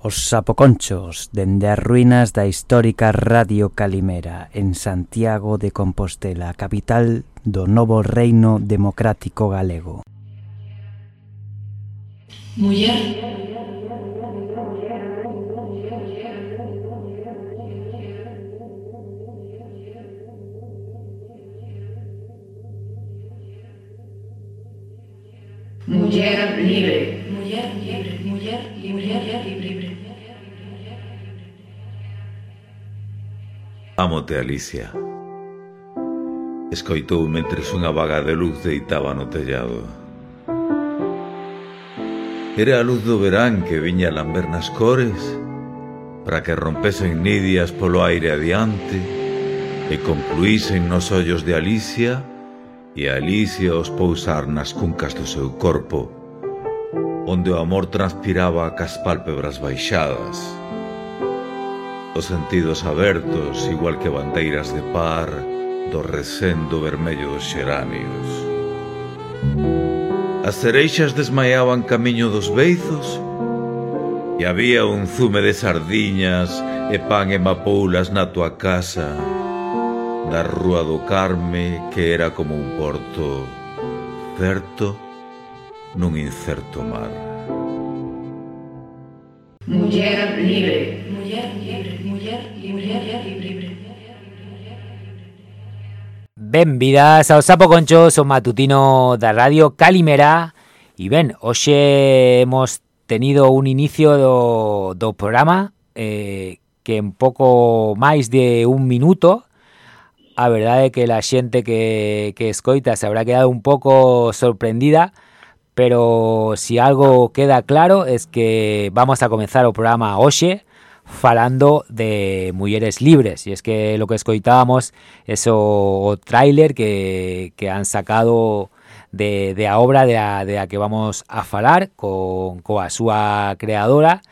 Os sapoconchos dende as ruínas da histórica Radio Calimera en Santiago de Compostela, capital do novo reino democrático galego. Muller. Muller libre. Muller libre. Muller libre. Libre. Amote, Alicia. Escoitou mentres unha vaga de luz deitaba no tellado. Era a luz do verán que viña a lamber nas cores para que rompesen nidias polo aire adiante e concluísen nos ollos de Alicia e Alicia os pousar nas cuncas do seu corpo onde o amor transpiraba cas pálpebras baixadas os sentidos abertos igual que bandeiras de par do recendo vermello dos xeranios. As cereixas desmaiaban camiño dos beizos e había un zume de sardiñas e pan e mapoulas na tua casa da Rúa do Carme que era como un porto certo nun incerto mar. Muller libre. Muller libre. Muller libre. Benvidas ao Sapo Conchos, o matutino da Radio Calimera E ben, hoxe hemos tenido un inicio do, do programa eh, que en pouco máis de un minuto a verdade é que la xente que, que escoita se habrá quedado un pouco sorprendida pero si algo queda claro es que vamos a comenzar o programa hoxe falando de mulleres libres. Y es que lo que escoitábamos es o, tráiler que, que han sacado de, de a obra de a, de que vamos a falar con, coa creadora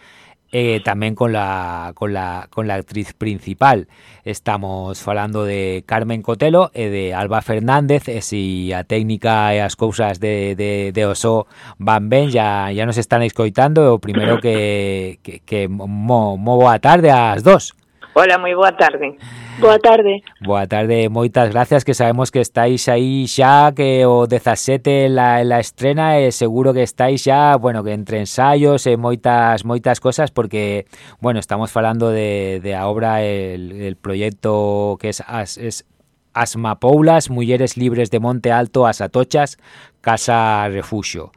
eh, tamén con la, con, la, con la actriz principal. Estamos falando de Carmen Cotelo e de Alba Fernández, e si a técnica e as cousas de, de, de Oso van ben, ya, ya nos están escoitando, o primeiro que, que, que mo, mo boa tarde ás dos. Hola, moi boa tarde. Boa tarde. Boa tarde, moitas gracias que sabemos que estáis aí xa que o 17 la, la estrena e seguro que estáis xa, bueno, que entre ensaios e moitas moitas cosas porque, bueno, estamos falando de, de a obra, el, el proyecto que es, es Asmapoulas, Mulleres Libres de Monte Alto, As Atochas, Casa Refuxio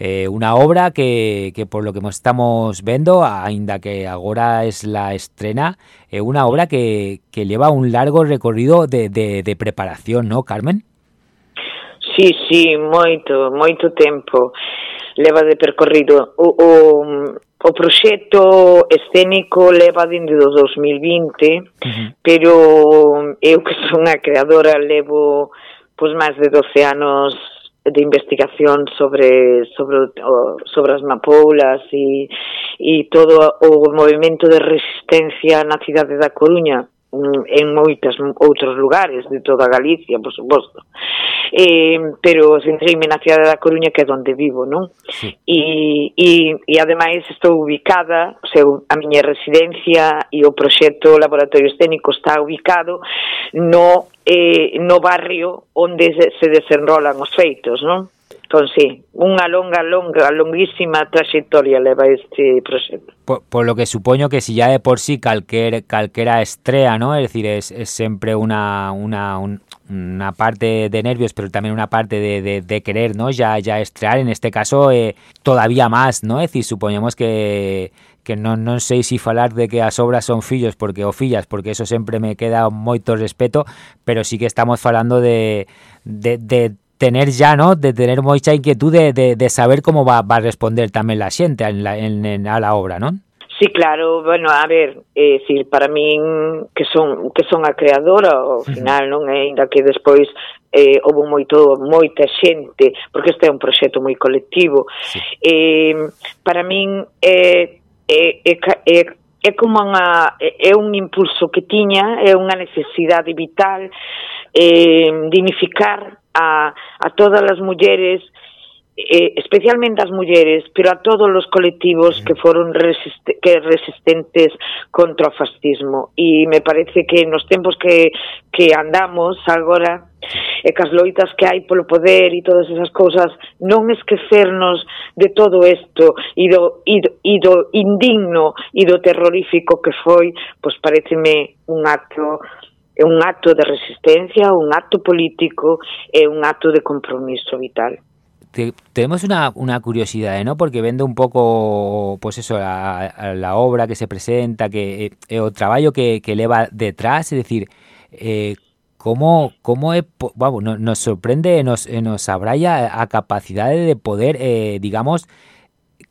eh, unha obra que, que por lo que estamos vendo, aínda que agora es la estrena, é eh, unha obra que, que leva un largo recorrido de, de, de preparación, ¿no, Carmen? Sí, sí, moito, moito tempo leva de percorrido. O, o, o proxecto escénico leva dende 2020, uh -huh. pero eu que son a creadora levo pois máis de 12 anos de investigación sobre sobre sobre as mapoulas e, e todo o movimento de resistencia na cidade da Coruña. Mm, en moitas outros lugares de toda Galicia, por suposto. Eh, pero centreime na cidade da Coruña que é onde vivo, non? Sí. E, e, e ademais estou ubicada, o sea, a miña residencia e o proxecto Laboratorio Escénico está ubicado no, eh, no barrio onde se desenrolan os feitos, non? Entón, sí, unha longa, longa, longuísima trayectoria leva este proxecto. Por, lo que supoño que si ya de por sí calquer, calquera estrella, ¿no? Es decir, es, es siempre una, una, un, una parte de nervios, pero también una parte de, querer, ¿no? Ya, ya estrear, en este caso, eh, todavía más, ¿no? Es decir, supoñemos que que non, non sei si falar de que as obras son fillos porque o fillas, porque eso sempre me queda moito respeto, pero sí que estamos falando de tener ya, ¿no? De tener moita inquietude de, de saber como va, va a responder tamén la xente en la, en, en, a la obra, non? Sí, claro, bueno, a ver, eh, sí, para min que son que son a creadora ao final, non é, eh, ainda que despois eh, houve moito moita xente, porque este é un proxecto moi colectivo. Sí. Eh, para min é é, é, é é como unha, é un impulso que tiña, é unha necesidade vital eh, dignificar a, a todas as mulleres eh, especialmente as mulleres, pero a todos os colectivos que foron resiste que resistentes contra o fascismo. E me parece que nos tempos que, que andamos agora, e cas loitas que hai polo poder e todas esas cousas, non esquecernos de todo isto e do, e do, e do indigno e do terrorífico que foi, pois pareceme un acto un acto de resistencia, un acto político un acto de compromiso vital tenemos una, una, curiosidad, ¿no? Porque vende un poco, pues eso, la, obra que se presenta, que eh, eh o trabajo que, que detrás, es decir, eh, cómo, cómo es, bueno, nos, sorprende, nos, eh, nos abraya a capacidad de poder, eh, digamos,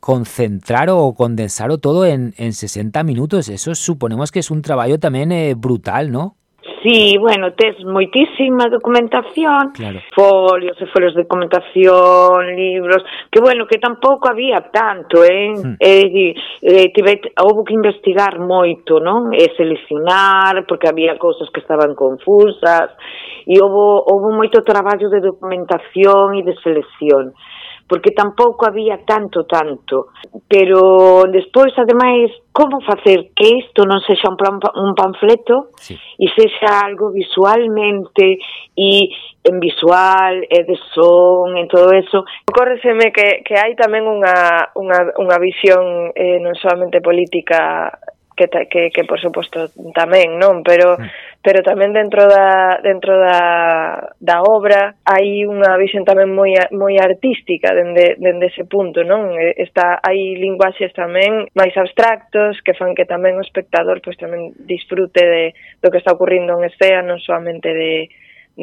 concentrar o condensar todo en, en 60 minutos. Eso suponemos que es un trabajo también eh, brutal, ¿no? Sí, bueno, tes moitísima documentación, claro. folios e folios de documentación, libros, que bueno, que tampouco había tanto, eh? Mm. Eh, eh, tive, houve que investigar moito, non? E seleccionar, porque había cousas que estaban confusas, e houve, houve moito traballo de documentación e de selección porque tampouco había tanto, tanto. Pero despois, ademais, como facer que isto non sexa un, plan, un panfleto sí. e sexa algo visualmente e en visual, e de son, en todo eso. Ocórreseme que, que hai tamén unha, unha, unha visión eh, non solamente política que, que, que por suposto tamén, non, pero mm. pero tamén dentro da dentro da da obra hai unha visión tamén moi moi artística dende dende ese punto, non? Está hai linguaxes tamén máis abstractos que fan que tamén o espectador pois tamén disfrute de do que está ocurrindo en escena, non solamente de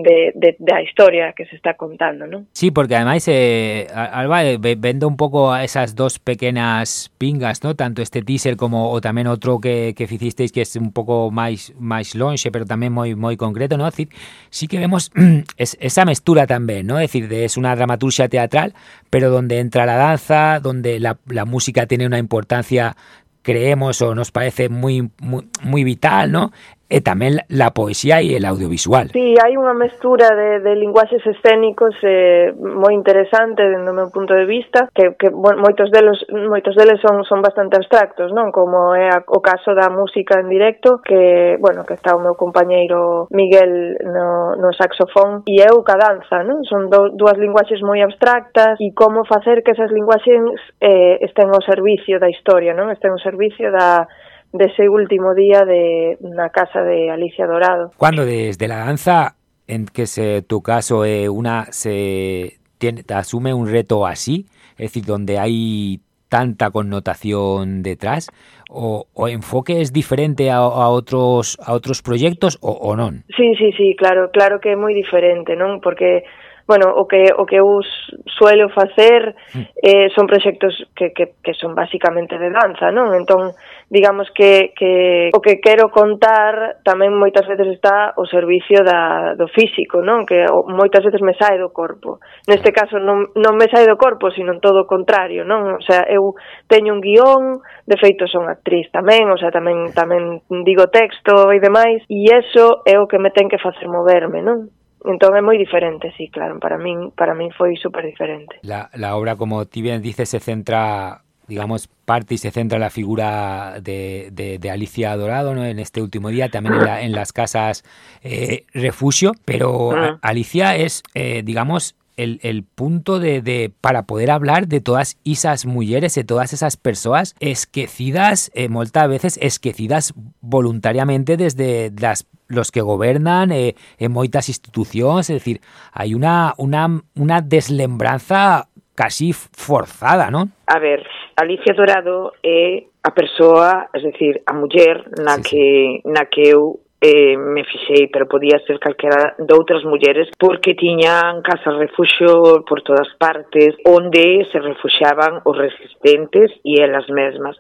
de, la historia que se está contando, ¿no? Sí, porque además, eh, Alba, eh, vendo un poco a esas dos pequeñas pingas, ¿no? Tanto este teaser como o también otro que, que hicisteis que es un poco más más longe, pero también muy muy concreto, ¿no? Decir, sí que vemos es, esa mestura también, ¿no? Es decir, de, es una dramaturgia teatral, pero donde entra la danza, donde la, música tiene una importancia creemos o nos parece moi, moi, moi vital, ¿no? e tamén la poesía e el audiovisual. Sí, hai unha mestura de, de linguaxes escénicos eh, moi interesante dentro do meu punto de vista, que, que moitos deles, moitos deles son, son bastante abstractos, non? Como é a, o caso da música en directo, que, bueno, que está o meu compañeiro Miguel no, no saxofón, e eu ca danza, non? Son do, dúas linguaxes moi abstractas, e como facer que esas linguaxes eh, estén ao servicio da historia, non? Estén ao servicio da, de ese último día de la casa de Alicia Dorado. Cuando desde la danza, en que se, tu caso eh, una se tiene, asume un reto así, es decir, donde hay tanta connotación detrás o, o enfoque es diferente a, a otros a otros proyectos o, o non? Sí, sí, sí, claro, claro que é moi diferente, non? Porque bueno, o que o que eu suelo facer mm. eh, son proxectos que, que, que son basicamente de danza, non? Entón, digamos que, que o que quero contar tamén moitas veces está o servicio da, do físico, non? Que moitas veces me sae do corpo. Neste caso non, non me sae do corpo, sino todo o contrario, non? O sea, eu teño un guión, de feito son actriz tamén, o sea, tamén tamén digo texto e demais, e eso é o que me ten que facer moverme, non? Entón é moi diferente, sí, claro, para min para min foi super diferente. La, la obra, como ti bien dices, se centra digamos, parte y se centra la figura de, de, de Alicia Dorado ¿no? en este último día, también en, la, en las casas eh, refugio, pero uh Alicia es, eh, digamos, el, el punto de, de, para poder hablar de todas esas mujeres, de todas esas personas esquecidas, eh, muchas veces esquecidas voluntariamente desde las los que gobernan eh, en moitas institucións, é dicir, hai unha, unha, unha deslembranza casi forzada, non? A ver, Alicia Dorado é a persoa, es decir, a muller na sí, que sí. na que eu eh, me fixei, pero podía ser calquera de outras mulleres porque tiñan casas refuxo por todas partes onde se refuxaban os resistentes e elas mesmas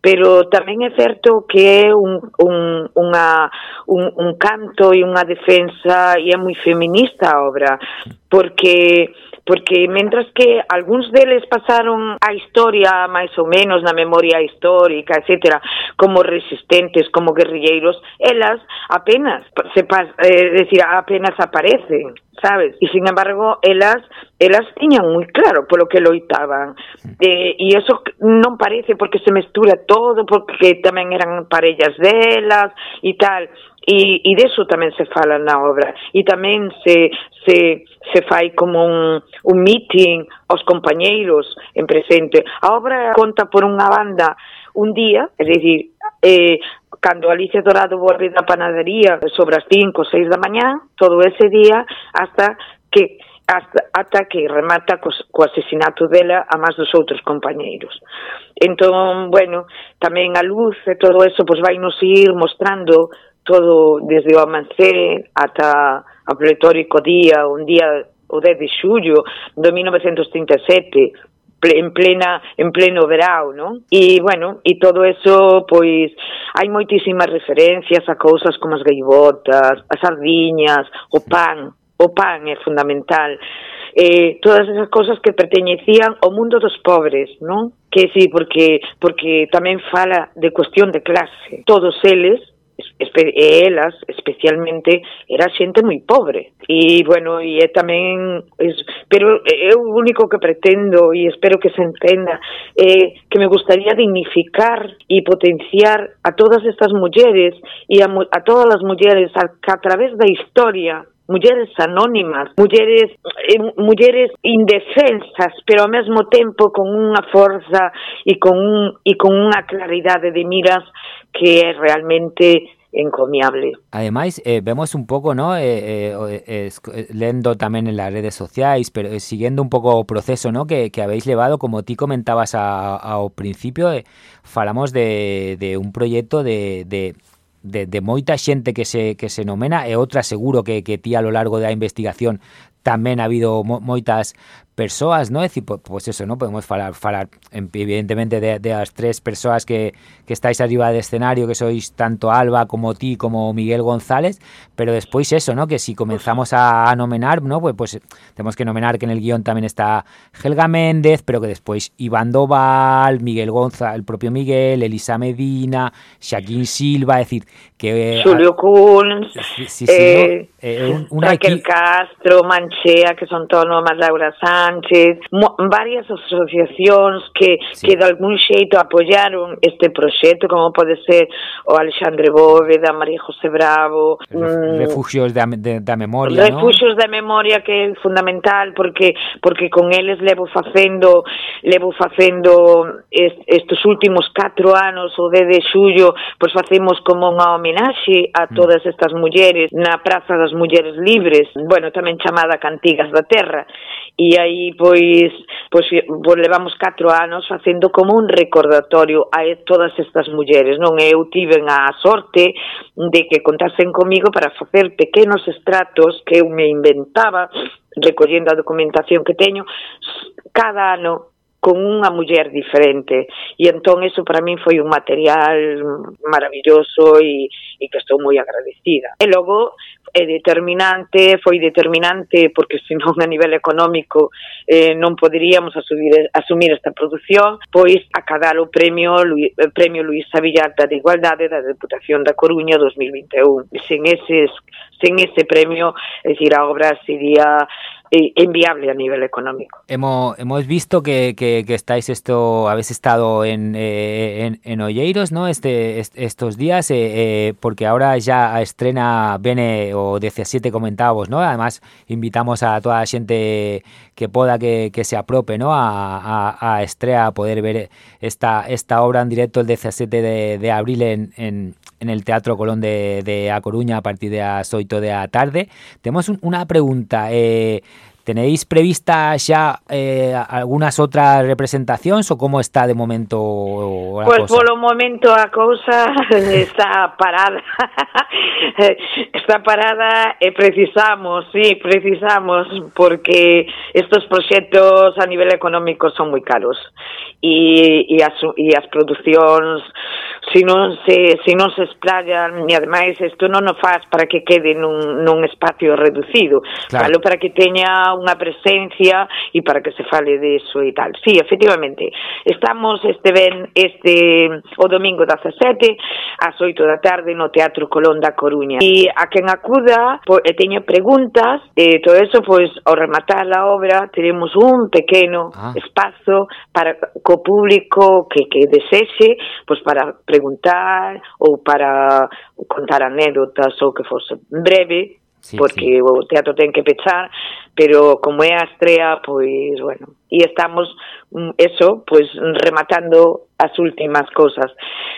pero tamén é certo que é un, un, unha, un, un canto e unha defensa e é moi feminista a obra porque porque mentras que algúns deles pasaron a historia máis ou menos na memoria histórica, etc., como resistentes, como guerrilleiros, elas apenas, se pas, eh, decir, apenas aparecen, sabes? E, sin embargo, elas elas tiñan moi claro polo que loitaban. Eh, e iso non parece porque se mestura todo, porque tamén eran parellas delas e tal e, e deso tamén se fala na obra e tamén se, se, se fai como un, un meeting aos compañeiros en presente a obra conta por unha banda un día, é dicir eh, cando Alicia Dorado volve da panadería sobre as 5 ou 6 da mañá todo ese día hasta que hasta, ata que remata co, co asesinato dela a más dos outros compañeiros. Entón, bueno, tamén a luz e todo eso pois vai nos ir mostrando todo desde o amancer ata a pletórico día, un día o 10 de xullo de 1937, en plena en pleno verao, non? E bueno, e todo eso pois hai moitísimas referencias a cousas como as gaivotas, as sardiñas, o pan, o pan é fundamental. Eh, todas esas cousas que perteñecían ao mundo dos pobres, non? Que sí, porque porque tamén fala de cuestión de clase. Todos eles espe elas especialmente era xente moi pobre. E bueno, e é tamén es, pero é o único que pretendo e espero que se entenda é que me gustaría dignificar e potenciar a todas estas mulleres e a, a todas as mulleres a, a través da historia mulleres anónimas, mulleres eh, mulleres indefensas, pero ao mesmo tempo con unha forza e con un, e con unha claridade de miras que é realmente encomiable. Ademais, eh, vemos un pouco, ¿no? Eh, eh, eh, eh, lendo tamén en las redes sociais, pero eh, siguiendo un pouco o proceso, ¿no? que, que habéis levado, como ti comentabas ao principio, eh, falamos de, de un proyecto de, de de, de moita xente que se, que se nomena e outra seguro que, que ti a lo largo da investigación tamén ha habido moitas persoas, ¿no? Es decir, pues, pues eso, ¿no? Podemos falar, falar evidentemente de, de las tres persoas que, que estáis arriba de escenario, que sois tanto Alba como ti como Miguel González, pero despois eso, ¿no? Que si comenzamos a, a nomenar, ¿no? Pues, pues tenemos que nomenar que en el guion tamén está Helga Méndez, pero que despois Iván Doval, Miguel González, el propio Miguel, Elisa Medina, Shaquín Silva, es decir, que Julio ah, Kunz, sí, sí, eh, no? eh, un, una Raquel aquí... Castro, Manchea, que son autónomas, Laura Sánchez, varias asociacións que, sí. que de algún xeito apoyaron este proxecto, como pode ser o Alexandre Bóveda, María José Bravo... Mm, refugios da, de, da memoria, Refugios ¿no? da memoria que é fundamental porque porque con eles levo facendo levo facendo est, estes últimos 4 anos o de de xullo, pois pues facemos como unha homenaxe homenaxe a mm. todas estas mulleres na Praza das Mulleres Libres, bueno, tamén chamada Cantigas da Terra, e aí pois, pois, pois levamos 4 anos facendo como un recordatorio a todas estas mulleres, non? Eu tiven a sorte de que contasen comigo para facer pequenos estratos que eu me inventaba recollendo a documentación que teño cada ano con unha muller diferente. E entón eso para min foi un material maravilloso e, e que estou moi agradecida. E logo é determinante, foi determinante porque senón a nivel económico eh, non poderíamos asumir, asumir esta produción, pois acadar o premio Luis, eh, premio Luís Villar de Igualdade da Deputación da Coruña 2021. Sen eses, sen ese premio, é dicir, a obra sería inviable a nivel económico. Hemos, hemos visto que, que, que estáis esto, habéis estado en, eh, en, en Olleiros, ¿no? Este, estos días, eh, eh, porque ahora ya estrena Bene o 17 comentábamos, ¿no? Además, invitamos a toda la gente que pueda que, que se aprope, ¿no? A, a, a a poder ver esta, esta obra en directo el 17 de, de abril en, en, en el Teatro Colón de, de A Coruña a partir das 8 da tarde. Temos un, unha pregunta, eh, tenéis prevista xa eh, algunhas outras representacións ou como está de momento a pues, cosa? Pois polo momento a cousa está parada. está parada e precisamos, sí, precisamos porque estos proxectos a nivel económico son moi caros e, e, as, e as producións se non se, se non se esplayan e ademais isto non o faz para que quede nun, nun espacio reducido claro. falo para que teña unha presencia e para que se fale de iso e tal si, sí, efectivamente, estamos este ben este o domingo 17 ás 8 da tarde no Teatro Colón da Coruña e a quen acuda po, e teña preguntas e todo eso, pois, ao rematar a obra teremos un pequeno ah. espazo para co público que, que desexe pois para preguntar ou para contar anécdotas ou que fose breve Sí, porque sí. o teatro ten que pechar, pero como é a estrea, pois, bueno, e estamos, mm, eso, pois, rematando as últimas cousas.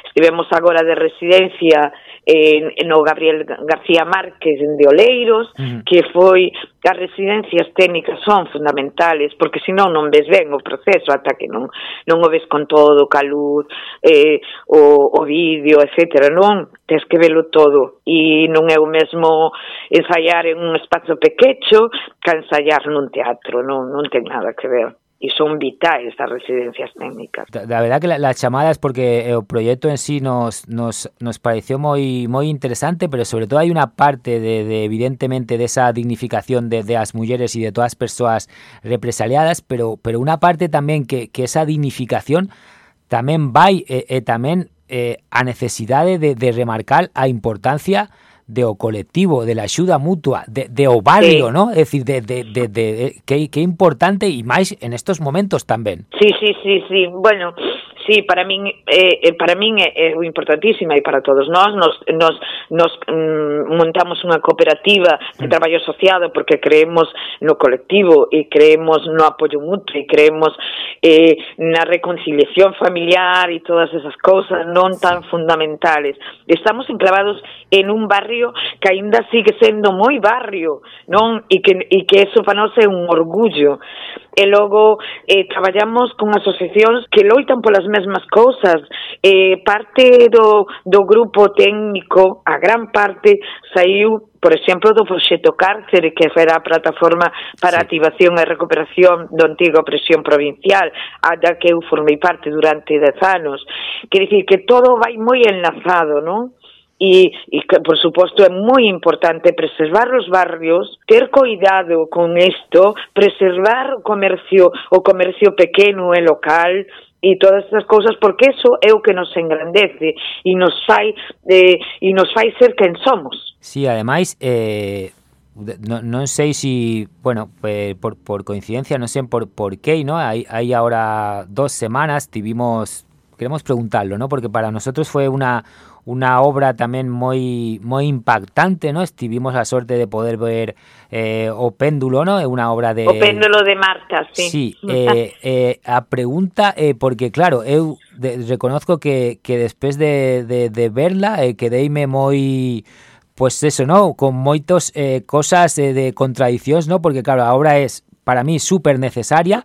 Estivemos agora de residencia en, no Gabriel García Márquez de Oleiros, uh -huh. que foi as residencias técnicas son fundamentales, porque senón non ves ben o proceso ata que non non o ves con todo, ca luz, eh, o, o vídeo, etc. Non, tens que velo todo e non é o mesmo ensaiar en un espazo pequecho que ensaiar nun teatro, non, non ten nada que ver e son vitais as residencias técnicas. Da, da verdad que la, las chamadas porque eh, o proxecto en sí nos, nos, nos pareceu moi moi interesante, pero sobre todo hai unha parte de, de evidentemente desa de dignificación de, de as mulleres e de todas as persoas represaliadas, pero pero unha parte tamén que, que esa dignificación tamén vai e, eh, e eh, tamén eh, a necesidade de, de remarcar a importancia de de o colectivo, de la axuda mutua, de, de o barrio, sí. ¿no? Es decir, de, de, de, de, de que, que importante e máis en estos momentos tamén. Sí, sí, sí, sí. Bueno, sí, para min eh, eh para min é, é importantísima e para todos nós nos nos nos mm, montamos unha cooperativa de mm. traballo asociado porque creemos no colectivo e creemos no apoio mutuo e creemos eh, na reconciliación familiar e todas esas cousas non tan fundamentales. Estamos enclavados en un barrio barrio que aínda sigue sendo moi barrio, non? E que, e que eso para nós é un orgullo. E logo eh, traballamos con asociacións que loitan polas mesmas cousas. Eh, parte do, do grupo técnico, a gran parte, saiu por exemplo, do proxecto Cárcere, que era a plataforma para sí. activación e recuperación do antigo presión provincial, a da que eu formei parte durante dez anos. Quer dicir que todo vai moi enlazado, non? y, y que por supuesto es muy importante preservar los barrios, ter cuidado con esto, preservar o comercio, o comercio pequeno e local, e todas estas cousas porque eso é o que nos engrandece e nos fai eh, e nos fai ser quen somos. Si, sí, ademais eh no, non sei si, bueno, eh, por, por coincidencia, non sei por, por que, ¿no? Hai, hai ahora dos semanas tivimos, queremos preguntarlo, ¿no? Porque para nosotros fue una, unha obra tamén moi moi impactante, no? Estivimos a sorte de poder ver eh, o péndulo, no? É unha obra de O péndulo de Marta, sí. Sí, eh, eh, a pregunta eh, porque claro, eu de, reconozco que que despois de, de, de verla eh, quedeime moi Pues eso, ¿no? Con moitos eh, cosas eh, de contradiccións, ¿no? Porque, claro, a obra es para mí súper necesaria,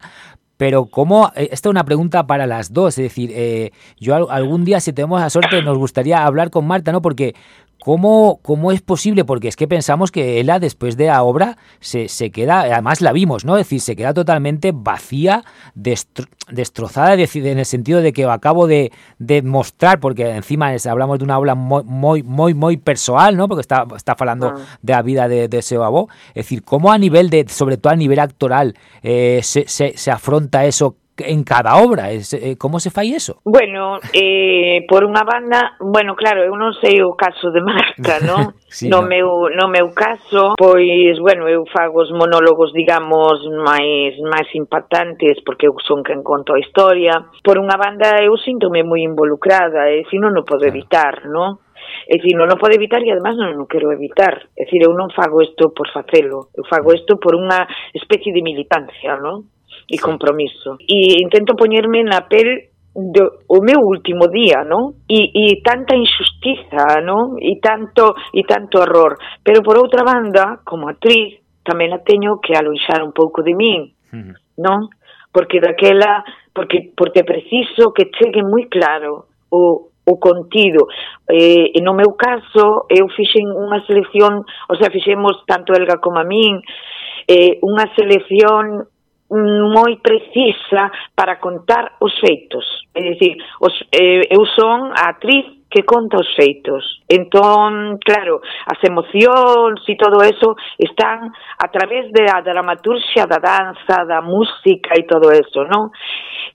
pero cómo, eh, esta es una pregunta para las dos, es decir, eh, yo algún día si tenemos la suerte nos gustaría hablar con Marta, ¿no? Porque ¿Cómo, ¿Cómo es posible? Porque es que pensamos que ella después de la obra se, se queda, además la vimos, ¿no? Es decir, se queda totalmente vacía, destro, destrozada, en el sentido de que acabo de, de mostrar, porque encima es, hablamos de una obra muy, muy, muy, muy personal, ¿no? Porque está, está hablando ah. de la vida de, de Sebabó. Es decir, ¿cómo a nivel de, sobre todo a nivel actoral, eh, se, se, se afronta eso en cada obra? Eh, Como se fai eso? Bueno, eh, por unha banda, bueno, claro, eu non sei o caso de Marta, non? sí, no, no, meu, no meu caso, pois, bueno, eu fago os monólogos, digamos, máis, máis impactantes, porque eu son quen conto a historia. Por unha banda, eu síntome moi involucrada, e se non, non podo claro. evitar, non? É dicir, non o podo evitar e además non o quero evitar. É dicir, eu non fago isto por facelo, eu fago mm. isto por unha especie de militancia, non? e compromiso. E intento poñerme na pel do, o meu último día, non? E, e tanta injustiza, non? E tanto, e tanto error. Pero por outra banda, como actriz, tamén a teño que aloixar un pouco de min, non? Porque daquela, porque, porque preciso que chegue moi claro o, o contido. Eh, no meu caso, eu fixen unha selección, o sea, fixemos tanto Elga como a min, eh, unha selección moi precisa para contar os feitos. É dicir, os, eh, eu son a actriz que conta os feitos. Entón, claro, as emocións e todo eso están a través da dramaturxia da danza, da música e todo eso, non?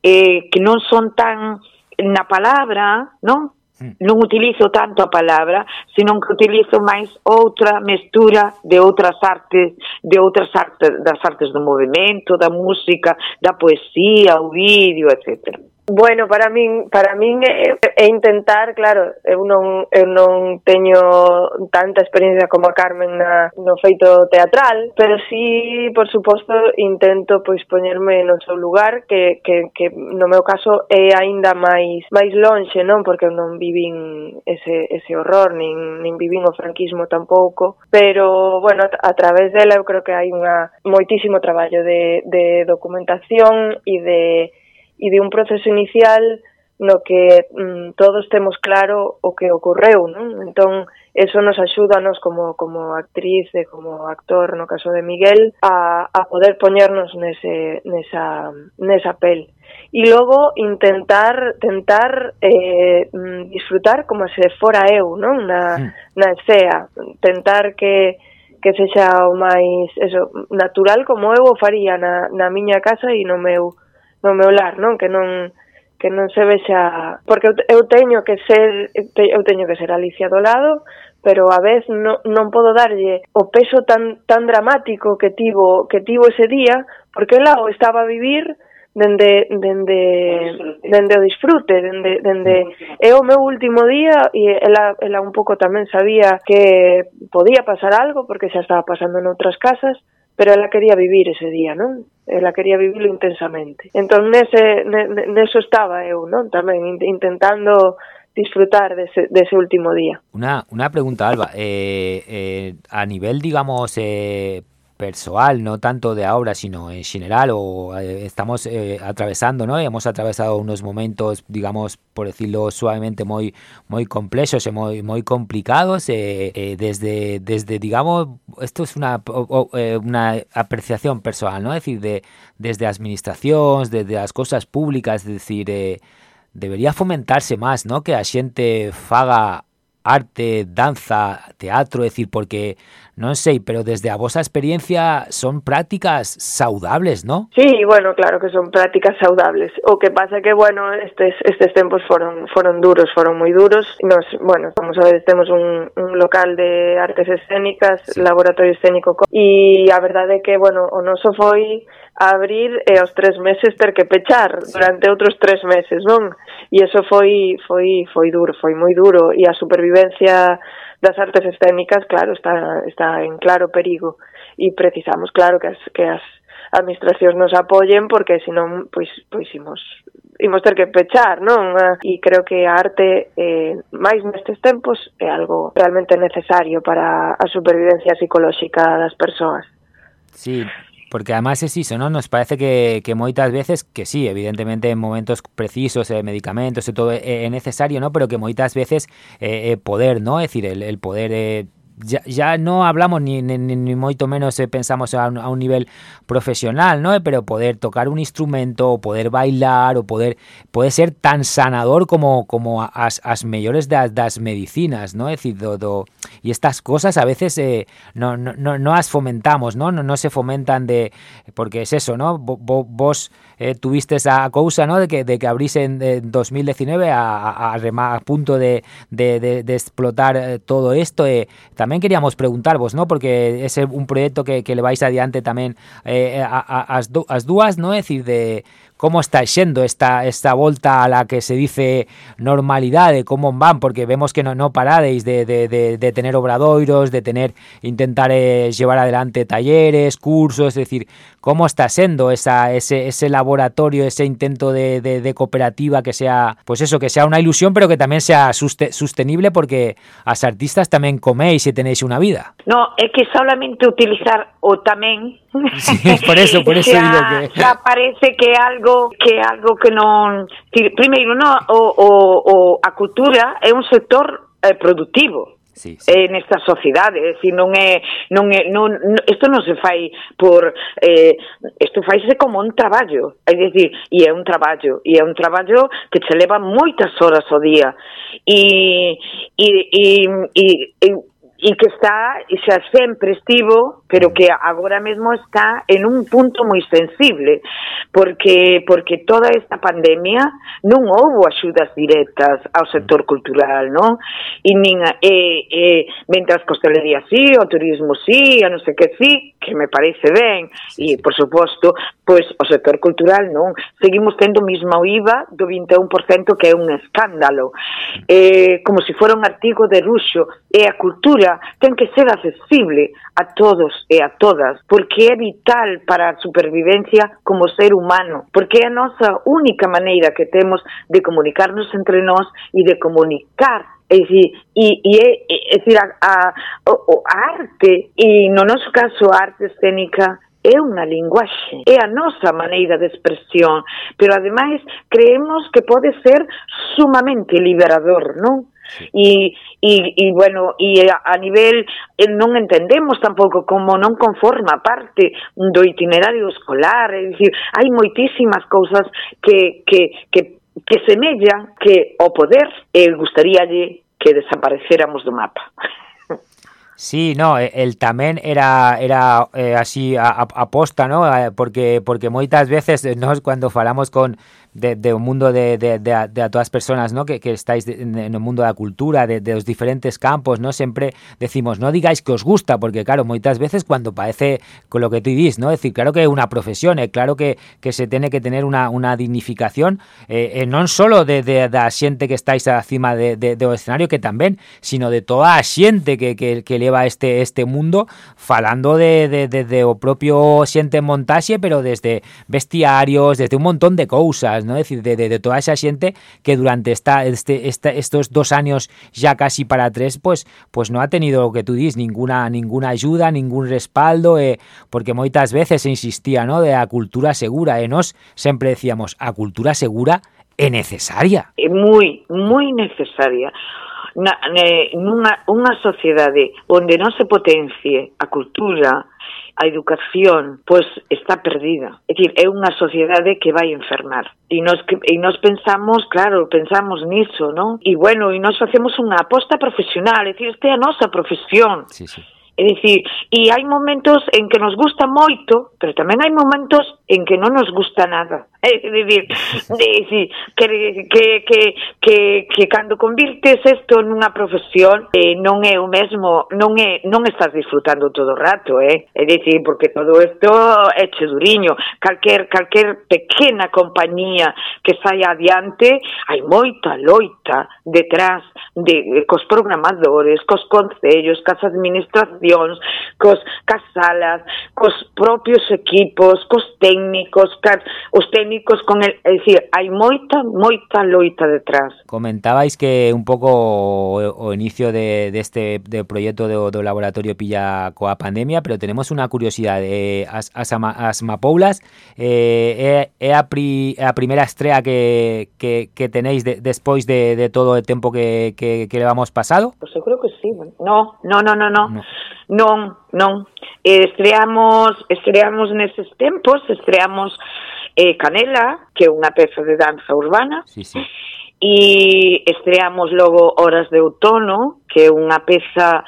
Eh, que non son tan na palabra, non? Mm. non utilizo tanto a palabra, senón que utilizo máis outra mestura de outras artes, de outras artes, das artes do movimento, da música, da poesía, o vídeo, etcétera. Bueno, para min, para min é, é intentar, claro, eu non eu non teño tanta experiencia como a Carmen na, no feito teatral, pero sí, por suposto, intento pois poñerme no seu lugar que, que, que no meu caso é aínda máis máis lonxe, non? Porque eu non vivín ese, ese horror, nin, nin vivín o franquismo tampouco, pero, bueno, a través dela eu creo que hai unha moitísimo traballo de, de documentación e de e de un proceso inicial no que mm, todos temos claro o que ocorreu, non? Entón, eso nos axuda nos como, como actriz e como actor, no caso de Miguel, a, a poder poñernos nese, nesa, nesa pel. E logo intentar tentar eh, disfrutar como se fora eu, non? Na, sí. na escea. Tentar que, que sexa o máis eso, natural como eu o faría na, na miña casa e no meu no meu lar, non? Que non que non se vexa porque eu teño que ser eu teño que ser Alicia do lado, pero a vez non, non podo darlle o peso tan tan dramático que tivo que tivo ese día, porque ela o estaba a vivir dende dende dende o disfrute, dende dende é o meu último día e ela ela un pouco tamén sabía que podía pasar algo porque xa estaba pasando en outras casas, pero ela quería vivir ese día, non? Ela quería vivirlo intensamente. Entón, nese, neso estaba eu, non? Tamén intentando disfrutar dese, dese último día. Una, una pregunta, Alba. Eh, eh, a nivel, digamos, eh, personal, no tanto de ahora, sino en general, o eh, estamos eh, atravesando, ¿no? Hemos atravesado unos momentos, digamos, por decirlo suavemente, muy, muy complejos muy, muy complicados, eh, desde, desde, digamos, esto es una, una apreciación personal, ¿no? Es decir, de, desde administraciones, desde las cosas públicas, es decir, debería fomentarse más, ¿no? Que a gente faga arte, danza, teatro, es decir, porque non sei, pero desde a vosa experiencia son prácticas saudables, non? Sí, bueno, claro que son prácticas saudables. O que pasa que, bueno, estes, estes tempos foron, foron duros, foron moi duros. Nos, bueno, como sabedes, temos un, un local de artes escénicas, sí. laboratorio escénico, e a verdade é que, bueno, o noso foi abrir e aos tres meses ter que pechar sí. durante outros tres meses, non? E iso foi, foi, foi duro, foi moi duro, e a supervivencia das artes escénicas, claro, está, está en claro perigo e precisamos, claro, que as, que as administracións nos apoyen porque senón pois pois imos imos ter que pechar, non? Ah, e creo que a arte eh, máis nestes tempos é algo realmente necesario para a supervivencia psicolóxica das persoas. Sí, Porque además es eso, ¿no? Nos parece que, que moitas veces, que sí, evidentemente en momentos precisos, eh, medicamentos y todo eh, es necesario, ¿no? Pero que moitas veces eh, eh, poder, ¿no? Es decir, el, el poder eh, ya, ya no hablamos ni, ni, ni menos eh, pensamos a un, a un nivel profesional, ¿no? Pero poder tocar un instrumento, o poder bailar, o poder puede ser tan sanador como como as, as mellores das, das medicinas, ¿no? Es decir, do, y estas cosas a veces eh, no, no, no, no as fomentamos, ¿no? ¿no? No se fomentan de porque es eso, ¿no? Vos eh, tuviste esa cousa, ¿no? De que, de que abrís en, en 2019 a, a, a, punto de, de, de, de explotar eh, todo esto. Eh, tamén queríamos preguntarvos, ¿no? Porque é un proxecto que, que le vais adiante tamén eh, as, as dúas, ¿no? É dicir, de como está xendo esta esta volta a la que se dice normalidade, como van, porque vemos que no, no paradeis de, de, de, de tener obradoiros, de tener intentar llevar adelante talleres, cursos, es decir, como está sendo esa, ese, ese laboratorio, ese intento de, de, de cooperativa que sea, pues eso, que sea una ilusión, pero que tamén sea sostenible porque as artistas tamén coméis e tenéis unha vida. No, é que solamente utilizar o tamén Sí, por eso, por eso xa, digo que xa parece que algo que algo que non ti- primeiro no, o, o, o a cultura é un sector eh, productivo sí, sí. eh, nesta sociedade, é dicir, non é non é non, non isto non se fai por eh isto faise como un traballo, é dicir, e é un traballo, e é un traballo que che leva moitas horas ao día. E e e, e, e e que está, e xa sempre estivo, pero que agora mesmo está en un punto moi sensible, porque porque toda esta pandemia non houbo axudas directas ao sector cultural, non? E nin e, e mentras que hostelería sí, o turismo sí, a non sei que sí, que me parece ben, e por suposto, pois o sector cultural non, seguimos tendo o mismo IVA do 21% que é un escándalo. Eh, como se fora un artigo de ruxo, e a cultura ten que ser accesible a todos e a todas, porque é vital para a supervivencia como ser humano, porque é a nosa única maneira que temos de comunicarnos entre nós e de comunicar É dicir, e, e é, é dicir, a, a, o, a arte, e no noso caso a arte escénica, é unha linguaxe, é a nosa maneira de expresión, pero ademais creemos que pode ser sumamente liberador, non? Sí. E, e, e, bueno, e a nivel eh, non entendemos tampouco como non conforma parte do itinerario escolar, é dicir, hai moitísimas cousas que, que, que que semella que o poder eh, gustaríalle que desaparecéramos do mapa. Sí, no, el tamén era era eh, así a, a, aposta, ¿no? Eh, porque porque moitas veces nós cuando falamos con de, de un mundo de, de, de, a, de a todas as persoas, ¿no? Que, que estáis de, en el mundo da cultura, de, de os diferentes campos, ¿no? Sempre decimos, no digáis que os gusta, porque claro, moitas veces cuando parece con lo que tú dis, ¿no? decir, claro que é unha profesión, é claro que, que se tiene que tener unha, unha dignificación eh, eh, non solo de, de, da que estáis acima de, de, do escenario, que tamén, sino de toda a xente que, que, que leva este este mundo falando de, de, de, de o propio xente en montaxe, pero desde bestiarios, desde un montón de cousas, ¿no? Es decir, de, de, de toda esa xente que durante esta, este, esta, estos dos años ya casi para tres, pues, pues no ha tenido lo que tú dices, ninguna, ninguna ayuda, ningún respaldo, eh, porque moitas veces se insistía, ¿no? De a cultura segura, e nos sempre decíamos, a cultura segura é necesaria. é moi, moi necesaria. na, ne, nunha unha sociedade onde non se potencie a cultura, a educación, pois está perdida. É dicir, é unha sociedade que vai enfermar. E nos, e nos pensamos, claro, pensamos niso, non? E bueno, e nos facemos unha aposta profesional, é dicir, esta é a nosa profesión. Sí, sí. É dicir, e hai momentos en que nos gusta moito, pero tamén hai momentos en que non nos gusta nada. É dicir, dicir que, que, que, que, que cando convirtes isto nunha profesión eh, non é o mesmo, non é non estás disfrutando todo o rato, eh? É dicir, porque todo isto é che duriño. Calquer, calquer pequena compañía que saia adiante, hai moita loita detrás de, eh, cos programadores, cos concellos, cas administracións, cos, cas salas, cos propios equipos, cos técnicos, técnicos, os técnicos con el, é dicir, hai moita, moita loita detrás. Comentabais que un pouco o, o inicio de deste de, de proxecto do, do laboratorio pilla coa pandemia, pero tenemos unha curiosidade, eh, as, as, ama, as mapoulas eh, é, é, a pri, a primeira estrea que, que, que tenéis de, despois de, de todo o tempo que, que, que levamos pasado? Pois pues eu creo que colectivo. No, no, no, no, no. no. Non, non. Eh, estreamos, estreamos neses tempos, estreamos eh, Canela, que é unha peza de danza urbana. Sí, sí. E estreamos logo Horas de Outono, que é unha peza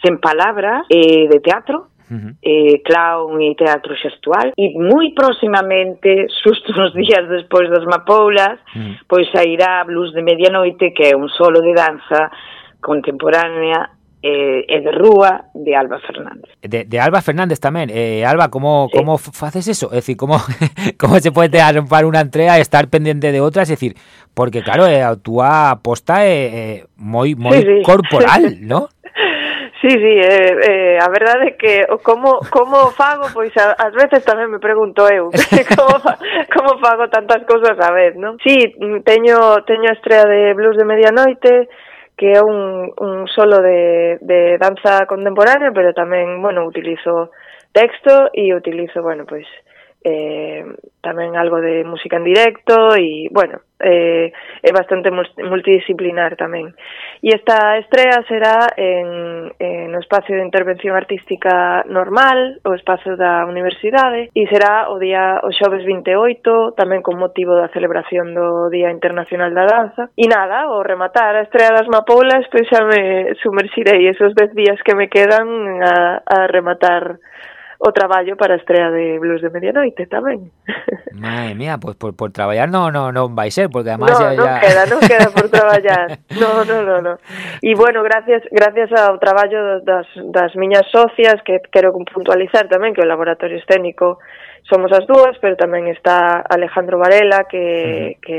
sen palabras eh, de teatro, Uh -huh. eh, clown e teatro xestual e moi próximamente xusto uns días despois das Mapoulas uh -huh. pois sairá Blues de Medianoite que é un solo de danza contemporánea eh, e de Rúa de Alba Fernández. De, de Alba Fernández tamén. Eh, Alba, como sí. como faces eso? É dicir, como como se pode arrompar unha entrega e estar pendente de outras, é dicir, porque claro, eh, a túa aposta é, eh, eh moi moi sí, sí. corporal, ¿no? Sí, sí, eh, eh, a verdade é que o como como fago, pois a, ás veces tamén me pregunto eu, como como fago tantas cousas a vez, non? Sí, teño teño a estrela de Blues de medianoite, que é un, un solo de, de danza contemporánea, pero tamén, bueno, utilizo texto e utilizo, bueno, pois, eh, tamén algo de música en directo e, bueno, eh, é bastante multidisciplinar tamén. E esta estrea será en, en no espacio de intervención artística normal, o espacio da universidade, e será o día o xoves 28, tamén con motivo da celebración do Día Internacional da Danza. E nada, o rematar a estrea das Mapoulas, pois xa me sumerxirei esos 10 días que me quedan a, a rematar o traballo para a estrea de Blues de Medianoite tamén. Madre mía, pois pues, por, por traballar non no, no vai ser, porque además... No, ya, non ya... queda, non queda por traballar. No, no, no, no. E bueno, gracias gracias ao traballo das, das miñas socias, que quero puntualizar tamén que o laboratorio escénico somos as dúas, pero tamén está Alejandro Varela, que, mm. que,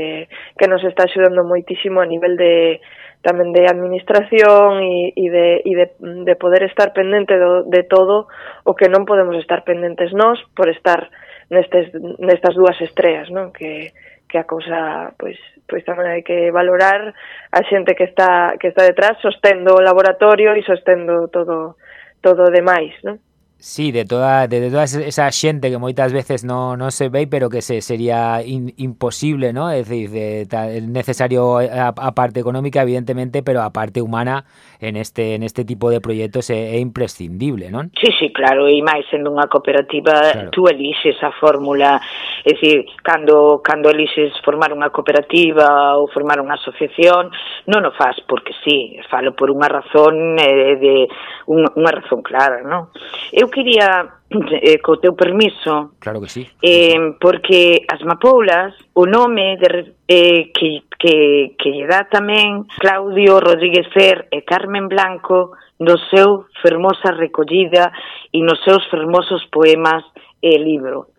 que nos está axudando moitísimo a nivel de tamén de administración e, e, de, e de, de poder estar pendente do, de todo o que non podemos estar pendentes nós por estar nestes, nestas dúas estreas, non? Que, que a cousa, pois, pois tamén hai que valorar a xente que está, que está detrás sostendo o laboratorio e sostendo todo, todo demais, non? Sí, de toda, de, de toda esa xente que moitas veces non, non se ve, pero que se sería in, imposible, ¿no? es decir, de, ta, necesario eh, a, a parte económica, evidentemente, pero a parte humana en este en este tipo de proxectos é, eh, é imprescindible, non? Sí, sí, claro, e máis sendo unha cooperativa, claro. tú elixes a fórmula, é dicir, cando cando elixes formar unha cooperativa ou formar unha asociación, non o faz porque sí, falo por unha razón eh, de unha, unha razón clara, non? Eu quería eh, co teu permiso claro que sí. eh, porque as mapoulas o nome de, eh, que, que, que lle dá tamén Claudio Rodríguez Fer e Carmen Blanco no seu fermosa recollida e nos seus fermosos poemas e libro.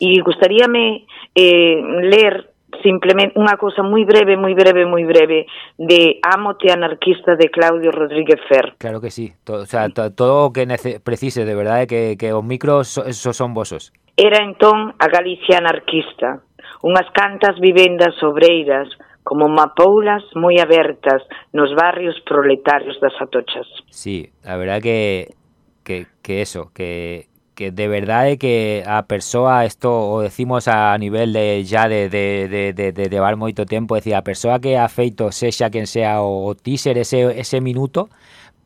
E gustaríame eh, ler simplemente unha cousa moi breve, moi breve, moi breve de Amote anarquista de Claudio Rodríguez Fer. Claro que sí, todo, o sea, to, todo o que precise, de verdade, que, que os micros so, so son vosos. Era entón a Galicia anarquista, unhas cantas vivendas obreiras, como mapoulas moi abertas nos barrios proletarios das Atochas. Sí, a verdade que, que, que eso, que, que de verdade que a persoa, isto o decimos a nivel de ya de, de, de, de, de levar moito tempo, decir, a persoa que ha feito sexa quen sea o teaser ese, ese minuto,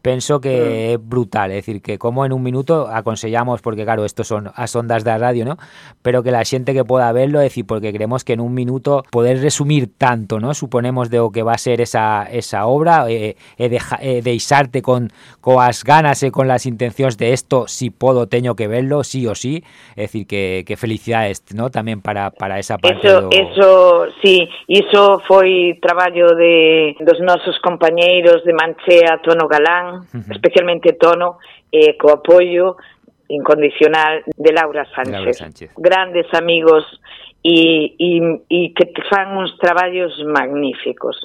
penso que é brutal, é dicir, que como en un minuto aconsellamos, porque claro, estos son as ondas da radio, ¿no? Pero que la xente que poda verlo, é dicir, porque creemos que en un minuto poder resumir tanto, ¿no? Suponemos de o que va a ser esa, esa obra e, e, deja, e deixarte con coas ganas e con las intencións de esto, si podo teño que verlo, sí o sí, é dicir, que, que felicidades, ¿no? Tamén para, para esa parte eso, do... Eso, sí, iso foi traballo de dos nosos compañeiros de Manchea, Tono Galán, especialmente Tono, eh, co apoio incondicional de Laura Sánchez. Laura Sánchez. Grandes amigos e, e, e que fan uns traballos magníficos.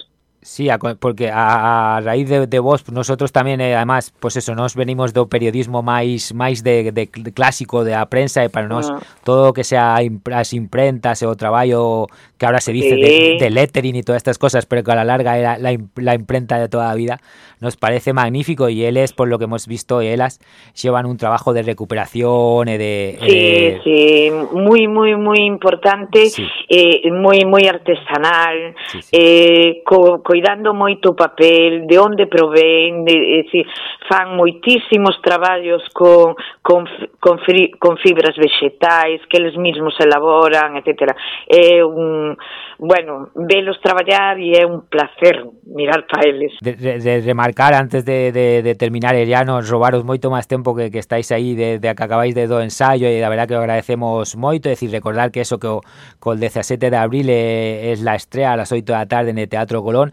Sí, porque a, raíz de, de vos nosotros tamén eh, además, pues eso, nos venimos do periodismo máis máis de, de, de clásico de a prensa e para nós -huh. todo que sea as imprentas e o traballo que ahora se dice sí. de, de lettering e todas estas cosas, pero que a la larga era la, la imprenta de toda a vida, nos parece magnífico y él es, por lo que hemos visto, y ellas llevan un trabajo de recuperación y de... Sí, de... sí, muy, muy, muy importante, sí. eh, muy, muy artesanal, sí, sí. eh, co coidando moito o papel, de onde provén, de, de, fan moitísimos traballos con, con, con, fri, con fibras vexetais que eles mesmos elaboran, etc. É un, bueno, velos traballar e é un placer mirar para eles. De, de, de remarcar antes de, de, de terminar, Eliano, robaros moito máis tempo que, que estáis aí de, de que acabáis de do ensaio e da verdad que o agradecemos moito, é dicir, recordar que eso que o, que o 17 de abril eh, é, é la estrela a las 8 da tarde no Teatro Colón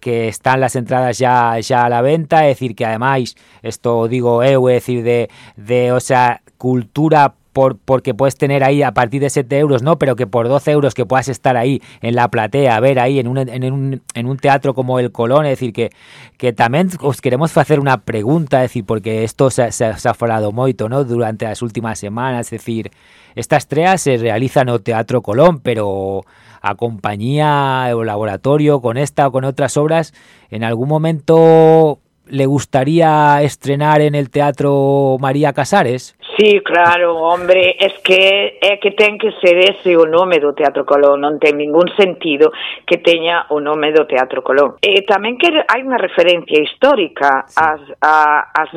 que, están las entradas ya ya a la venta, é dicir que ademais, isto digo eu, é dicir de, de o sea, cultura por, porque puedes tener ahí a partir de 7 euros, ¿no? Pero que por 12 euros que puedas estar ahí en la platea, a ver ahí en un, en un, en un teatro como el Colón, es decir, que, que también os queremos hacer una pregunta, es decir, porque esto se, se, se ha falado moito, ¿no? Durante las últimas semanas, es decir, esta estrella se realiza en el Teatro Colón, pero a compañía o laboratorio con esta o con otras obras, en algún momento le gustaría estrenar en el Teatro María Casares? Sí, claro, hombre, es que é que ten que ser ese o nome do Teatro Colón, non ten ningún sentido que teña o nome do Teatro Colón. E tamén que hai unha referencia histórica sí. as, a, as,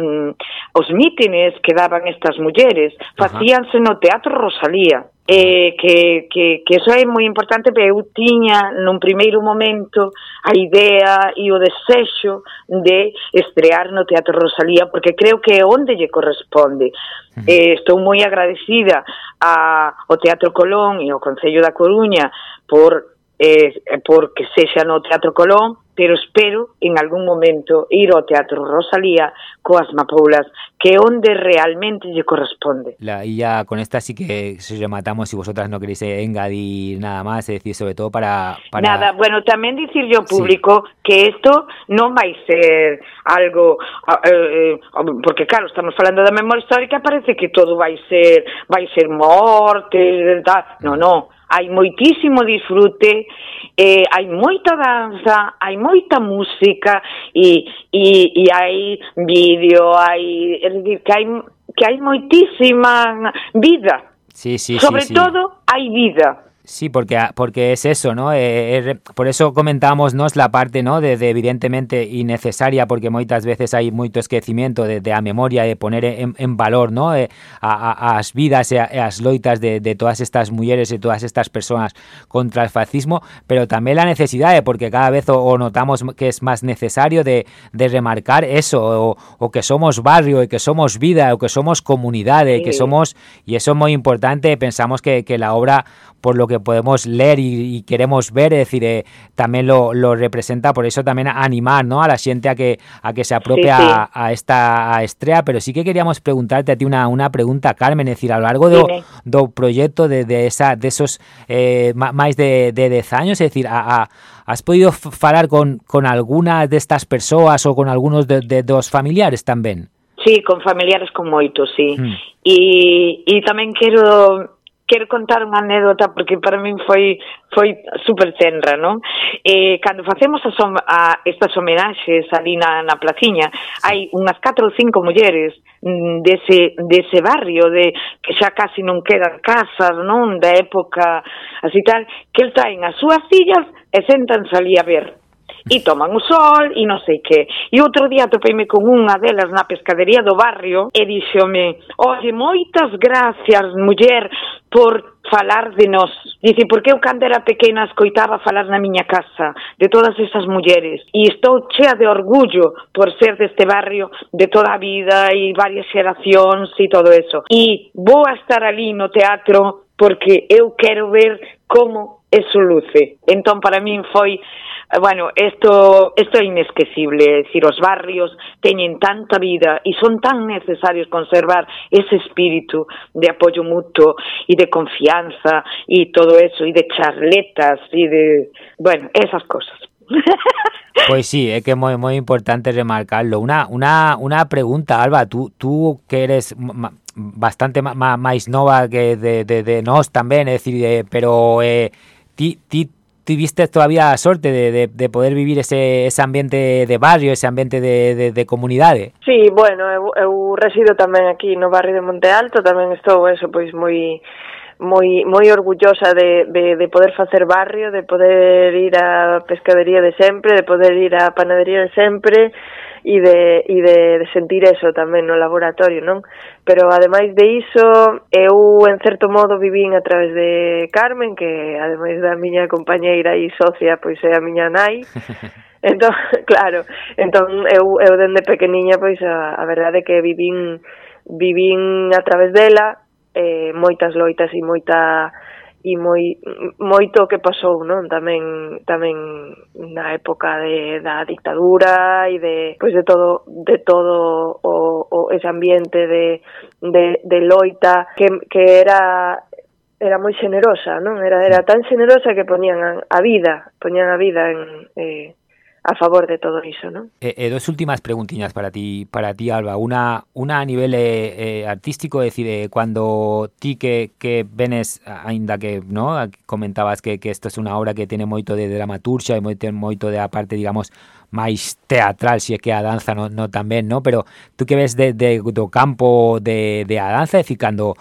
os mítines que daban estas mulleres, facíanse no Teatro Rosalía, eh, que, que, que eso é moi importante porque eu tiña nun primeiro momento a idea e o desexo de estrear no Teatro Rosalía porque creo que é onde lle corresponde uh -huh. eh, estou moi agradecida a, ao Teatro Colón e ao Concello da Coruña por eh, porque sexa no Teatro Colón pero espero en algún momento ir ao Teatro Rosalía coas mapoulas que onde realmente lle corresponde. La, y ya con esta sí que se rematamos si vosotras no queréis engadir nada más, es decir, sobre todo para... para... Nada, bueno, tamén dicir yo público sí. que esto non vai ser algo eh, eh, porque claro, estamos falando da memoria histórica, parece que todo vai ser vai ser morte, tal. No, no, hai moitísimo disfrute, eh, hai moita danza, hai moita música e, e, e hai vídeo, hai, é dicir, que hai, que hai moitísima vida. Sí, sí, Sobre sí, sí. todo, hai vida. Sí, porque, porque es eso, ¿no? Eh, eh, por eso comentamos ¿no? la parte ¿no? de, de, evidentemente innecesaria, porque moitas veces hai moito esquecimiento de, de a memoria, de poner en, en valor ¿no? Eh, a, a, as vidas e, a, as loitas de, de todas estas mulleres e todas estas personas contra el fascismo, pero tamén la necesidade, porque cada vez o, o notamos que es máis necesario de, de remarcar eso, o, o que somos barrio, e que somos vida, o que somos comunidade, sí. que somos, e eso é moi importante, pensamos que, que la obra por lo que podemos leer y, y queremos ver, es decir, eh, también lo, lo, representa, por eso también animar ¿no? a la gente a que, a que se apropie sí, sí. A, a, esta a estrella, pero sí que queríamos preguntarte a ti una, una pregunta, Carmen, es decir, a lo largo do, do proyecto de, de, esa, de esos eh, máis de, de 10 años, es decir, a, a has podido falar con, con alguna destas persoas ou con algunos de, de, dos familiares tamén? Sí, con familiares con moitos, sí. Mm. E, e tamén quero quero contar unha anécdota porque para min foi foi super tenra, non? Eh, cando facemos a, som, a estas homenaxes ali na, na placiña, hai unhas 4 ou 5 mulleres mm, dese, dese barrio de que xa casi non quedan casas, non? Da época así tal, que el traen as súas fillas e sentanse ali a ver e toman o sol e non sei que. E outro día topeime con unha delas na pescadería do barrio e dixome, oye, moitas gracias, muller, por falar de nós. Dice, porque eu cando era pequena escoitaba falar na miña casa de todas esas mulleres e estou chea de orgullo por ser deste barrio de toda a vida e varias xeracións e todo eso. E vou a estar ali no teatro porque eu quero ver como eso luce. Entón, para min foi bueno, esto, esto é inesquecible, é dicir, os barrios teñen tanta vida e son tan necesarios conservar ese espírito de apoio mutuo e de confianza e todo eso, e de charletas e de, bueno, esas cosas. Pues sí, es que es muy, muy importante remarcarlo. Una, una, una pregunta, Alba, tú, tú que eres bastante máis nova que de, de, de nos tamén, é eh, pero eh, ti, ti tuviste todavía a sorte de, de, de, poder vivir ese, ese ambiente de barrio, ese ambiente de, de, de comunidade? Sí, bueno, eu, eu resido tamén aquí no barrio de Monte Alto, tamén estou eso, pois moi moi moi orgullosa de, de, de poder facer barrio, de poder ir á pescadería de sempre, de poder ir á panadería de sempre, e de, e de, de sentir eso tamén no laboratorio, non? Pero ademais de iso, eu en certo modo vivín a través de Carmen, que ademais da miña compañeira e socia, pois é a miña nai, Entón, claro, entón eu, eu dende pequeniña, pois a, a verdade é que vivín, vivín a través dela eh, moitas loitas e moita e moi moito o que pasou, non? Tamén tamén na época de da dictadura e de pois de todo de todo o, o ese ambiente de de de loita que que era era moi xenerosa, non? Era era tan xenerosa que poñían a, a vida, poñían a vida en eh a favor de todo iso, non? Eh, e dos últimas preguntiñas para ti, para ti Alba, una, una a nivel eh, eh artístico, decir, eh, cuando ti que, que venes, aínda que no comentabas que, que isto é es unha obra que tiene moito de dramaturgia e moito, moito de a parte, digamos, máis teatral, si é que a danza no, no tamén, no? pero tú que ves de, de, do campo de, de a danza, é dicir, cando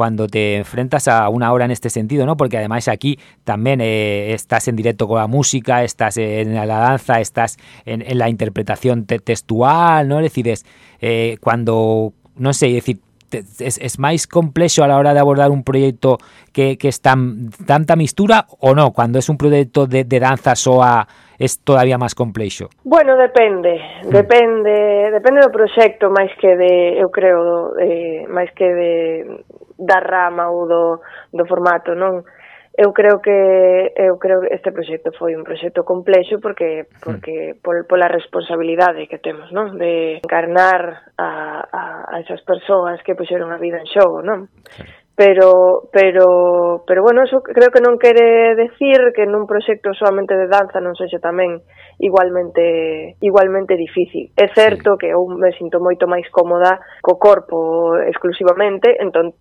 cuando te enfrentas a una obra en este sentido, ¿no? Porque además aquí también eh, estás en directo con la música, estás en la danza, estás en, la interpretación te textual, ¿no? Es decir, es, eh, cuando, no sé, es decir, es, es máis complexo a la hora de abordar un proxecto que, que es tan, tanta mistura o no? Cando es un proxecto de, de danza soa es todavía máis complexo? Bueno, depende, mm. depende, depende do proxecto máis que de, eu creo, eh, máis que de da rama ou do, do formato, non? eu creo que eu creo que este proxecto foi un proxecto complexo porque hmm. porque pol, pola responsabilidade que temos, non? De encarnar a, a, a esas persoas que puxeron a vida en xogo, non? Pero pero pero bueno, eso creo que non quere decir que nun proxecto solamente de danza non sexa tamén igualmente igualmente difícil. É certo que eu me sinto moito máis cómoda co corpo exclusivamente, entón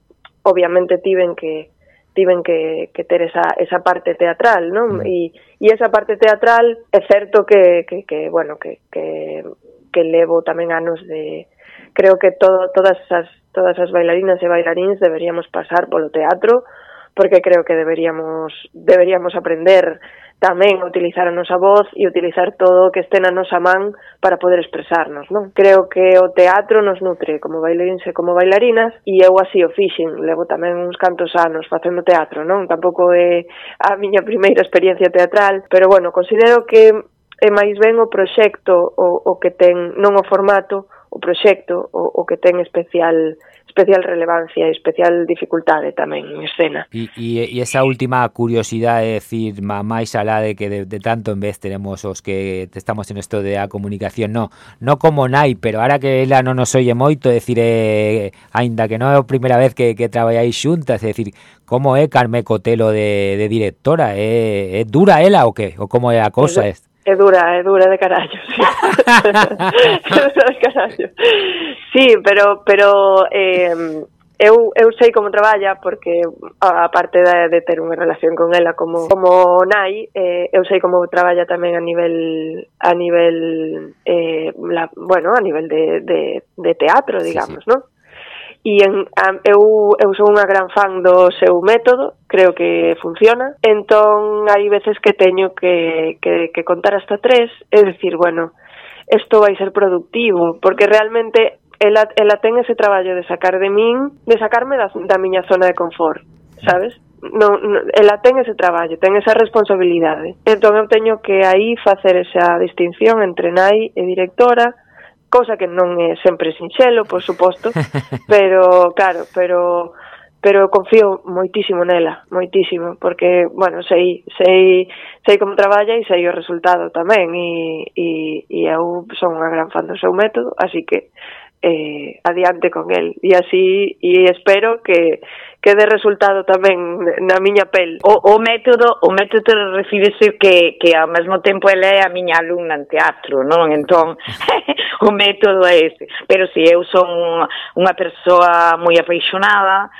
obviamente tiven que tiven que, que ter esa, esa parte teatral, non? Mm. E, e esa parte teatral é certo que, que, que bueno, que, que, que levo tamén anos de creo que todo, todas as todas as bailarinas e bailaríns deberíamos pasar polo teatro porque creo que deberíamos deberíamos aprender tamén utilizar a nosa voz e utilizar todo o que este na nosa man para poder expresarnos, non? Creo que o teatro nos nutre como bailarins e como bailarinas e eu así o fixen, levo tamén uns cantos anos facendo teatro, non? Tampouco é a miña primeira experiencia teatral, pero bueno, considero que é máis ben o proxecto o, o que ten, non o formato, o proxecto o, o que ten especial especial relevancia e especial dificultade tamén en escena. E, e, e esa última curiosidade, é dicir, máis alá de que de, de tanto en vez tenemos os que estamos en esto de a comunicación, no, no como nai, pero ahora que ela non nos oye moito, é dicir, eh, ainda que non é a primeira vez que, que traballáis xuntas, é dicir, como é Carme Cotelo de, de directora? É, é dura ela o que? O como é a cosa? Pero, É dura, é dura de carallo. Sí. é dura de carallo. Sí, pero pero eh, eu, eu sei como traballa porque a parte de, de ter unha relación con ela como como nai, eh, eu sei como traballa tamén a nivel a nivel eh, la, bueno, a nivel de, de, de teatro, digamos, sí, sí. non? e en, eu, eu sou unha gran fan do seu método, creo que funciona, entón hai veces que teño que, que, que contar hasta tres, e dicir, bueno, isto vai ser productivo, porque realmente ela, ela ten ese traballo de sacar de min, de sacarme da, da miña zona de confort, sabes? non, non, ela ten ese traballo, ten esa responsabilidade. Entón eu teño que aí facer esa distinción entre nai e directora, cosa que non é sempre sinxelo, por suposto, pero claro, pero pero confío moitísimo nela, moitísimo, porque, bueno, sei, sei, sei como traballa e sei o resultado tamén, e, e, e eu son unha gran fan do seu método, así que eh, adiante con el e así e espero que que dé resultado tamén na miña pel. O, o método o método refírese que, que ao mesmo tempo ela é a miña alumna en teatro, non? Entón, o método é ese. Pero si eu son unha persoa moi apaixonada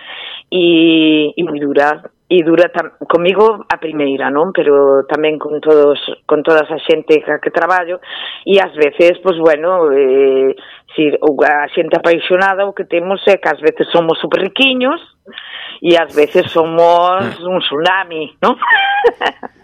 e, e moi dura, e dura tam, comigo a primeira, non? Pero tamén con todos con toda a xente que, que traballo e ás veces, pois bueno, eh, si a xente apaixonada o que temos é que ás veces somos super riquiños e ás veces somos ah. un tsunami, non?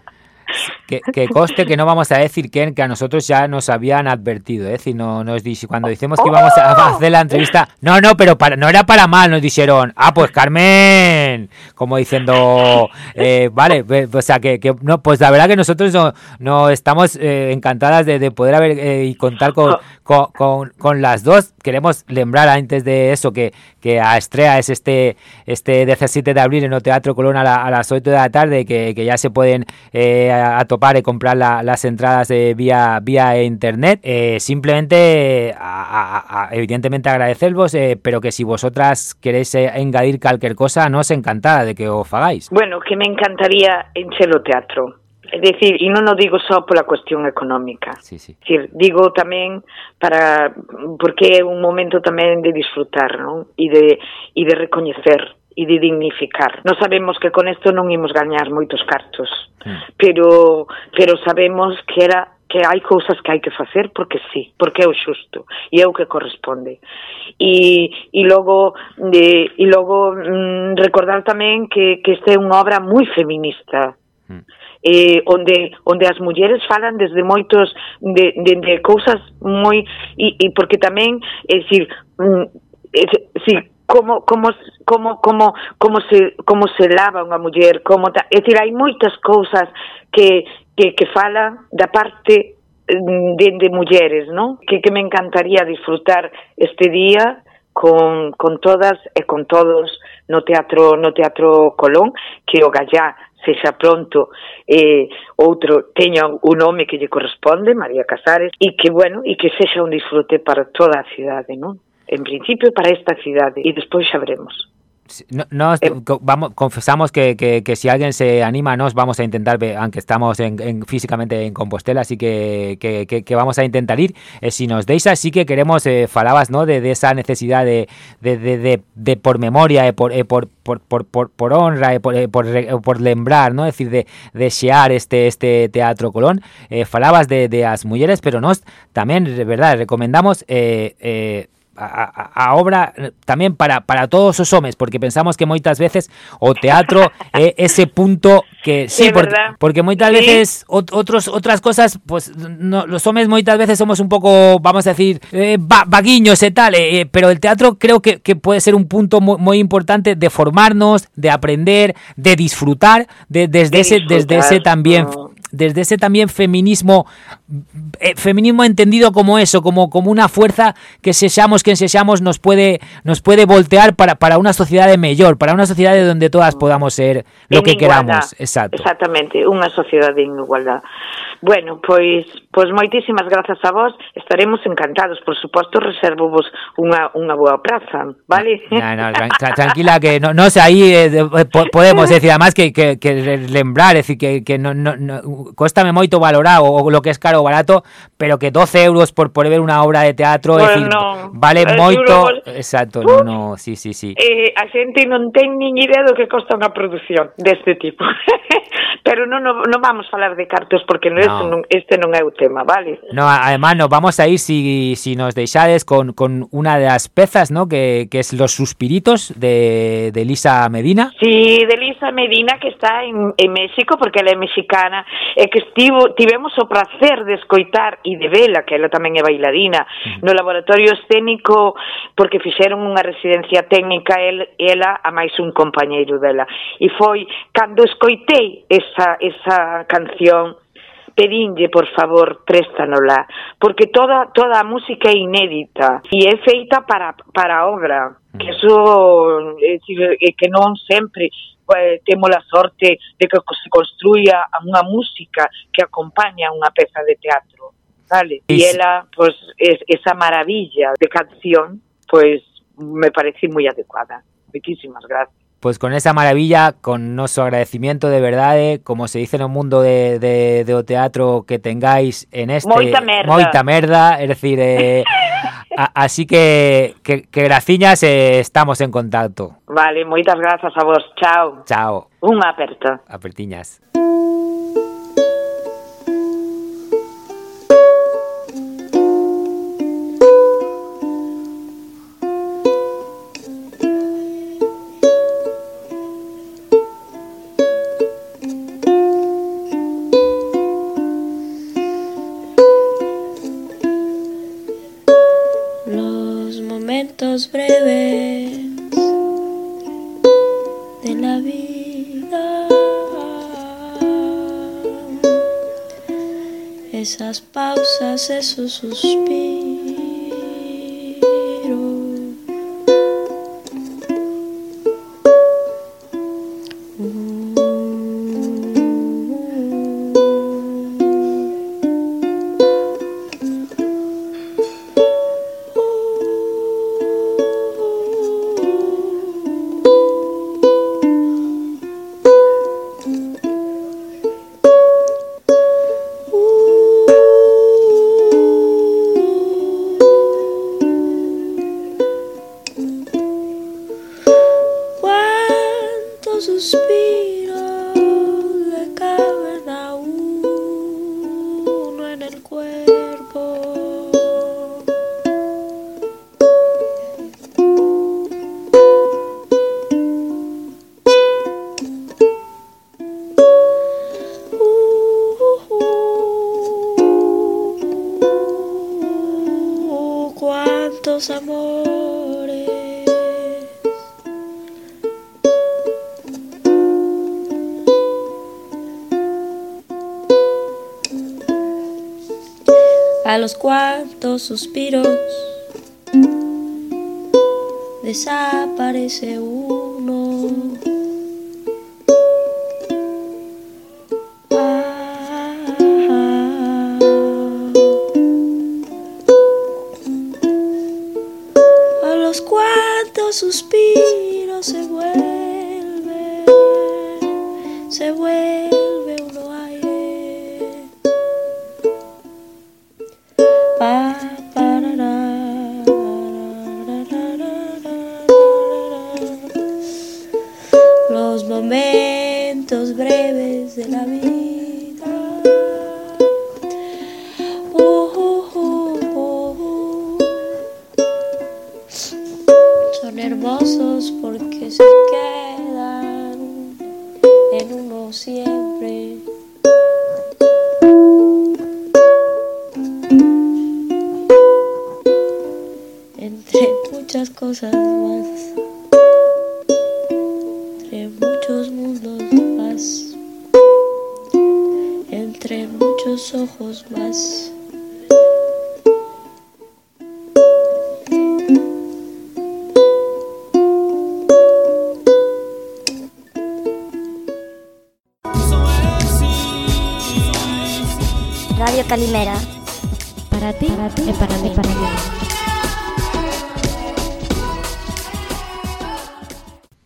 que, que, coste que no vamos a decir que, que a nosotros ya nos habían advertido, ¿eh? es decir, no nos dice cuando decimos que íbamos a hacer la entrevista, no, no, pero para, no era para mal, nos dijeron, ah, pues Carmen, como diciendo, eh, vale, o sea, que, que, no, pues la verdad que nosotros no, no estamos eh, encantadas de, de, poder haber eh, y contar con, con, con, con, las dos. Queremos lembrar antes de eso que, que a Estrella es este este 17 de abril en el Teatro Colón a, la, a las 8 de la tarde, que, que ya se pueden eh, a, a topar y comprar la, las entradas eh, vía vía internet. Eh, simplemente, a, evidentemente agradecervos, eh, pero que si vosotras queréis eh, engadir cualquier cosa, nos encantada de que os hagáis. Bueno, que me encantaría encher o teatro. É dicir, e non o digo só pola cuestión económica. Sí, sí. Dicir, digo tamén para porque é un momento tamén de disfrutar, non? E de e de recoñecer e de dignificar. Nós sabemos que con isto non imos gañar moitos cartos, mm. pero pero sabemos que era que hai cousas que hai que facer porque sí, porque é o xusto e é o que corresponde. E, e logo, de, e logo mm, recordar tamén que, que esta é unha obra moi feminista, mm. eh, onde, onde as mulleres falan desde moitos de, de, de cousas moi e, e porque tamén, é dicir, mm, é, si como como como como como se como se lava unha muller, como ta, é dicir, hai moitas cousas que que que fala da parte mm, de, de mulleres, non? Que que me encantaría disfrutar este día con, con todas e con todos no teatro no teatro Colón, que o Gallá sexa pronto e outro teña un nome que lle corresponde, María Casares, e que bueno, e que sexa un disfrute para toda a cidade, non? En principio para esta cidade, e despois xa veremos. Eh, vamos, confesamos que, que, que, si alguien se anima, nos vamos a intentar, aunque estamos en, en físicamente en Compostela, así que, que, vamos a intentar ir. Eh, si nos deis así que queremos, eh, falabas ¿no? de, de, esa necesidad de, de, de, de por memoria, por, eh, por, por, por, por, por honra, eh, por, por, por lembrar, ¿no? es decir, de, de xear este, este Teatro Colón. Eh, falabas de, de as mulleres, pero nos tamén, verdad, recomendamos eh, eh, a, a, obra tamén para, para todos os homes, porque pensamos que moitas veces o teatro é ese punto que sí, porque, porque moitas ¿Sí? veces outros outras cosas, pues no, los homes moitas veces somos un pouco, vamos a decir, eh, va, vaguiños e tal, eh, pero el teatro creo que, que puede ser un punto moi, moi importante de formarnos, de aprender, de disfrutar, de, desde de ese disfrutar, desde ese también no desde ese también feminismo eh, feminismo entendido como eso, como, como una fuerza que sexamos quien sexamos nos puede nos puede voltear para, para una sociedad de mellor, para una sociedad de donde todas podamos ser lo en que igualdad. queramos. Exacto. Exactamente, unha sociedade en igualdad. Bueno, pois pois moitísimas grazas a vos, estaremos encantados, por suposto, reservo vos unha unha boa praza, vale? No, no, tra tranquila que no, no sé, aí eh, podemos decir además que, que, que lembrar, es decir, que, que no, no, no Cóstame moito valorar o, o lo que es caro o barato, pero que 12 euros por por ver unha obra de teatro, bueno, decir, no, vale moito. Euros... Exacto, uh, no, no, sí, sí, sí. Eh, a xente non ten nin idea do que costa unha produción deste tipo. pero non no, no vamos falar de cartos porque no, no. Este, non, este non é o tema, vale? No, además nos vamos a ir si, si nos deixades con, con unha das pezas, ¿no? Que, que es Los Suspiritos de, de Lisa Medina. Sí, de Lisa Medina que está en, en México porque ela é mexicana e que estivo, tivemos o placer de escoitar e de vela, que ela tamén é bailarina, mm. no laboratorio escénico, porque fixeron unha residencia técnica el, ela a máis un compañeiro dela. E foi cando escoitei esa, esa canción, pedinlle, por favor, préstanola, porque toda toda a música é inédita e é feita para para a obra, que mm. eso é que non sempre eh, temos a sorte de que se construía unha música que acompaña unha peza de teatro, vale? E ela, pues, es, esa maravilla de canción, pues, me parece moi adecuada. Muchísimas gracias. Pues con esa maravilla, con nuestro agradecimiento de verdad, eh, como se dice en el mundo de, de, de teatro que tengáis en este... Moita merda. Moita merda, es decir, eh, A, así que, que, que graciñas, eh, estamos en contacto. Vale, moitas grazas a vos. Chao. Chao. Un aperto. Apertiñas. Esas pausas, esos suspiros. Suspiros desaparece uno. a los cuantos suspiros se vuelve, se vuelve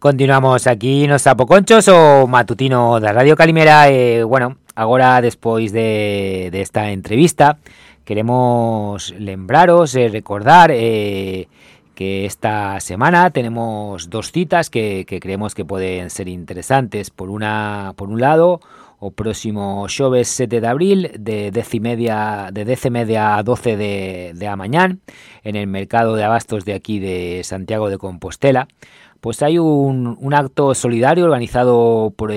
Continuamos aquí nos Sapoconchos o matutino de Radio Calimera eh, Bueno, Ahora, después de, esta entrevista, queremos lembraros, eh, recordar eh, que esta semana tenemos dos citas que, creemos que pueden ser interesantes. Por, una, por un lado, o próximo xoves 7 de abril de 10 media de 10 media a 12 de, de mañana en el mercado de abastos de aquí de Santiago de Compostela pues hay un, acto solidario organizado por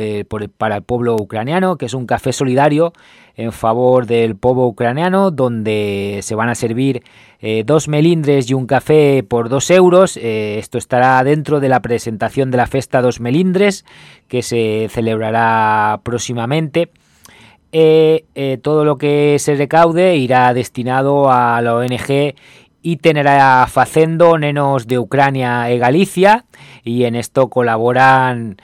para el pueblo ucraniano, que es un café solidario en favor del pueblo ucraniano, donde se van a servir eh, dos melindres y un café por dos euros. Eh, esto estará dentro de la presentación de la Festa Dos Melindres, que se celebrará próximamente. Eh, todo lo que se recaude irá destinado a la ONG y tendrá facendo nenos de Ucrania y Galicia y en esto colaboran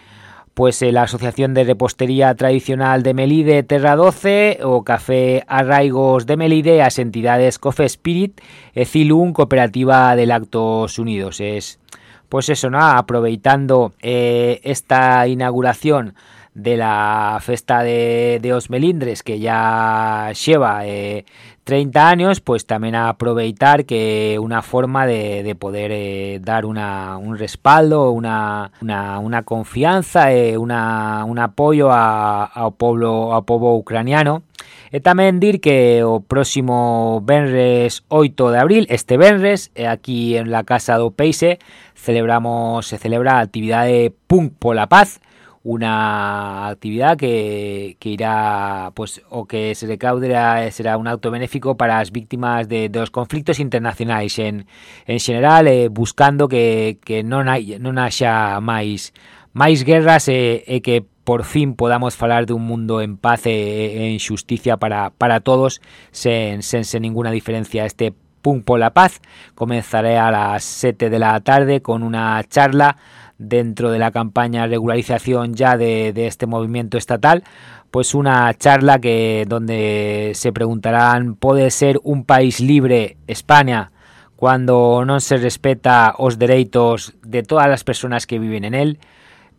pues la Asociación de Repostería Tradicional de Melide Terra 12 o Café Arraigos de Melide, las entidades Cofe Spirit e Cilun Cooperativa de Lactos Unidos. Es pues eso, ¿no? Aproveitando eh, esta inauguración de la festa de, de os melindres que ya lleva eh, 30 años, pues tamén a aproveitar que unha forma de, de poder eh, dar una, un respaldo, una, una, una confianza eh, una, un apoio a, ao pobo ao pobo ucraniano. Eh, e tamén dir que o próximo Benres 8 de abril, este Benres, eh, aquí en la Casa do Peixe, celebramos se celebra a actividade Punk pola Paz, una actividad que, que, irá, pues, o que se recaudará, será un acto benéfico para las víctimas de, de los conflictos internacionais en, en general, eh, buscando que, que non, hai, non haxa máis, máis guerras e, e que por fin podamos falar de un mundo en paz e, en justicia para, para todos, sen, sen, sen ninguna diferencia este Pum por la Paz. Comenzaré a las 7 de la tarde con una charla dentro de la campaña regularización ya de, este movimiento estatal pues una charla que donde se preguntarán ¿puede ser un país libre España cuando no se respeta os derechos de todas las personas que viven en él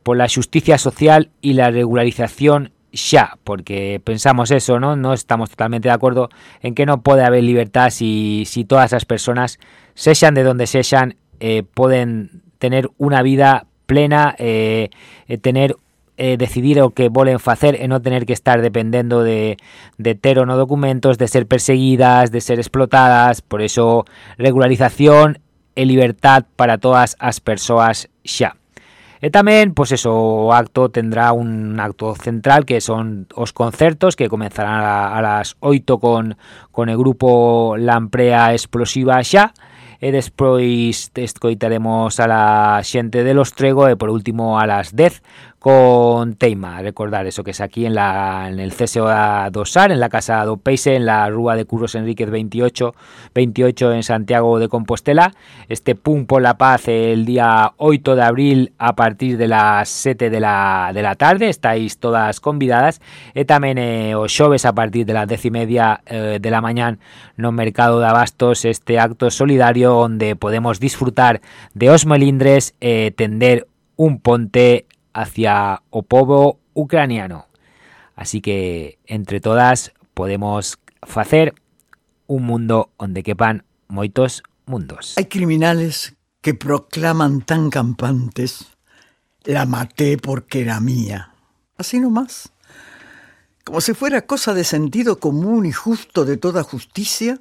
por la justicia social y la regularización ya, porque pensamos eso, ¿no? No estamos totalmente de acuerdo en que no puede haber libertad si, si todas las personas, sean de donde sean, eh, pueden tener una vida plena, eh, eh, tener eh, decidir o que volen facer e non tener que estar dependendo de, de ter ou no documentos, de ser perseguidas, de ser explotadas, por eso regularización e libertad para todas as persoas xa. E tamén, pois eso, o acto tendrá un acto central que son os concertos que comenzarán a, a las 8 con, con el grupo Lamprea Explosiva xa, e despois escoitaremos a la xente de los Trego e por último a las 10 con Teima, recordar eso que es aquí en la en el CSO Dosar, en la casa do Peise, en la Rúa de Curros Enríquez 28, 28 en Santiago de Compostela. Este Pum por la Paz el día 8 de abril a partir de las 7 de la, de la tarde, estáis todas convidadas. E tamén eh, os xoves a partir de las 10 y media eh, de la mañana no Mercado de Abastos este acto solidario donde podemos disfrutar de os melindres eh, tender un ponte hacia o povo ucraniano. Así que entre todas podemos facer un mundo onde quepan moitos mundos. Hay criminales que proclaman tan campantes la maté porque era mía. Así nomás. Como si fuera cosa de sentido común y justo de toda justicia,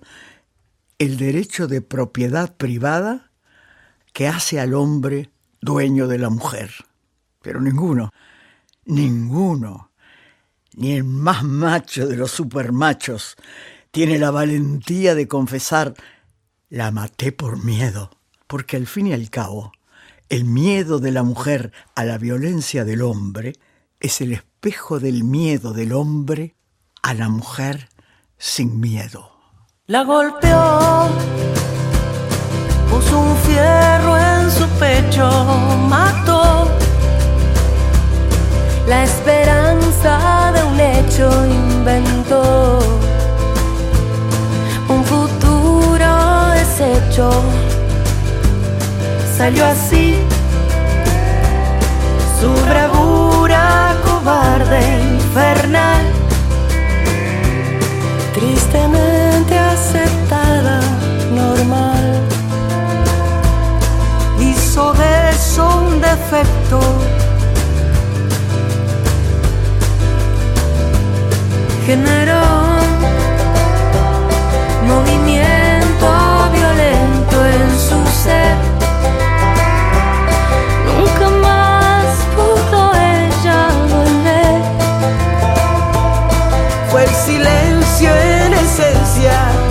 el derecho de propiedad privada que hace al hombre dueño de la mujer pero ninguno, ninguno, ni el más macho de los supermachos, tiene la valentía de confesar, la maté por miedo, porque al fin y al cabo, el miedo de la mujer a la violencia del hombre es el espejo del miedo del hombre a la mujer sin miedo. La golpeó, puso un fierro en su pecho, mató la esperanza de un hecho inventó un futuro deshecho. Salió así su bravura cobarde infernal, tristemente aceptada, normal. Hizo de eso un defecto generó movimiento violento en su ser. Nunca más pudo ella volver. Fue el silencio en esencia.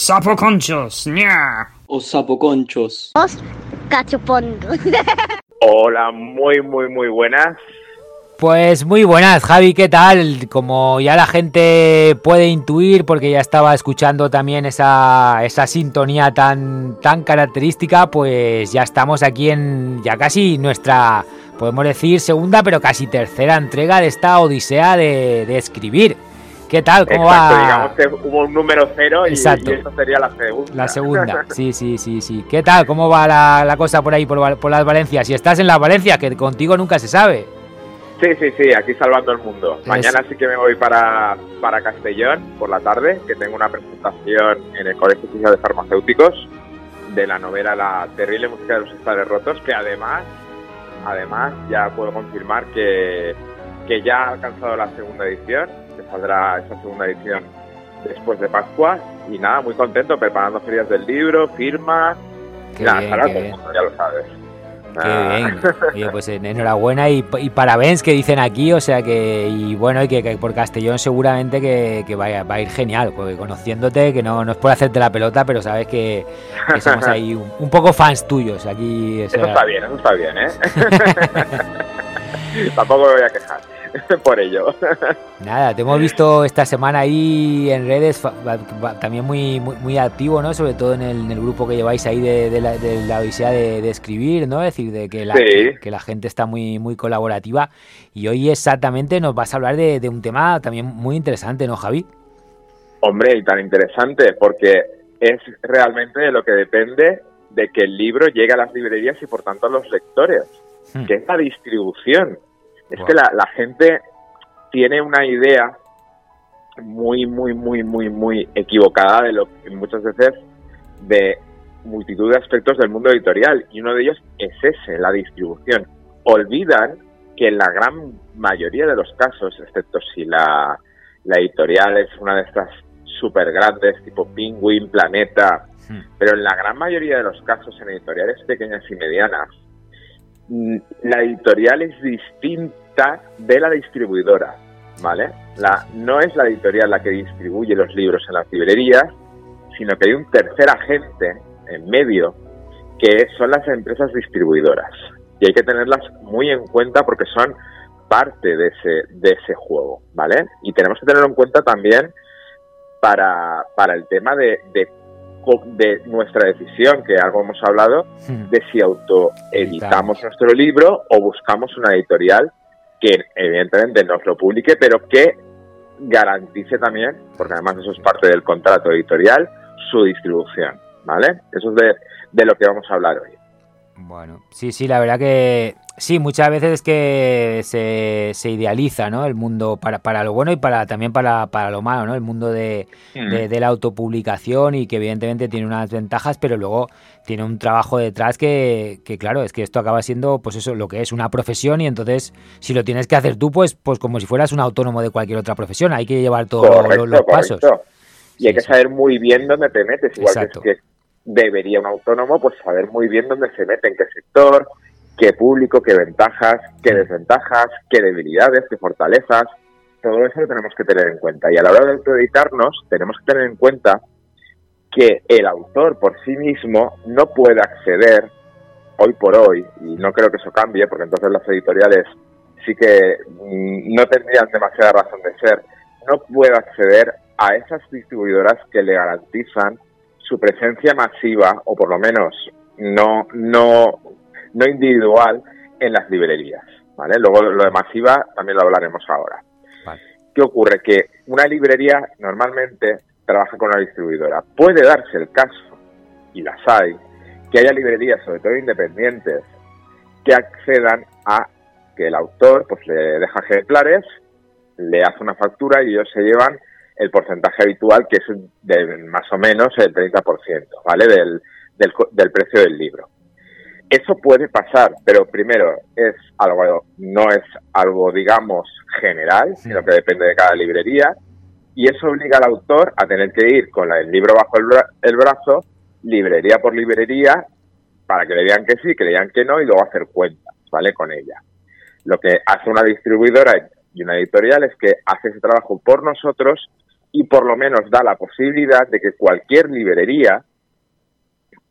Sapoconchos, ña. Os sapoconchos. Os cachopondos. Hola, muy, muy, muy buenas. Pues muy buenas, Javi, ¿qué tal? Como ya la gente puede intuir, porque ya estaba escuchando también esa, esa sintonía tan, tan característica, pues ya estamos aquí en ya casi nuestra, podemos decir, segunda, pero casi tercera entrega de esta odisea de, de escribir. ¿Qué tal? ¿Cómo Exacto, va? digamos que hubo un número cero y, Exacto. y eso sería la segunda. La segunda, sí, sí, sí, sí. ¿Qué tal? ¿Cómo va la, la cosa por ahí, por, las Valencias? Si estás en las Valencias, que contigo nunca se sabe. Sí, sí, sí, aquí salvando el mundo. Mañana sí que me voy para, para Castellón por la tarde, que tengo una presentación en el Colegio Oficial de Farmacéuticos de la novela La terrible música de los estares rotos, que además, además ya puedo confirmar que, que ya ha alcanzado la segunda edición, que saldrá esa segunda edición después de Pascua. Y nada, muy contento, preparando ferias del libro, firmas. Qué nada, bien, qué bien. mundo, ya lo sabes. Qué Ah. bien. Oye, pues en- enhorabuena y, y parabéns que dicen aquí, o sea que, y bueno, y que, que por Castellón seguramente que, que vaya- va a ir genial, porque conociéndote, que no, no es por hacerte la pelota, pero sabes que, que somos ahí un, un poco fans tuyos aquí. o Eso está bien, eso está bien, ¿eh? Tampoco me voy a quejar por ello. Nada, te hemos visto esta semana ahí en redes también muy, muy, muy activo, ¿no? Sobre todo en el, en el grupo que lleváis ahí de, de la, de la de, de escribir, ¿no? Es decir, de que la, Sí. que, que la gente está muy, muy colaborativa. Y hoy exactamente nos vas a hablar de, de un tema también muy interesante, ¿no, Javi? Hombre, y tan interesante, porque es realmente de lo que depende de que el libro llegue a las librerías y por tanto a los lectores, Hmm. que es la distribución. Es Wow. que la, la gente tiene una idea muy, muy, muy, muy, muy equivocada de lo que muchas veces de multitud de aspectos del mundo editorial y uno de ellos es ese, la distribución. Olvidan que en la gran mayoría de los casos, excepto si la, la editorial es una de estas súper grandes tipo Penguin, Planeta, pero en la gran mayoría de los casos en editoriales pequeñas y medianas, la editorial es distinta de la distribuidora, ¿vale? La, no es la editorial la que distribuye los libros en las librerías, sino que hay un tercer agente en medio que son las empresas distribuidoras. Y hay que tenerlas muy en cuenta porque son parte de ese, de ese juego, ¿vale? Y tenemos que tenerlo en cuenta también para, para el tema de, de, de nuestra decisión, que algo hemos hablado, de si autoeditamos nuestro libro o buscamos una editorial que evidentemente nos lo publique, pero que garantice también, porque además eso es parte del contrato editorial, su distribución, ¿vale? Eso es de, de lo que vamos a hablar hoy. Bueno, sí, sí, la verdad que sí, muchas veces es que se, se idealiza, ¿no? El mundo para, para lo bueno y para también para, para lo malo, ¿no? El mundo de, de, de la autopublicación y que evidentemente tiene unas ventajas, pero luego tiene un trabajo detrás que, que, claro, es que esto acaba siendo, pues eso, lo que es una profesión y entonces si lo tienes que hacer tú, pues, pues como si fueras un autónomo de cualquier otra profesión, hay que llevar todos Correcto, los pasos. Y hay que saber muy bien dónde te metes, igual Exacto. que, es que debería un autónomo pues saber muy bien dónde se mete, en qué sector, qué público, qué ventajas, qué desventajas, qué debilidades, qué fortalezas. Todo eso lo tenemos que tener en cuenta. Y a la hora de autoeditarnos, tenemos que tener en cuenta que el autor por sí mismo no puede acceder hoy por hoy, y no creo que eso cambie, porque entonces las editoriales sí que mm, no tendrían demasiada razón de ser, no puede acceder a esas distribuidoras que le garantizan su presencia masiva, o por lo menos no, no, no individual, en las librerías. ¿vale? Luego lo de masiva también lo hablaremos ahora. ¿Qué ocurre? Que una librería normalmente trabaja con una distribuidora. Puede darse el caso, y las hay, que haya librerías, sobre todo independientes, que accedan a que el autor pues le deja ejemplares, le hace una factura y ellos se llevan el porcentaje habitual, que es de más o menos el 30%, ¿vale? Del, del, del precio del libro. Eso puede pasar, pero primero es algo, no es algo, digamos, general, sino que depende de cada librería. Y eso obliga al autor a tener que ir con el libro bajo el, bra- el brazo, librería por librería, para que le digan que sí, que le digan que no, y luego hacer cuentas, ¿vale? Con ella. Lo que hace una distribuidora y una editorial es que hace ese trabajo por nosotros y por lo menos da la posibilidad de que cualquier librería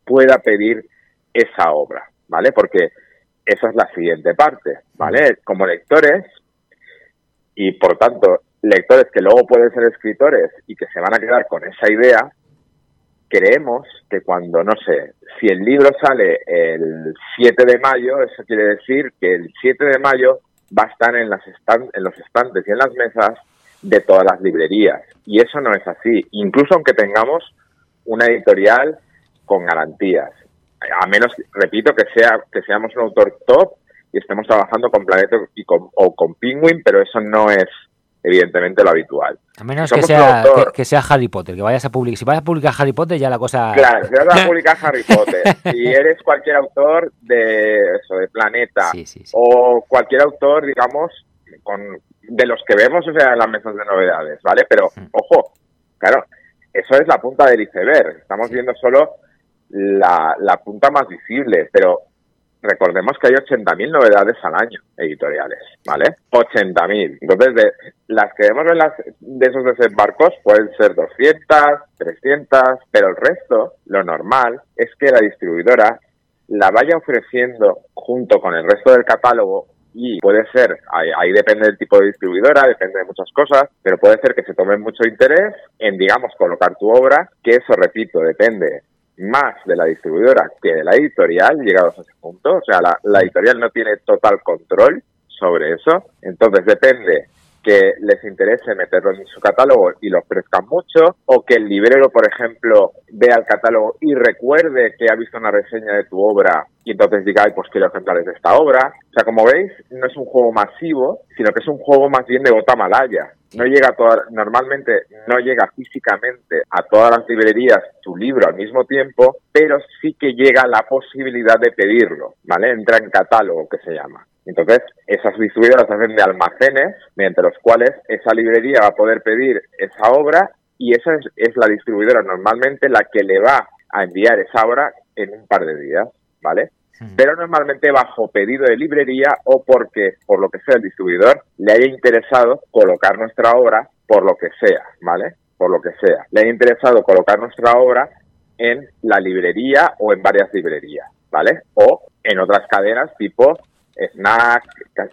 pueda pedir esa obra, ¿vale? Porque esa es la siguiente parte, ¿vale? Como lectores y por tanto lectores que luego pueden ser escritores y que se van a quedar con esa idea, creemos que cuando, no sé, si el libro sale el 7 de mayo, eso quiere decir que el 7 de mayo va a estar en, las estan- en los estantes y en las mesas de todas las librerías. Y eso no es así, incluso aunque tengamos una editorial con garantías. A menos, repito, que sea que seamos un autor top y estemos trabajando con Planeta y con, o con Penguin, pero eso no es evidentemente lo habitual. A menos que sea, autor- que, que sea Harry Potter, que vayas a publicar. Si vas a publicar Harry Potter, ya la cosa. Claro, si vas a publicar Harry Potter, si eres cualquier autor de eso, de Planeta, o cualquier autor, digamos, con de los que vemos, o sea, en las mesas de novedades, ¿vale? Pero, ojo, claro, eso es la punta del iceberg. Estamos viendo solo la, la punta más visible, pero recordemos que hay 80.000 novedades al año editoriales, ¿vale? 80.000. Entonces, de las que vemos en las, de esos desembarcos pueden ser 200, 300, pero el resto, lo normal, es que la distribuidora la vaya ofreciendo junto con el resto del catálogo y puede ser, ahí, ahí depende del tipo de distribuidora, depende de muchas cosas, pero puede ser que se tome mucho interés en, digamos, colocar tu obra, que eso, repito, depende más de la distribuidora que de la editorial, llegados a ese punto. O sea, la, la editorial no tiene total control sobre eso. Entonces depende que les interese meterlo en su catálogo y lo ofrezcan mucho, o que el librero, por ejemplo, vea el catálogo y recuerde que ha visto una reseña de tu obra y entonces diga, ay, pues quiero ejemplares de esta obra. O sea, como veis, no es un juego masivo, sino que es un juego más bien de bota malaya. No llega a toda, normalmente no llega físicamente a todas las librerías tu libro al mismo tiempo, pero sí que llega la posibilidad de pedirlo, ¿vale? Entra en catálogo, que se llama. Entonces, esas distribuidoras hacen de almacenes mediante los cuales esa librería va a poder pedir esa obra y esa es, es la distribuidora normalmente la que le va a enviar esa obra en un par de días, ¿vale? Pero normalmente bajo pedido de librería o porque, por lo que sea, el distribuidor le haya interesado colocar nuestra obra por lo que sea, ¿vale? Por lo que sea. Le haya interesado colocar nuestra obra en la librería o en varias librerías, ¿vale? O en otras cadenas tipo Snack,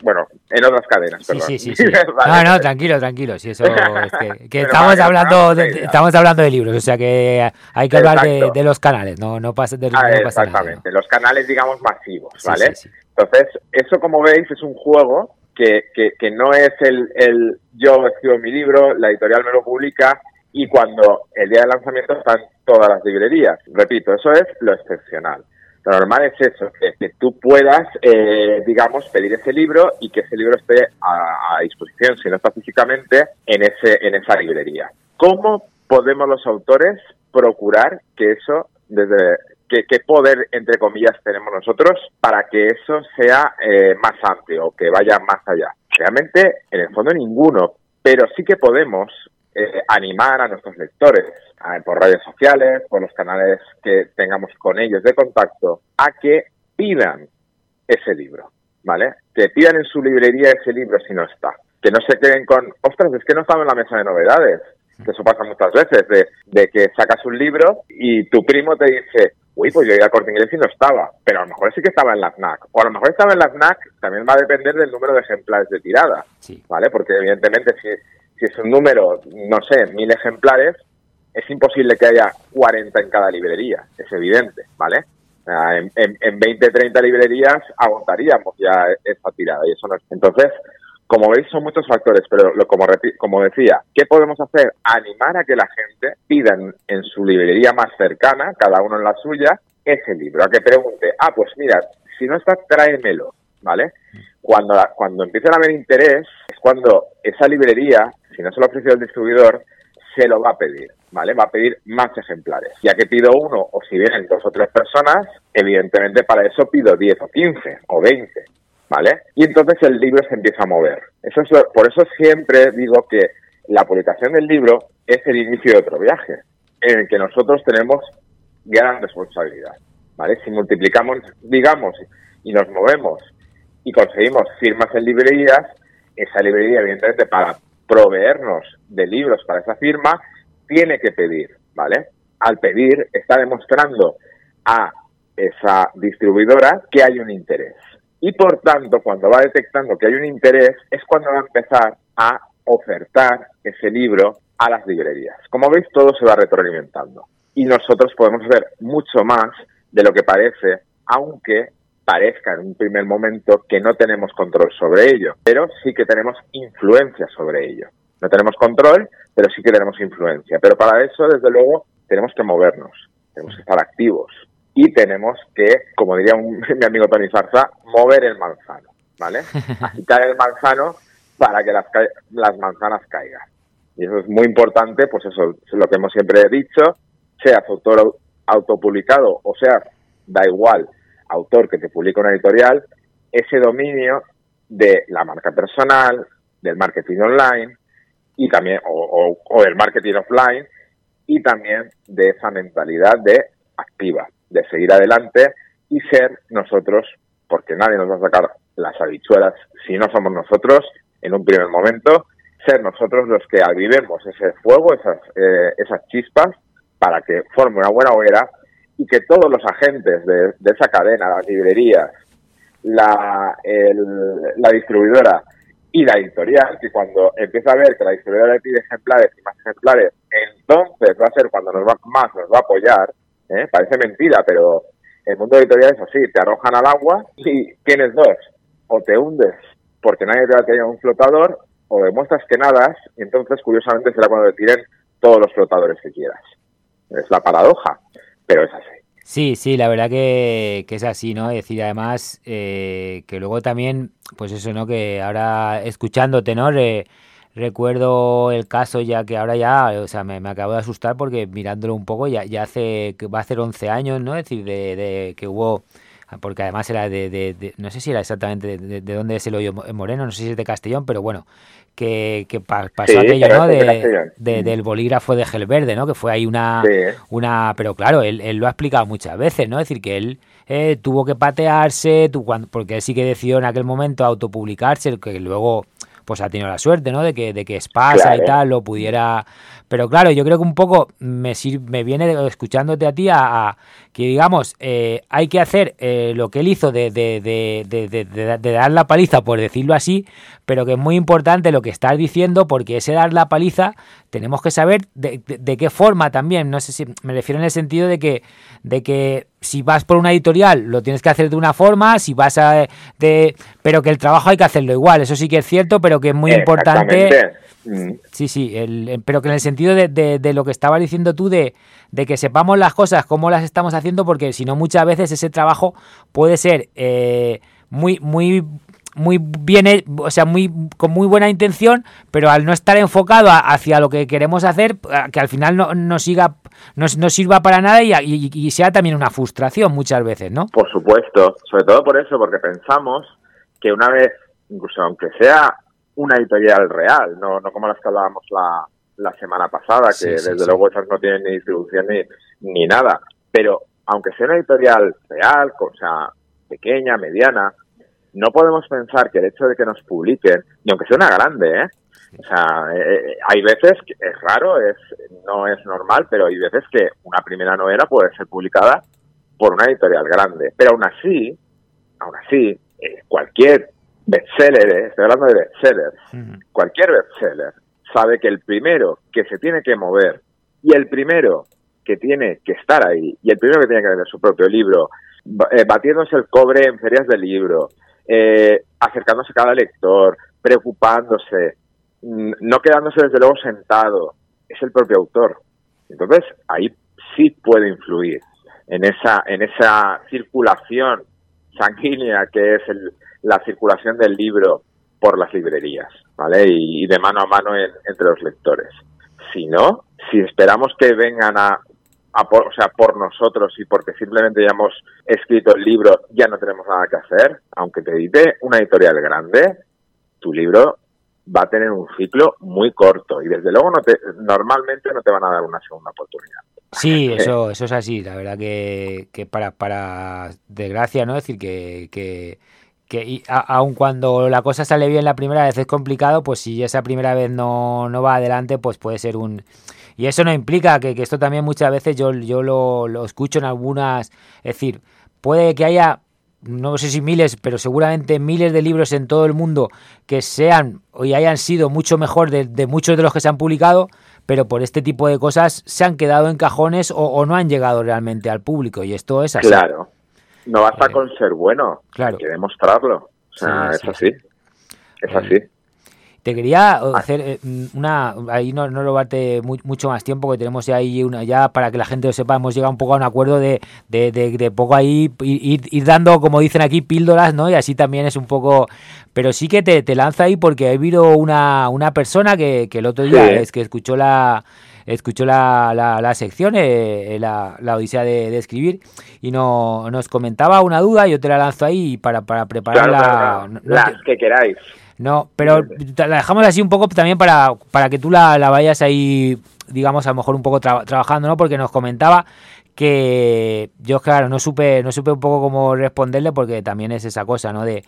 bueno, en otras cadenas, Sí, perdón. sí, sí. sí. Vale. No, no, tranquilo, tranquilo. Si eso es que, estamos hablando, de, idea. estamos hablando de libros, o sea que hay que hablar de, los canales, no, no pasa, de, no Ah, pasa nada. exactamente, los canales, digamos, masivos, ¿vale? sí, sí. Entonces, eso, como veis, es un juego que, que, que no es el, el yo escribo mi libro, la editorial me lo publica y cuando el día de lanzamiento están todas las librerías. Repito, eso es lo excepcional. Lo normal es eso, que, que tú puedas, eh, digamos, pedir ese libro y que ese libro esté a, disposición, si no está físicamente, en, ese, en esa librería. ¿Cómo podemos los autores procurar que eso, desde qué, qué poder, entre comillas, tenemos nosotros para que eso sea eh, más amplio, que vaya más allá? Realmente, en el fondo, ninguno, pero sí que podemos eh, animar a nuestros lectores por redes sociales, por los canales que tengamos con ellos de contacto, a que pidan ese libro, ¿vale? Que pidan en su librería ese libro si no está. Que no se queden con, ostras, es que no estaba en la mesa de novedades. Que eso pasa muchas veces, de, de que sacas un libro y tu primo te dice, uy, pues yo iba a Corte Inglés y no estaba, pero a lo mejor sí que estaba en la FNAC. O a lo mejor estaba en la FNAC, también va a depender del número de ejemplares de tirada, ¿vale? Porque evidentemente si, si es un número, no sé, mil ejemplares, es imposible que haya 40 en cada librería, es evidente, ¿vale? En, en, en 20, 30 librerías agotaríamos ya esa tirada y eso. Entonces, como veis, son muchos factores, pero lo, como, como decía, ¿qué podemos hacer? Animar a que la gente pida en, su librería más cercana, cada uno en la suya, ese libro, a que pregunte, ah, pues mira, si no está, tráemelo, ¿vale? Cuando, cuando empiezan a haber interés, es cuando esa librería, si no se lo ha ofrecido el distribuidor, se lo va a pedir, ¿vale? Va a pedir más ejemplares. Ya que pido uno, o si vienen dos o tres personas, evidentemente para eso pido 10 o 15 o 20, ¿vale? Y entonces el libro se empieza a mover. Eso es lo- por eso siempre digo que la publicación del libro es el inicio de otro viaje, en el que nosotros tenemos gran responsabilidad. ¿vale? Si multiplicamos, digamos, y nos movemos y conseguimos firmas en librerías, esa librería, evidentemente, para proveernos de libros para esa firma, tiene que pedir, ¿vale? Al pedir, está demostrando a esa distribuidora que hay un interés. Y por tanto, cuando va detectando que hay un interés, es cuando va a empezar a ofertar ese libro a las librerías. Como veis, todo se va retroalimentando. Y nosotros podemos ver mucho más de lo que parece, aunque parezca en un primer momento que no tenemos control sobre ello, pero sí que tenemos influencia sobre ello. No tenemos control, pero sí que tenemos influencia. Pero para eso, desde luego, tenemos que movernos, tenemos que estar activos y tenemos que, como diría un, mi amigo Tony Farza, mover el manzano, ¿vale? Agitar el manzano para que las, las manzanas caigan. Y eso es muy importante, pues eso es lo que hemos siempre dicho, seas autor autopublicado o sea, da igual, autor que te publica una editorial, ese dominio de la marca personal, del marketing online y también, o, o, del marketing offline y también de esa mentalidad de activa, de seguir adelante y ser nosotros, porque nadie nos va a sacar las habichuelas si no somos nosotros en un primer momento, ser nosotros los que avivemos ese fuego, esas, eh, esas chispas, para que forme una buena hoguera y que todos los agentes de, esa cadena, las librerías, la distribuidora y la editorial, que cuando empieza a ver que la distribuidora le pide ejemplares y más ejemplares, entonces va a ser cuando nos va, más nos va a apoyar. ¿eh? Parece mentira, pero el mundo editorial es así, te arrojan al agua y tienes dos, o te hundes porque nadie te va a tener un flotador, o demuestras que nadas, y entonces curiosamente será cuando te tiren todos los flotadores que quieras. Es la paradoja, pero es así. Sí, sí, la verdad que, que es así, ¿no? Es decir, además, eh, que luego también, pues eso, ¿no? Que ahora escuchándote, ¿no? Re, recuerdo el caso ya que ahora ya, o sea, me, me, acabo de asustar porque mirándolo un poco, ya, ya hace, va a hacer 11 años, ¿no? Es decir, de, que hubo porque además era de, de, no sé si era exactamente de, de, dónde es el hoyo moreno, no sé si es de Castellón, pero bueno, que, que pa, pasó sí, aquello, ¿no? De, de, del bolígrafo de Gelverde, ¿no? Que fue ahí una, sí. una, pero claro, él, él, lo ha explicado muchas veces, ¿no? Es decir, que él eh, tuvo que patearse, tu, cuando, porque él sí que decidió en aquel momento autopublicarse, que luego pues ha tenido la suerte, ¿no? De que, de que Espasa claro. y tal lo pudiera... Pero claro, yo creo que un poco me, me viene escuchándote a ti a, a que, digamos, eh, hay que hacer eh, lo que él hizo de, de, de, de, dar la paliza, por decirlo así, pero que es muy importante lo que estás diciendo, porque ese dar la paliza tenemos que saber de, qué forma también. No sé si me refiero en el sentido de que, de que si vas por una editorial lo tienes que hacer de una forma, si vas a de pero que el trabajo hay que hacerlo igual, eso sí que es cierto, pero que es muy importante. Sí, sí, el, pero que en el sentido de, de, de, lo que estabas diciendo tú de, de que sepamos las cosas, cómo las estamos haciendo, porque si no muchas veces ese trabajo puede ser eh, muy, muy muy bien, o sea, muy con muy buena intención, pero al no estar enfocado a, hacia lo que queremos hacer, que al final no, no siga, no, no sirva para nada y, y, y, sea también una frustración muchas veces, ¿no? Por supuesto, sobre todo por eso, porque pensamos que una vez, incluso aunque sea una editorial real, no, no como las que hablábamos la, la semana pasada, que sí, desde sí, luego esas no tienen ni distribución ni, ni nada, pero aunque sea una editorial real, o sea, pequeña, mediana, no podemos pensar que el hecho de que nos publiquen, ni aunque sea una grande, ¿eh? O sea, eh, hay veces que es raro, es no es normal, pero hay veces que una primera novela puede ser publicada por una editorial grande. Pero aún así, aún así, eh, cualquier bestseller, ¿eh? estoy hablando de bestsellers, uh -huh. cualquier bestseller sabe que el primero que se tiene que mover y el primero que tiene que estar ahí y el primero que tiene que tener su propio libro, eh, batiéndose el cobre en ferias de libro, eh, acercándose a cada lector, preocupándose, no quedándose desde luego sentado, es el propio autor. Entonces, ahí sí puede influir en esa, en esa circulación sanguínea que es el, la circulación del libro por las librerías, ¿vale? Y, y de mano a mano en, entre los lectores. Si no, si esperamos que vengan a, a por, o sea, por nosotros y porque simplemente ya hemos escrito el libro, ya no tenemos nada que hacer, aunque te edite una editorial grande, tu libro va a tener un ciclo muy corto y desde luego no te, normalmente no te van a dar una segunda oportunidad. Sí, eso, eso es así. La verdad que, que para, para desgracia, ¿no? Es decir, que, que, que a- aun cuando la cosa sale bien la primera vez es complicado, pues si esa primera vez no, no va adelante, pues puede ser un... Y eso no implica que, esto también muchas veces yo, yo lo, lo escucho en algunas... Es decir, puede que haya, no sé si miles, pero seguramente miles de libros en todo el mundo que sean y hayan sido mucho mejor de, de muchos de los que se han publicado, pero por este tipo de cosas se han quedado en cajones o, o no han llegado realmente al público. Y esto es así. Claro, no basta con ser bueno, Claro. hay que demostrarlo. O sea, Sí, es sí, así. Es así. Te quería hacer eh, una, ahí no, no robarte mu- mucho más tiempo, que tenemos ya ahí una, ya para que la gente lo sepa, hemos llegado un poco a un acuerdo de, de, de, de poco ahí ir, ir- dando, como dicen aquí, píldoras, ¿no? Y así también es un poco, pero sí que te, te lanza ahí porque ha habido una, una persona que, que el otro día Sí. es que escuchó la escuchó la, la, la sección, eh, eh, la, la odisea de, de escribir, y no, nos comentaba una duda, yo te la lanzo ahí para, para preparar Claro, no- Las que queráis. no, pero la dejamos así un poco también para, para que tú la, la vayas ahí, digamos, a lo mejor un poco tra- trabajando, ¿no? Porque nos comentaba que yo, claro, no supe, no supe un poco cómo responderle porque también es esa cosa, ¿no? De,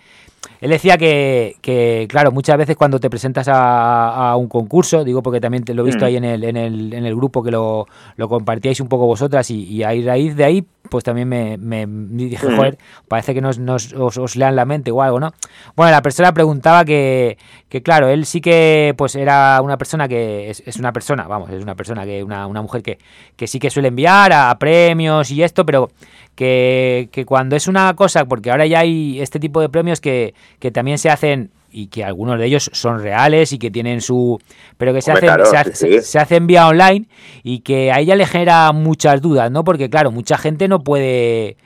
él decía que, que, claro, muchas veces cuando te presentas a, a un concurso, digo porque también te lo he visto Mm. ahí en el, en el, en el grupo que lo, lo compartíais un poco vosotras y, y a raíz de ahí, pues también me, me- dije, Mm. joder, parece que nos, nos- os, os lean la mente o algo, ¿no? Bueno, la persona preguntaba que, que claro, él sí que pues era una persona que es, es una persona, vamos, es una persona que una, una mujer que, que sí que suele enviar a, premios y esto, pero que, que cuando es una cosa, porque ahora ya hay este tipo de premios que, que también se hacen y que algunos de ellos son reales y que tienen su pero que se hacen claro, se, hace, sí, sí. se- se hace vía online y que a ella le genera muchas dudas, ¿no? Porque claro, mucha gente no puede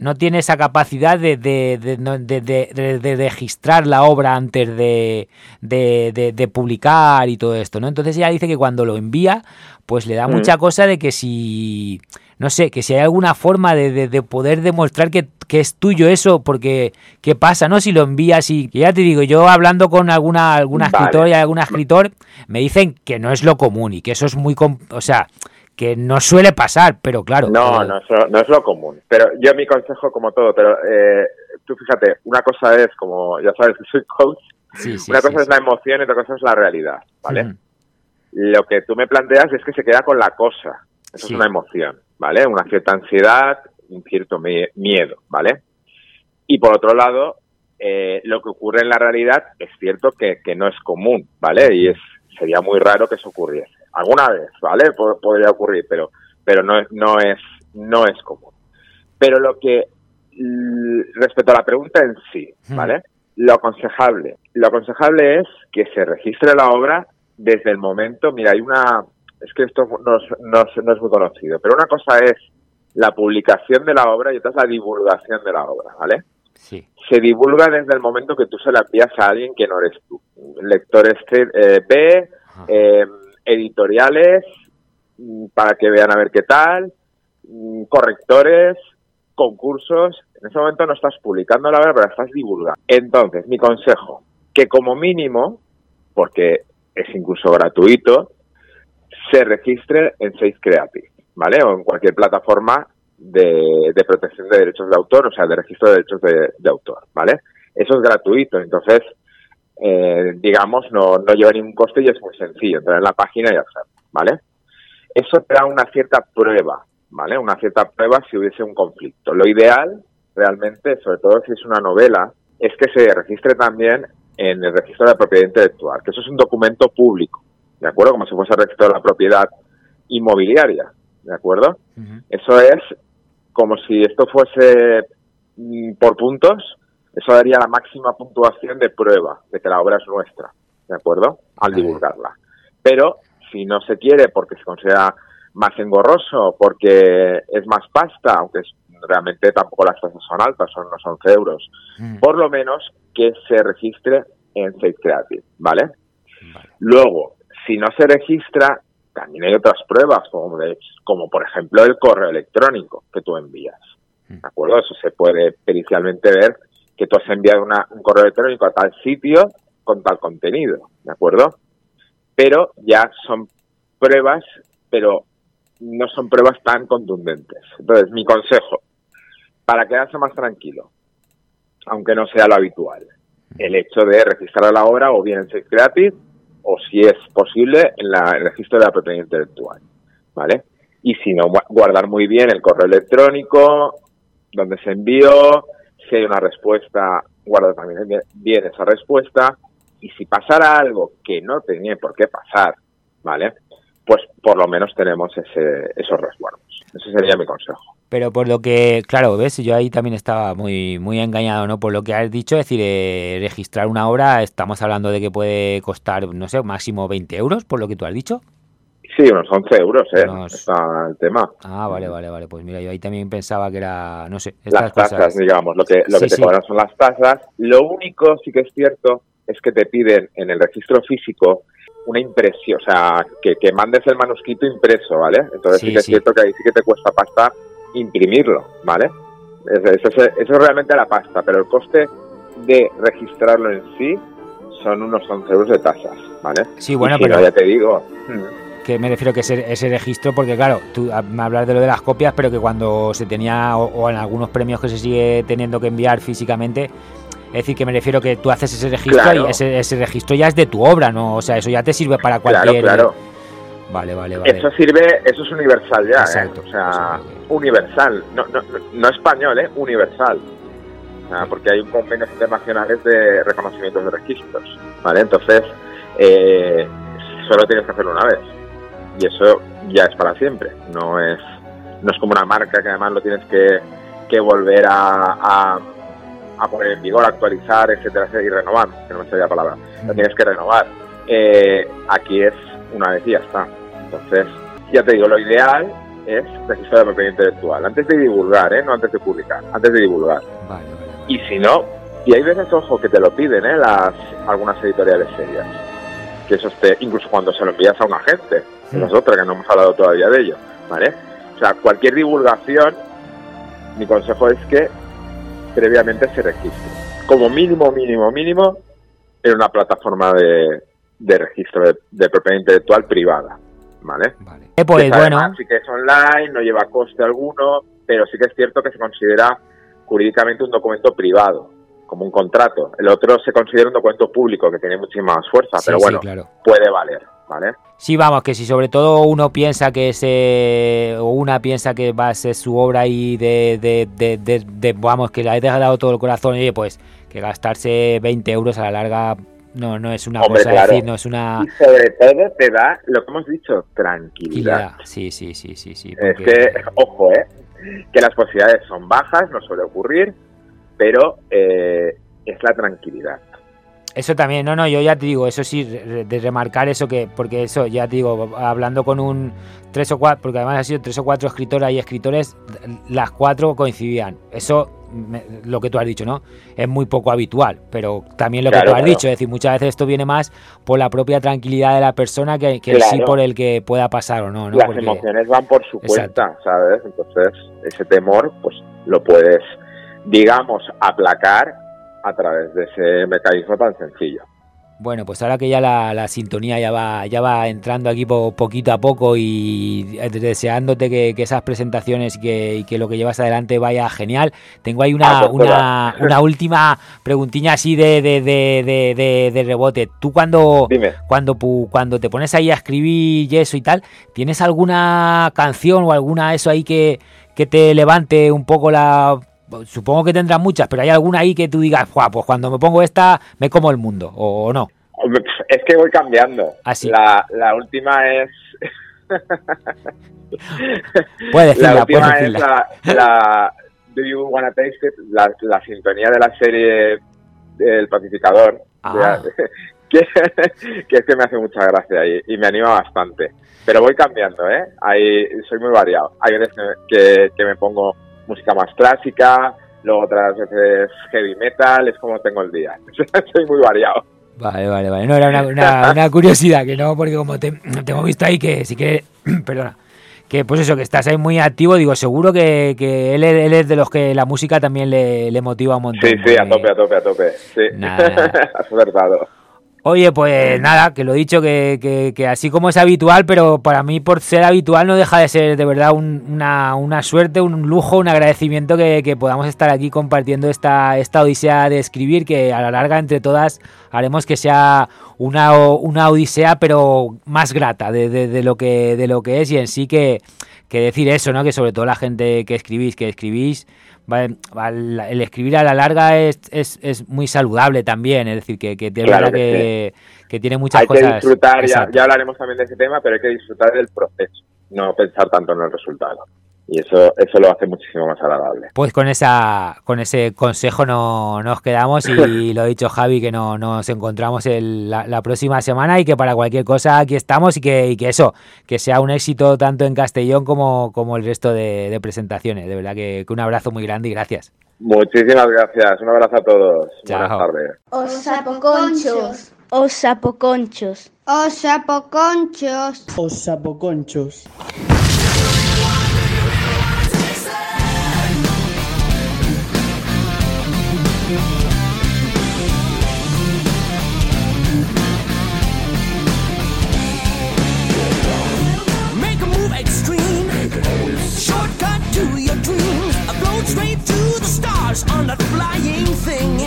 no tiene esa capacidad de, de, de, de- de- de- de registrar la obra antes de, de, de- de publicar y todo esto, ¿no? Entonces ella dice que cuando lo envía, pues le da Mm. mucha cosa de que si, no sé, que si hay alguna forma de, de- de poder demostrar que, que es tuyo eso, porque ¿qué pasa, no? Si lo envías y ya te digo, yo hablando con alguna, alguna Vale. escritora y algún escritor, me dicen que no es lo común y que eso es muy, o sea, que no suele pasar, pero claro. No, no es, lo, no es lo común. Pero yo mi consejo, como todo, pero eh, tú fíjate, una cosa es, como ya sabes que soy coach, sí, sí, una sí, cosa es la emoción y otra cosa es la realidad, ¿vale? Lo que tú me planteas es que se queda con la cosa. Eso es una emoción, ¿vale? Una cierta ansiedad, un cierto mie- miedo, ¿vale? Y por otro lado, eh, lo que ocurre en la realidad es cierto que, que no es común, ¿vale? Y es sería muy raro que eso ocurriese. Alguna vez, ¿vale? Po- podría ocurrir, pero, pero no, es- no, es, no es común. Pero lo que, respecto a la pregunta en sí, ¿vale? Lo aconsejable. Lo aconsejable es que se registre la obra desde el momento, mira, hay una, es que esto no, es- no es- no es muy conocido, pero una cosa es la publicación de la obra y otra es la divulgación de la obra, ¿vale? Sí. Se divulga desde el momento que tú se la envías a alguien que no eres tú. Lectores eh, B, eh, editoriales, mm, para que vean a ver qué tal, mm, correctores, concursos. En ese momento no estás publicando la obra, pero la estás divulgando. Entonces, mi consejo, que como mínimo, porque es incluso gratuito, se registre en Safe Creative, ¿vale? O en cualquier plataforma de, protección de derechos de autor, o sea, de registro de derechos de, autor, ¿vale? Eso es gratuito, entonces, eh, digamos, no, no lleva ningún coste y es muy sencillo, entrar en la página y hacerlo, ¿vale? Eso te da una cierta prueba, ¿vale? Una cierta prueba si hubiese un conflicto. Lo ideal, realmente, sobre todo si es una novela, es que se registre también en el registro de la propiedad intelectual, que eso es un documento público, ¿de acuerdo? Como si fuese el registro de la propiedad inmobiliaria, ¿de acuerdo? Eso es como si esto fuese mm, por puntos, eso daría la máxima puntuación de prueba de que la obra es nuestra, ¿de acuerdo? Al divulgarla. Pero si no se quiere porque se considera más engorroso, porque es más pasta, aunque es- realmente tampoco las tasas son altas, son unos 11 euros, por lo menos que se registre en Safe Creative, ¿vale? Luego, si no se registra, también hay otras pruebas, como, de- como por ejemplo el correo electrónico que tú envías. ¿De acuerdo? Eso se puede pericialmente ver que tú has enviado una- un correo electrónico a tal sitio con tal contenido, ¿de acuerdo? Pero ya son pruebas, pero no son pruebas tan contundentes. Entonces, mi consejo, para quedarse más tranquilo, aunque no sea lo habitual, el hecho de registrar la obra o bien en Safe Creative o si es posible en la, el registro de la propiedad intelectual, ¿vale? Y si no, guardar muy bien el correo electrónico, donde se envió, si hay una respuesta, guardar también bien esa respuesta, y si pasara algo que no tenía por qué pasar, ¿vale? Pues por lo menos tenemos ese, esos resguardos. Ese sería mi consejo. Pero por lo que, claro, ves, yo ahí también estaba muy muy engañado, ¿no? Por lo que has dicho, es decir, eh, registrar una obra, estamos hablando de que puede costar, no sé, máximo 20 euros, por lo que tú has dicho. Sí, unos 11 euros, ¿eh? Está el tema. Ah, vale, vale, vale. Pues mira, yo ahí también pensaba que era, no sé, estas las tasas, digamos, lo que, lo que te cobran son las tasas. Lo único, sí que es cierto, es que te piden en el registro físico una impresión, o sea, que, que mandes el manuscrito impreso, ¿vale? Entonces sí, que es cierto que ahí sí que te cuesta pasta imprimirlo, ¿vale? Eso, eso, es realmente la pasta, pero el coste de registrarlo en sí son unos 11 euros de tasas, ¿vale? Sí, bueno, pero... ya te digo... Que me refiero que ese, ese registro, porque claro, tú me hablas de lo de las copias, pero que cuando se tenía, o, en algunos premios que se sigue teniendo que enviar físicamente, es decir, que me refiero que tú haces ese registro y ese, ese, registro ya es de tu obra, ¿no? O sea, eso ya te sirve para cualquier... Claro, claro. Vale, vale, vale. Eso sirve, eso es universal ya, ¿eh? O sea, universal. No, no, no español, ¿eh? Universal. Porque hay un convenios internacionales de reconocimientos de registros, ¿vale? Entonces, eh, solo tienes que hacerlo una vez. Y eso ya es para siempre. No es, no es como una marca que además lo tienes que, que volver a, a, a poner en vigor, actualizar, etcétera, y renovar, que no me salía la palabra. Lo tienes que renovar. Eh, aquí es una vez y ya está. Entonces, ya te digo, lo ideal es registrar la propiedad intelectual, antes de divulgar, ¿eh? no antes de publicar, antes de divulgar. Vale, vale, Y si no, y hay veces, ojo, que te lo piden ¿eh? Las, algunas editoriales serias, que eso esté, incluso cuando se lo envías a un agente, que es otra, que no hemos hablado todavía de ello, ¿vale? O sea, cualquier divulgación, mi consejo es que previamente se registre. Como mínimo, mínimo, mínimo, en una plataforma de, de registro de, de propiedad intelectual privada. ¿Vale? vale. Eh, pues, bueno. Sí que es online, no lleva coste alguno, pero sí que es cierto que se considera jurídicamente un documento privado, como un contrato. El otro se considera un documento público, que tiene muchísima más fuerza, Sí, pero sí, bueno, claro. puede valer, ¿vale? Sí, vamos, que si sobre todo uno piensa que ese, o una piensa que va a ser su obra y de, de, de, de- de- vamos, que le ha dejado todo el corazón, y oye, pues que gastarse 20 euros a la larga no, no es una Hombre, cosa, claro. decir, no es una Y sobre todo te da, lo que hemos dicho, tranquilidad. Sí, sí, sí, sí, sí. Es que, ojo, ¿eh? Que las posibilidades son bajas, no suele ocurrir, pero eh, es la tranquilidad. Eso también, no, no, yo ya te digo, eso sí, de remarcar eso que, porque eso, ya te digo, hablando con un tres o cuatro, porque además ha sido tres o cuatro escritoras y escritores, las cuatro coincidían. Eso, me- lo que tú has dicho, ¿no? Es muy poco habitual, pero también lo que Claro, tú has dicho, es decir, muchas veces esto viene más por la propia tranquilidad de la persona que, que sí por el que pueda pasar o no, ¿no? Las Porque- emociones van por su Exacto. cuenta, ¿sabes? Entonces, ese temor, pues lo puedes, digamos, aplacar a través de ese mecanismo tan sencillo. Bueno, pues ahora que ya la, la sintonía ya va, ya va entrando aquí po- poquito a poco y eh, deseándote que, que esas presentaciones y que, y que lo que llevas adelante vaya genial, tengo ahí una, Ah, pues una, toda. una última preguntilla así de, de, de, de, de- de rebote. Tú cuando, Dime. cuando, cuando te pones ahí a escribir y eso y tal, ¿tienes alguna canción o alguna eso ahí que, que te levante un poco la... Supongo que tendrás muchas, pero hay alguna ahí que tú digas, "Buah, pues cuando me pongo esta me como el mundo, o, o no. Pf, Es que voy cambiando. Ah, sí. la, la última es... Decirla, la última es la, la Do You Wanna Taste It? La, la sintonía de la serie El Pacificador. Ah. Que, que es que me hace mucha gracia y, y me anima bastante. Pero voy cambiando, ¿eh? Ahí soy muy variado. Hay veces que, que, que me pongo música más clásica, luego otras veces heavy metal, es como tengo el día. soy muy variado. Vale, vale, vale. No, era una, una- una curiosidad, que no, porque como te, te hemos visto ahí que si quieres, perdona, que pues eso, que estás ahí muy activo, digo, seguro que, que él, es- él es de los que la música también le, le motiva un montón. Sí, sí, a tope, a tope, a tope. Sí, Nada. has acertado. Oye, pues nada, que lo he dicho, que, que, que, así como es habitual, pero para mí por ser habitual no deja de ser de verdad un, una, una, suerte, un lujo, un agradecimiento que, que, podamos estar aquí compartiendo esta, esta odisea de escribir, que a la larga entre todas haremos que sea una, una odisea, pero más grata de, de, de lo, que, de lo que es y en sí que, que decir eso, ¿no? Que sobre todo la gente que escribís, que escribís, el escribir a la larga es, es, es muy saludable también, es decir, que, que, claro que, sí. que, tiene muchas hay cosas. Hay que disfrutar, ya, ya, hablaremos también de ese tema, pero hay que disfrutar del proceso, no pensar tanto en el resultado. Y eso, eso lo hace muchísimo más agradable. Pues con esa con ese consejo no, nos quedamos y lo ha dicho Javi que no nos encontramos el, la, la, próxima semana y que para cualquier cosa aquí estamos y que, y que eso, que sea un éxito tanto en Castellón como, como el resto de, de presentaciones. De verdad que, que, un abrazo muy grande y gracias. Muchísimas gracias. Un abrazo a todos. Chao. Buenas tardes. Os sapoconchos. Os sapoconchos. Os sapoconchos. Os sapoconchos. Straight to the stars on that flying thing.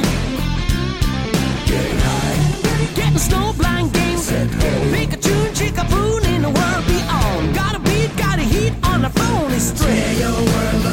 Getting high. Getting snow blind games. Pikachu, Chickapoon in the world beyond. Got a beat, got a heat on the phone. It's Tear your world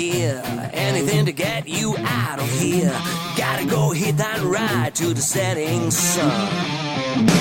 gear, anything to get you out of here. Gotta go hit that ride to the setting sun.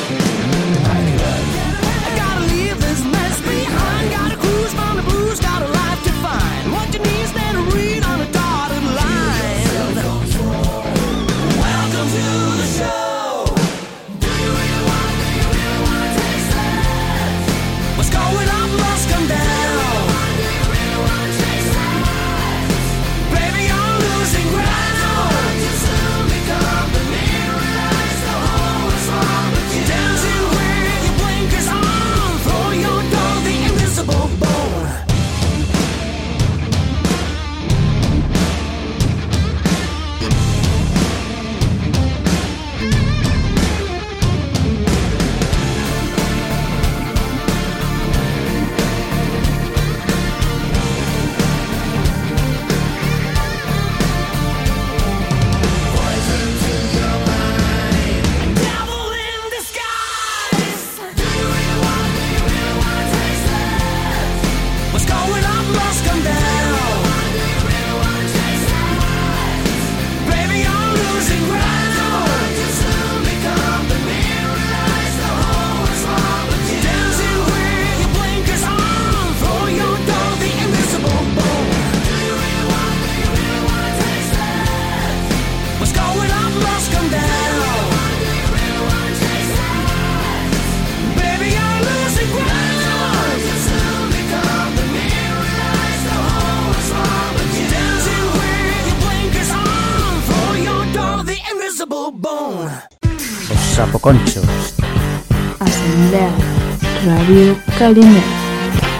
Galiña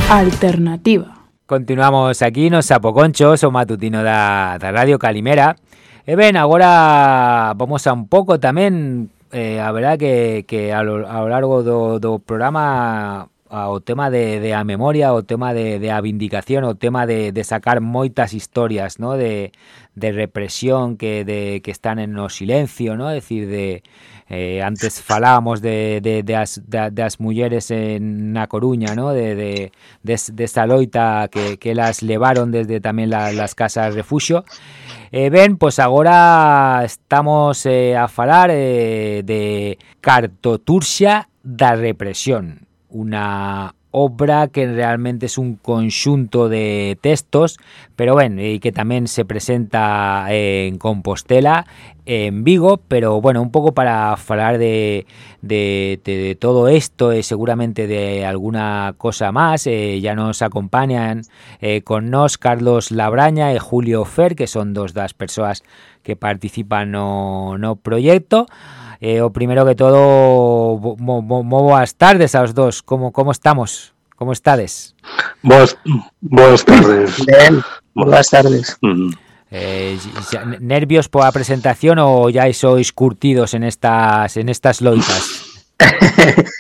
Alternativa Continuamos aquí nos Sapoconchos, o matutino da, da Radio Calimera E ben, agora vamos a un pouco tamén eh, A verdad que, que ao, ao largo do, do programa ao tema de, de a memoria, o tema de, de a vindicación, o tema de, de sacar moitas historias, ¿no? De, de represión que, de, que están en o silencio, ¿no? Es decir, de Eh, antes falábamos de, de, de, as, de, de as mulleres en na Coruña, ¿no? de, de, de, de esta loita que, que las levaron desde tamén la, las casas refugio. Eh, ben, pois agora estamos eh, a falar eh, de Cartoturxia da Represión, una obra que realmente es un conjunto de textos, pero bueno, y que también se presenta en Compostela, en Vigo, pero bueno, un poco para hablar de, de, de, de todo esto y seguramente de alguna cosa más, eh, ya nos acompañan eh, con nos Carlos Labraña y Julio Fer, que son dos das persoas que participan no, no proyecto. Eh, o primero que todo, mo, mo, mo boas tardes aos dos. Como como estamos? Como estades? Boas, boas tardes. Ben, boas tardes. Mm. Eh, xa, nervios pola presentación ou ya sois curtidos en estas en estas loitas?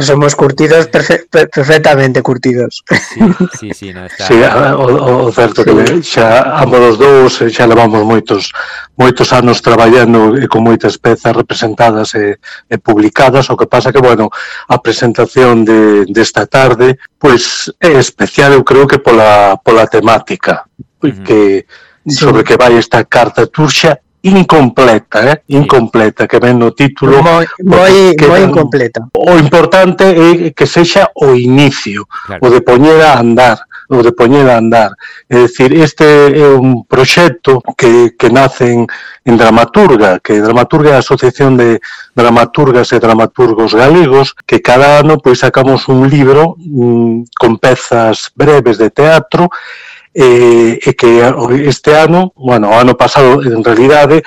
Somos curtidos, perfe perfectamente curtidos. Sí, sí, sí, no está... sí o, o certo que xa ambos os dous xa levamos moitos moitos anos traballando e con moitas pezas representadas e, e publicadas, o que pasa que, bueno, a presentación de, desta de tarde pois é especial, eu creo que pola, pola temática que uh -huh. sobre que vai esta carta turxa incompleta, eh? incompleta, que ven no título moi, moi, moi incompleta. O importante é que sexa o inicio, claro. o de poñer a andar, o de poñer a andar. É dicir, este é un proxecto que, que nace en, en Dramaturga, que Dramaturga é a Asociación de Dramaturgas e Dramaturgos Galegos, que cada ano pois sacamos un libro mmm, con pezas breves de teatro eh, e que este ano, bueno, o ano pasado en realidade,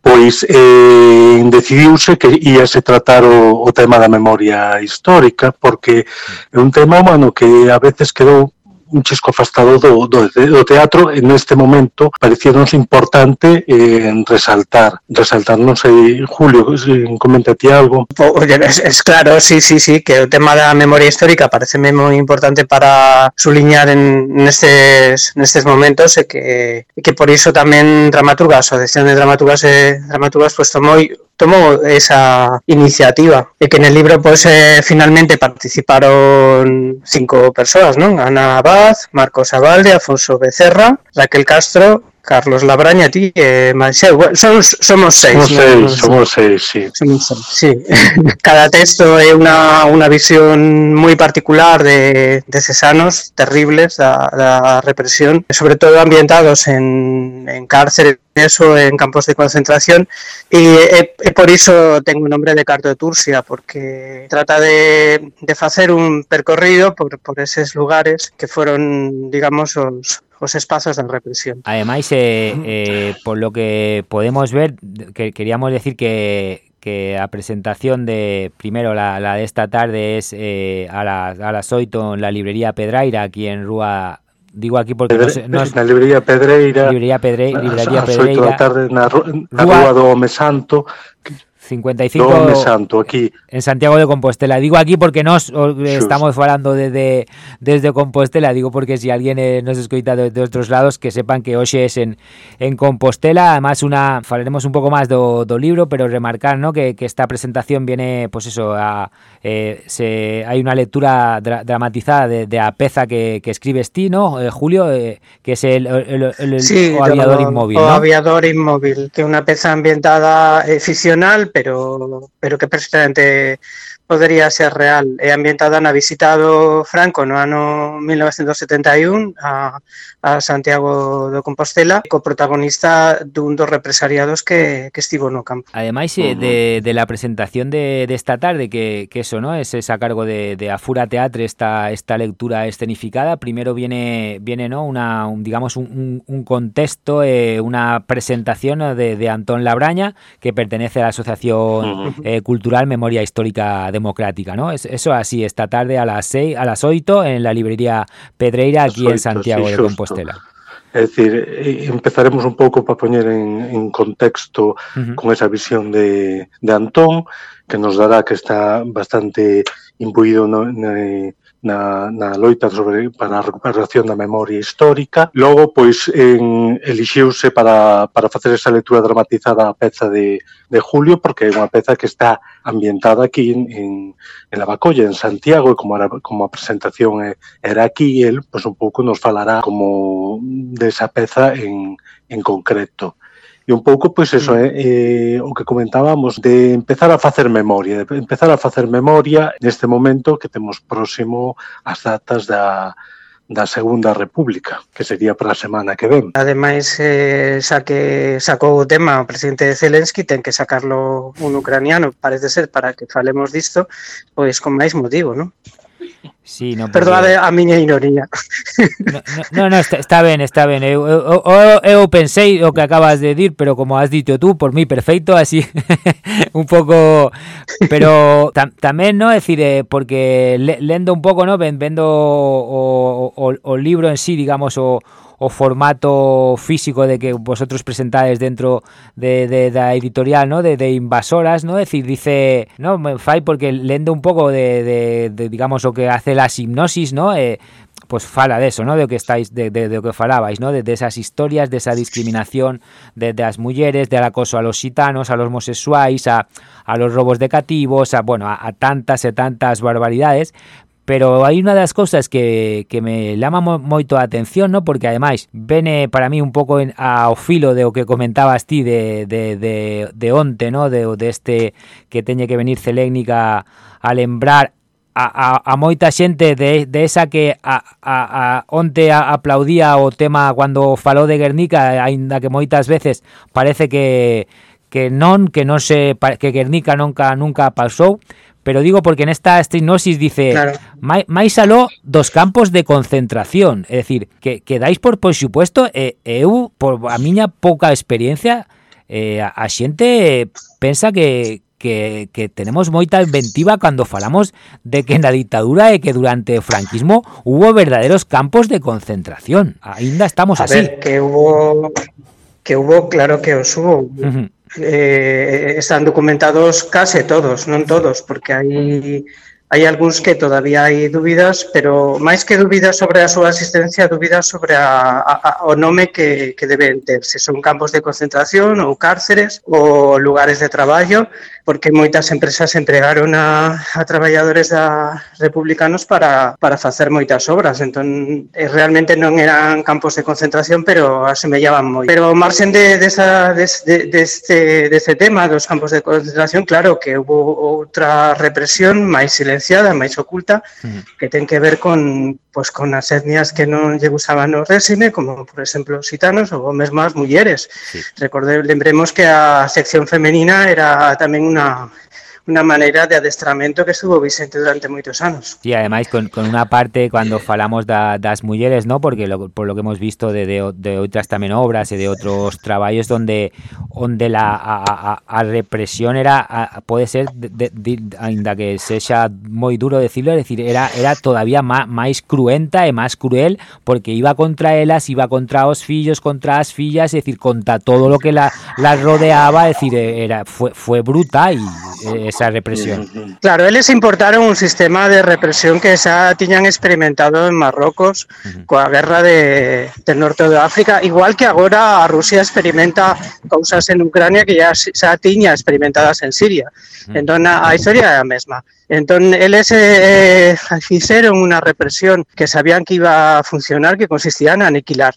pois eh, decidiuse que íase tratar o, o tema da memoria histórica, porque é un tema, bueno, que a veces quedou un chisco afastado do, do, do teatro en este momento parecíanos importante eh, resaltar resaltar, non sei, Julio eh, comenta ti algo. Es, es claro, sí, sí, sí, que o tema da memoria histórica parece moi importante para suliñar en nestes, nestes momentos e que, e que por iso tamén dramaturgas, a Asociación de Dramaturgas e Dramaturgas pues tomou tomó esa iniciativa e que en el libro pues eh, finalmente participaron cinco personas, ¿no? Ana Abad, Marcos Abalde, Afonso Becerra, Raquel Castro, Carlos Labraña, ti eh, somos, somos seis. Somos seis, somos seis, sí. Somos seis, sí. Cada texto é unha, unha visión moi particular de, de cesanos terribles da, da represión, sobre todo ambientados en, en cárceres eso en campos de concentración e, e, e por iso ten o nombre de Carto de Turcia porque trata de, de facer un percorrido por, por eses lugares que foron, digamos, os, os espazos da represión. Ademais, eh, eh, polo que podemos ver, que queríamos decir que, que a presentación de, primero, la, la de esta tarde es eh, a, las, a las 8 en la librería Pedraira, aquí en Rúa digo aquí porque Pedre, no, nos, na librería Pedreira. Librería Pedreira librería Pedreira a, a, a tarde na, na rúa, rúa do Home Santo 55 Home Santo aquí en Santiago de Compostela. Digo aquí porque nos estamos falando desde desde Compostela, digo porque si alguien eh, nos escoita de, de otros lados que sepan que hoxe es en, en Compostela, además una falaremos un pouco máis do, do libro, pero remarcar, ¿no? que, que esta presentación viene pues eso, a, eh, se hai unha lectura dra dramatizada de, de a peza que, que escribes ti, ¿no? Eh, Julio, eh, que es el, el, el, el sí, o aviador o, inmóvil, o ¿no? aviador inmóvil, que é unha peza ambientada eh, ficcional, pero pero que perfectamente podería ser real. É ambientada na visita do Franco no ano 1971 a, a Santiago de Compostela co protagonista dun dos represariados que, que estivo no campo. Ademais uh -huh. de, de la presentación de, de esta tarde, que, que eso, ¿no? Es, es a cargo de, de Afura Teatre esta, esta lectura escenificada. Primero viene, viene ¿no? una, un, digamos, un, un contexto, eh, una presentación de, de Antón Labraña, que pertenece a la Asociación uh -huh. eh, Cultural Memoria Histórica Democrática, ¿no? Es, eso así, esta tarde a las 6, a las 8 en la librería Pedreira, aquí 8, en Santiago sí, de Compostela. É dicir, empezaremos un pouco para poñer en, en contexto uh -huh. con esa visión de, de Antón, que nos dará que está bastante imbuído no, no, na, na loita sobre, para a recuperación da memoria histórica. Logo, pois, en, elixiuse para, para facer esa lectura dramatizada a peza de, de Julio, porque é unha peza que está ambientada aquí en, en, en Lavacolla, en Santiago, e como, era, como a presentación era aquí, el, pois, un pouco nos falará como desa peza en, en concreto. E un pouco, pois, eso mm. eh, eh, o que comentábamos de empezar a facer memoria, de empezar a facer memoria neste momento que temos próximo as datas da, da Segunda República, que sería para a semana que ven. Ademais, eh, xa que sacou o tema o presidente Zelensky, ten que sacarlo un ucraniano, parece ser, para que falemos disto, pois con máis motivo, non? Sí, no Perdónade a miña ironía. No, no, no está, está ben, está ben. Eu, eu, eu, eu pensei o que acabas de dir, pero como has dito tú, por mí perfeito, así un pouco pero tam, tamén, no, é dicir, eh, porque le, lendo un pouco, no, vendo o, o, o libro en sí, digamos o o formato físico de que vosotros presentáis dentro de, da editorial, ¿no? De, invasoras, ¿no? Es decir, dice, no, me fai porque lendo un pouco de, digamos o que hace la hipnosis, ¿no? Eh, pues fala de eso, ¿no? De lo que estáis de, de, lo que falabais, ¿no? De, esas historias, de esa discriminación de, las mujeres, del acoso a los gitanos, a los homosexuais, a, a los robos de cativos, a bueno, a, tantas e tantas barbaridades, Pero hai unha das cousas que, que me lama moito a atención, no? porque ademais vene para mí un pouco en, ao filo de o que comentabas ti de, de, de, de onte, no? de, de este que teñe que venir Celécnica a lembrar a, a, a moita xente de, de esa que a, a, a onte a, aplaudía o tema cando falou de Guernica, aínda que moitas veces parece que que non, que non se que Guernica nunca nunca pasou pero digo porque en esta estenosis dice claro. máis aló dos campos de concentración, é dicir, que, que dais por por supuesto, e, eu, por a miña pouca experiencia, eh, a xente pensa que, que, que tenemos moita inventiva cando falamos de que na dictadura e que durante o franquismo hubo verdaderos campos de concentración. Ainda estamos a así. Ver, que hubo que hubo, claro que os hubo. Uh -huh eh, están documentados case todos, non todos, porque hai hai algúns que todavía hai dúbidas, pero máis que dúbidas sobre a súa asistencia, dúbidas sobre a, a, a, o nome que, que deben ter, se son campos de concentración ou cárceres ou lugares de traballo, porque moitas empresas empregaron a, a traballadores da republicanos para, para facer moitas obras, entón eh, realmente non eran campos de concentración, pero asemellaban moi. Pero marxen de, desa, de, de, de, este, de este tema dos campos de concentración, claro que houve outra represión máis silenciosa silenciada, máis oculta, que ten que ver con pues con as etnias que non lle gustaban o réxime, como por exemplo os gitanos ou mesmo as mulleres. Sí. Recorde, lembremos que a sección femenina era tamén unha una maneira de adestramento que estuvo Vicente durante moitos anos. Sí, ademais con, con unha parte cando falamos da, das mulleres, ¿no? porque lo, por lo que hemos visto de, de, de outras tamén obras e de outros traballos donde onde la a, a, a represión era a, pode ser de, de, ainda que sexa moi duro decirlo, é decir, era era todavía má, máis cruenta e máis cruel porque iba contra elas, iba contra os fillos, contra as fillas, é decir, contra todo lo que la, la rodeaba, é decir, era fue fue bruta e esa represión. Claro, eles importaron un sistema de represión que xa tiñan experimentado en Marrocos uh -huh. coa guerra de, del norte de África, igual que agora a Rusia experimenta cousas en Ucrania que ya xa tiña experimentadas en Siria. Uh -huh. Entón, a, a historia é a mesma. Entón, eles eh, fixeron unha represión que sabían que iba a funcionar, que consistía en aniquilar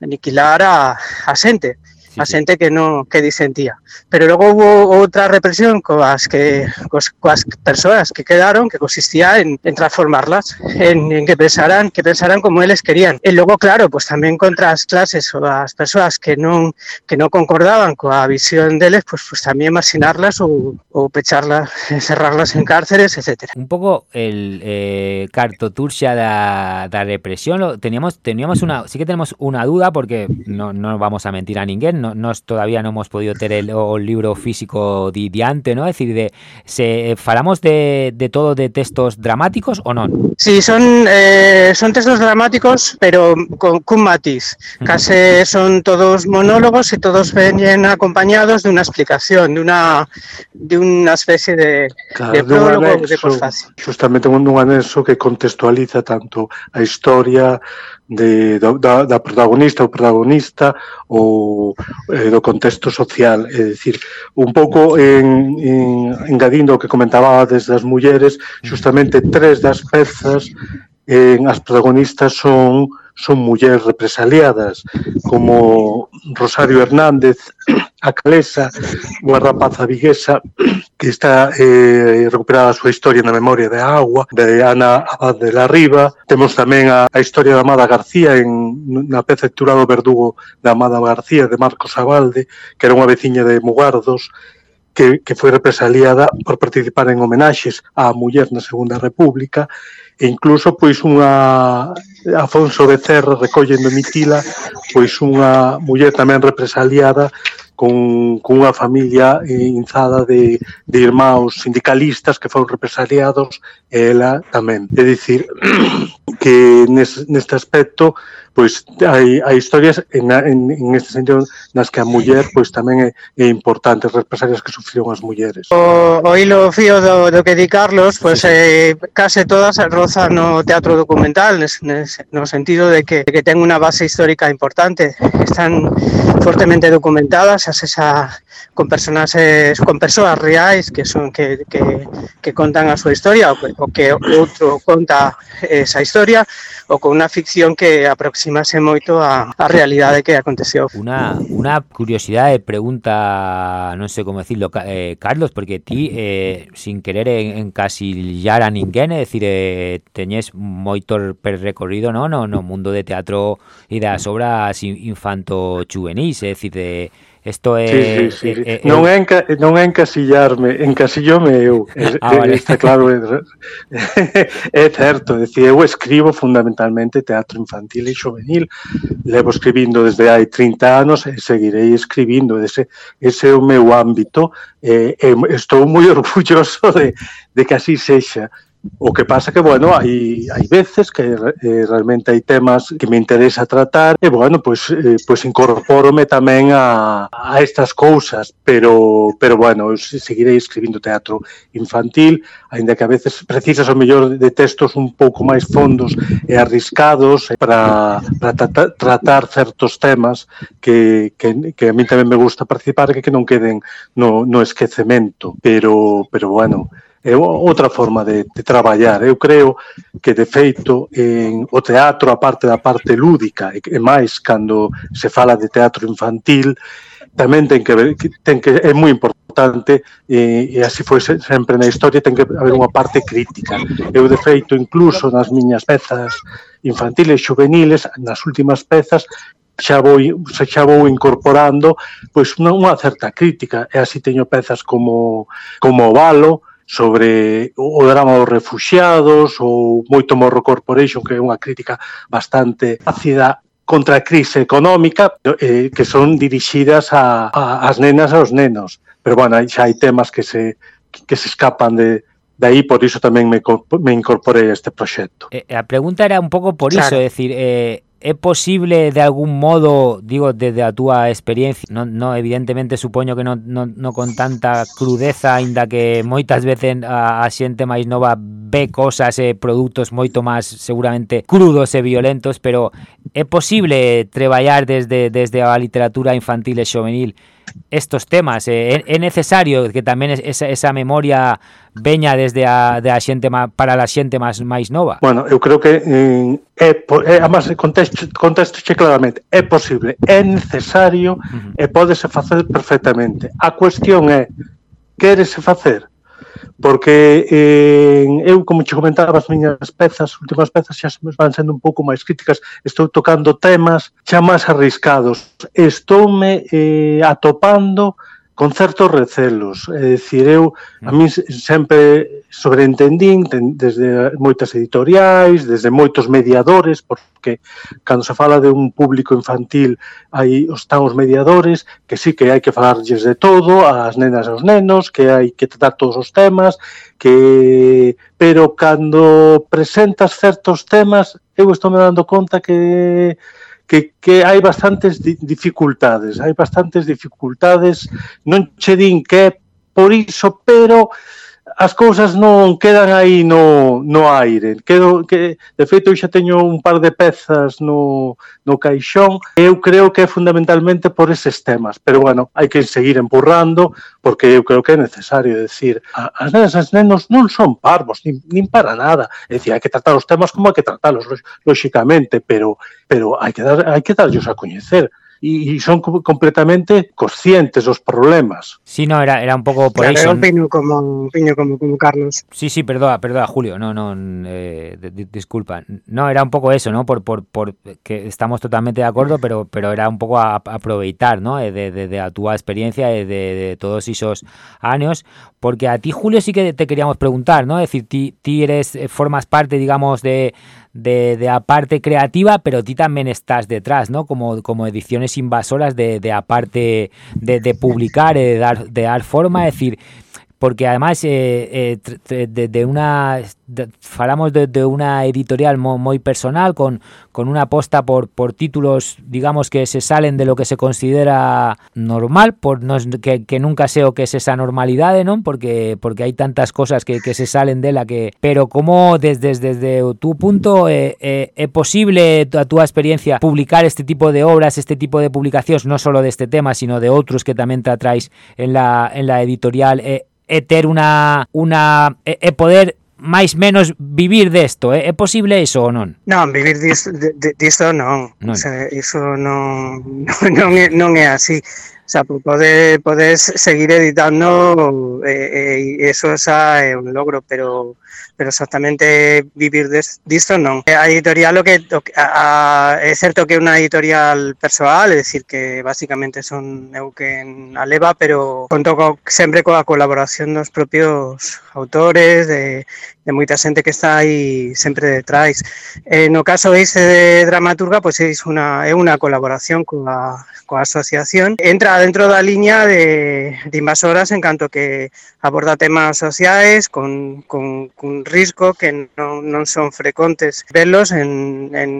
aniquilar a, a xente sí, a xente que non que disentía. Pero logo hubo outra represión coas que coas, coas persoas que quedaron que consistía en, en transformarlas, en, en que pensaran que pensaran como eles querían. E logo claro, pues tamén contra as clases ou as persoas que non que non concordaban coa visión deles, pues, pues tamén marginarlas ou, ou pecharlas, encerrarlas en cárceres, etc. Un pouco el eh, cartoturxa da, da represión, teníamos teníamos una sí que tenemos una duda porque no, no vamos a mentir a ninguén, no, nos todavía no hemos podido tener el, o libro físico di, diante, ¿no? Es decir, de, se falamos de, de todo de textos dramáticos o no? Sí, son eh, son textos dramáticos, pero con, con matiz. Casi son todos monólogos y todos venían acompañados de una explicación, de una de una especie de, claro, de prólogo anexo, de. Justamente un anexo que contextualiza tanto a historia de, do, da, da protagonista ou protagonista ou eh, do contexto social. É dicir, un pouco en, en, engadindo o que comentaba desde as mulleres, justamente tres das pezas en as protagonistas son son mulleres represaliadas, como Rosario Hernández, a Calesa, unha rapaza viguesa que está eh, recuperada a súa historia na memoria de agua de Ana Abad de la Riva. Temos tamén a, a historia da Amada García en, na peza titulada Verdugo da Amada García de Marcos Abalde, que era unha veciña de Mugardos, que, que foi represaliada por participar en homenaxes á muller na Segunda República e incluso pois unha Afonso de Cerra recolle en Domitila pois unha muller tamén represaliada con, con unha familia eh, inzada de, de irmãos sindicalistas que foron represaliados e ela tamén. É dicir, que nes, neste aspecto pois hai, hai historias en, en, en este sentido nas que a muller pois tamén é, é importante as represalias que sufriron as mulleres. O, o hilo fío do, do que di Carlos, pois eh, case todas rozan no teatro documental nes, nes, no sentido de que, que ten unha base histórica importante. Están fortemente documentadas, as esa, con personaxes con persoas reais que son que, que, que contan a súa historia o que, o que outro conta esa historia ou con unha ficción que aproxima aproximase moito a, a realidade que aconteceu. Una, una curiosidade, eh, pregunta, non sei como decirlo, eh, Carlos, porque ti, eh, sin querer en, encasillar a ninguén, é dicir, eh, teñes moito per recorrido no, no, no mundo de teatro e das obras infanto-juvenís, é dicir, de Isto é... Sí, sí, sí. é, é non, é enca, non é encasillarme, encasillome eu, ah, é, vale. está claro, é, é certo, decir, eu escribo fundamentalmente teatro infantil e juvenil, levo escribindo desde hai 30 anos e seguirei escribindo, ese, ese é o meu ámbito, e, e estou moi orgulloso de, de que así sexa, O que pasa que, bueno, hai, hai veces que eh, realmente hai temas que me interesa tratar e, bueno, pois, eh, pois pues incorporome tamén a, a estas cousas, pero, pero bueno, seguirei escribindo teatro infantil, aínda que a veces precisas o mellor de textos un pouco máis fondos e arriscados para, para tra tratar certos temas que, que, que a mí tamén me gusta participar que, que non queden no, no esquecemento, pero, pero bueno, é outra forma de, de traballar. Eu creo que, de feito, en o teatro, a parte da parte lúdica, e e máis cando se fala de teatro infantil, tamén ten que ver, ten que, é moi importante, e, e así foi sempre na historia, ten que haber unha parte crítica. Eu, de feito, incluso nas miñas pezas infantiles, juveniles, nas últimas pezas, xa vou, xa vou incorporando pois unha, unha certa crítica e así teño pezas como como Valo, sobre o drama dos refuxiados ou moito Morro Corporation, que é unha crítica bastante ácida contra a crise económica eh, que son dirixidas a, a, as nenas e aos nenos. Pero, bueno, xa hai temas que se, que se escapan de, de aí, por iso tamén me, me incorporei a este proxecto. Eh, a pregunta era un pouco por claro. iso, é dicir, eh, é posible de algún modo, digo, desde a túa experiencia, non, non evidentemente supoño que non, non, non con tanta crudeza, aínda que moitas veces a, a xente máis nova ve cosas e produtos moito máis seguramente crudos e violentos, pero é posible traballar desde desde a literatura infantil e juvenil estos temas. Eh, é, é necesario que tamén esa, esa memoria veña desde a, de a xente má, para a xente máis máis nova. Bueno, eu creo que eh, é, é eh, además contexto, contexto claramente, é posible, é necesario uh -huh. e pódese facer perfectamente. A cuestión é quérese facer porque eh, eu, como che comentaba, as miñas pezas, as últimas pezas xa me van sendo un pouco máis críticas, estou tocando temas xa máis arriscados, estoume eh, atopando con certos recelos, é dicir, eu a mí sempre sobreentendín desde moitas editoriais, desde moitos mediadores, porque cando se fala de un público infantil aí están os mediadores, que sí que hai que falarlles de todo, ás nenas e aos nenos, que hai que tratar todos os temas, que pero cando presentas certos temas, eu estou me dando conta que que, que hai bastantes dificultades, hai bastantes dificultades, non che din que é por iso, pero as cousas non quedan aí no, no aire. Quedo, que, de feito, eu xa teño un par de pezas no, no caixón. Eu creo que é fundamentalmente por eses temas. Pero, bueno, hai que seguir empurrando, porque eu creo que é necesario decir as nenas e as nenos non son parvos, nin, nin para nada. É dicir, hai que tratar os temas como hai que tratalos, lóxicamente, pero, pero hai que, dar, hai que darllos a coñecer y, son completamente conscientes los problemas. Sí, no, era, era un poco por claro, eso. un piño como, piño como, como Carlos. Sí, sí, perdona, perdona, Julio, no, no, eh, disculpa. No, era un poco eso, ¿no? Por, por, por que estamos totalmente de acuerdo, pero, pero era un poco a, aprovechar, ¿no? De, de, de, tu experiencia, de, de, todos esos años, porque a ti, Julio, sí que te queríamos preguntar, ¿no? Es decir, ti, ti eres, eh, formas parte, digamos, de de, de aparte creativa, pero ti también estás detrás, ¿no? Como, como ediciones invasoras de, de aparte de, de publicar, de dar, de dar forma, es decir, porque además eh, eh, de, de, una de, falamos de, de, una editorial moi personal con, con una aposta por, por títulos digamos que se salen de lo que se considera normal por no, que, nunca sé o que es esa normalidade non porque porque hai tantas cosas que, que se salen de la que pero como desde, desde tu punto eh, eh, posible a túa experiencia publicar este tipo de obras este tipo de publicacións non solo deste tema sino de outros que tamén te atraes en la, en la editorial e ter unha unha e, e poder máis menos vivir desto, é, é posible iso ou non? Non, vivir disto, disto non. non. O sea, iso non, non, é, non é así. O sea, podes, podes seguir editando eh, eh, e, e, e eso xa é un logro, pero pero exactamente vivir de, disto non. Eh, a editorial o que a, a, é certo que é unha editorial persoal, é dicir que basicamente son eu que en Aleva, pero conto co, sempre coa colaboración dos propios autores, de de moita xente que está aí sempre detrás. Eh, no caso ese de dramaturga, pois é unha, é unha colaboración coa, coa asociación. Entra dentro da liña de, de invasoras en canto que aborda temas sociais con, con, con risco que non, non son frecuentes velos en, en,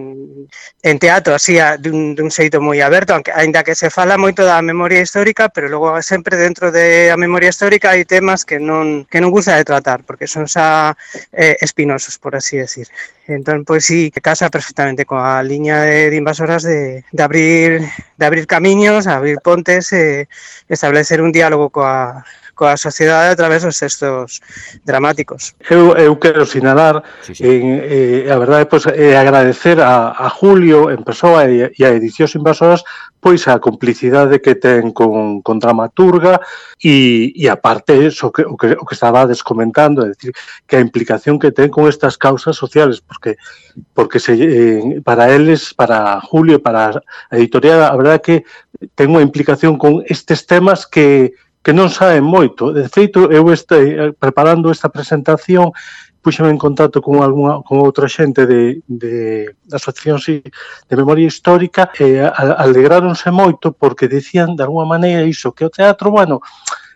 en teatro, así a, dun, dun xeito moi aberto, aunque aínda que se fala moito da memoria histórica, pero logo sempre dentro da de memoria histórica hai temas que non, que non gusta de tratar, porque son xa eh, espinosos, por así decir. Entón, pois sí, que casa perfectamente coa liña de, de invasoras de, de abrir de abrir camiños, abrir pontes e establecer un diálogo coa coa sociedade a través dos textos dramáticos. Eu, eu quero sinalar, sí, sí. En, eh, a verdade, pois, é agradecer a, a Julio en persoa e, e a Edicións Invasoras pois a complicidade que ten con, con Dramaturga e, e aparte iso que, o, que, o que estaba comentando, é dicir, que a implicación que ten con estas causas sociales, porque porque se, eh, para eles, para Julio, para a editorial, a verdade que ten unha implicación con estes temas que, que non saben moito. De feito, eu estei eh, preparando esta presentación puxeme en contacto con alguna con outra xente de, de asociacións de memoria histórica e alegráronse moito porque decían de alguma maneira iso, que o teatro, bueno,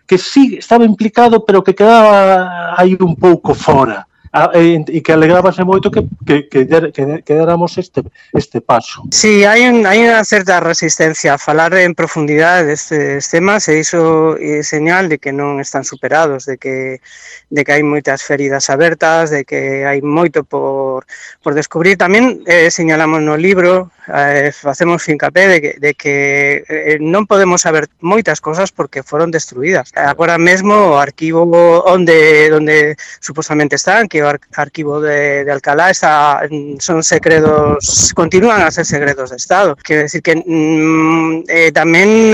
que sí estaba implicado, pero que quedaba aí un pouco fora a, e, e que alegrábase moito que, que, que, der, que, que deramos este, este paso. Sí, hai, un, hai unha certa resistencia a falar en profundidade destes temas e iso é señal de que non están superados, de que, de que hai moitas feridas abertas, de que hai moito por, por descubrir. Tamén eh, señalamos no libro eh, facemos fincapé de que, de que eh, non podemos saber moitas cosas porque foron destruídas. Agora mesmo o arquivo onde onde supostamente están, que o arquivo de, de Alcalá está mm, son segredos, continúan a ser segredos de Estado. Quero decir que mm, eh, tamén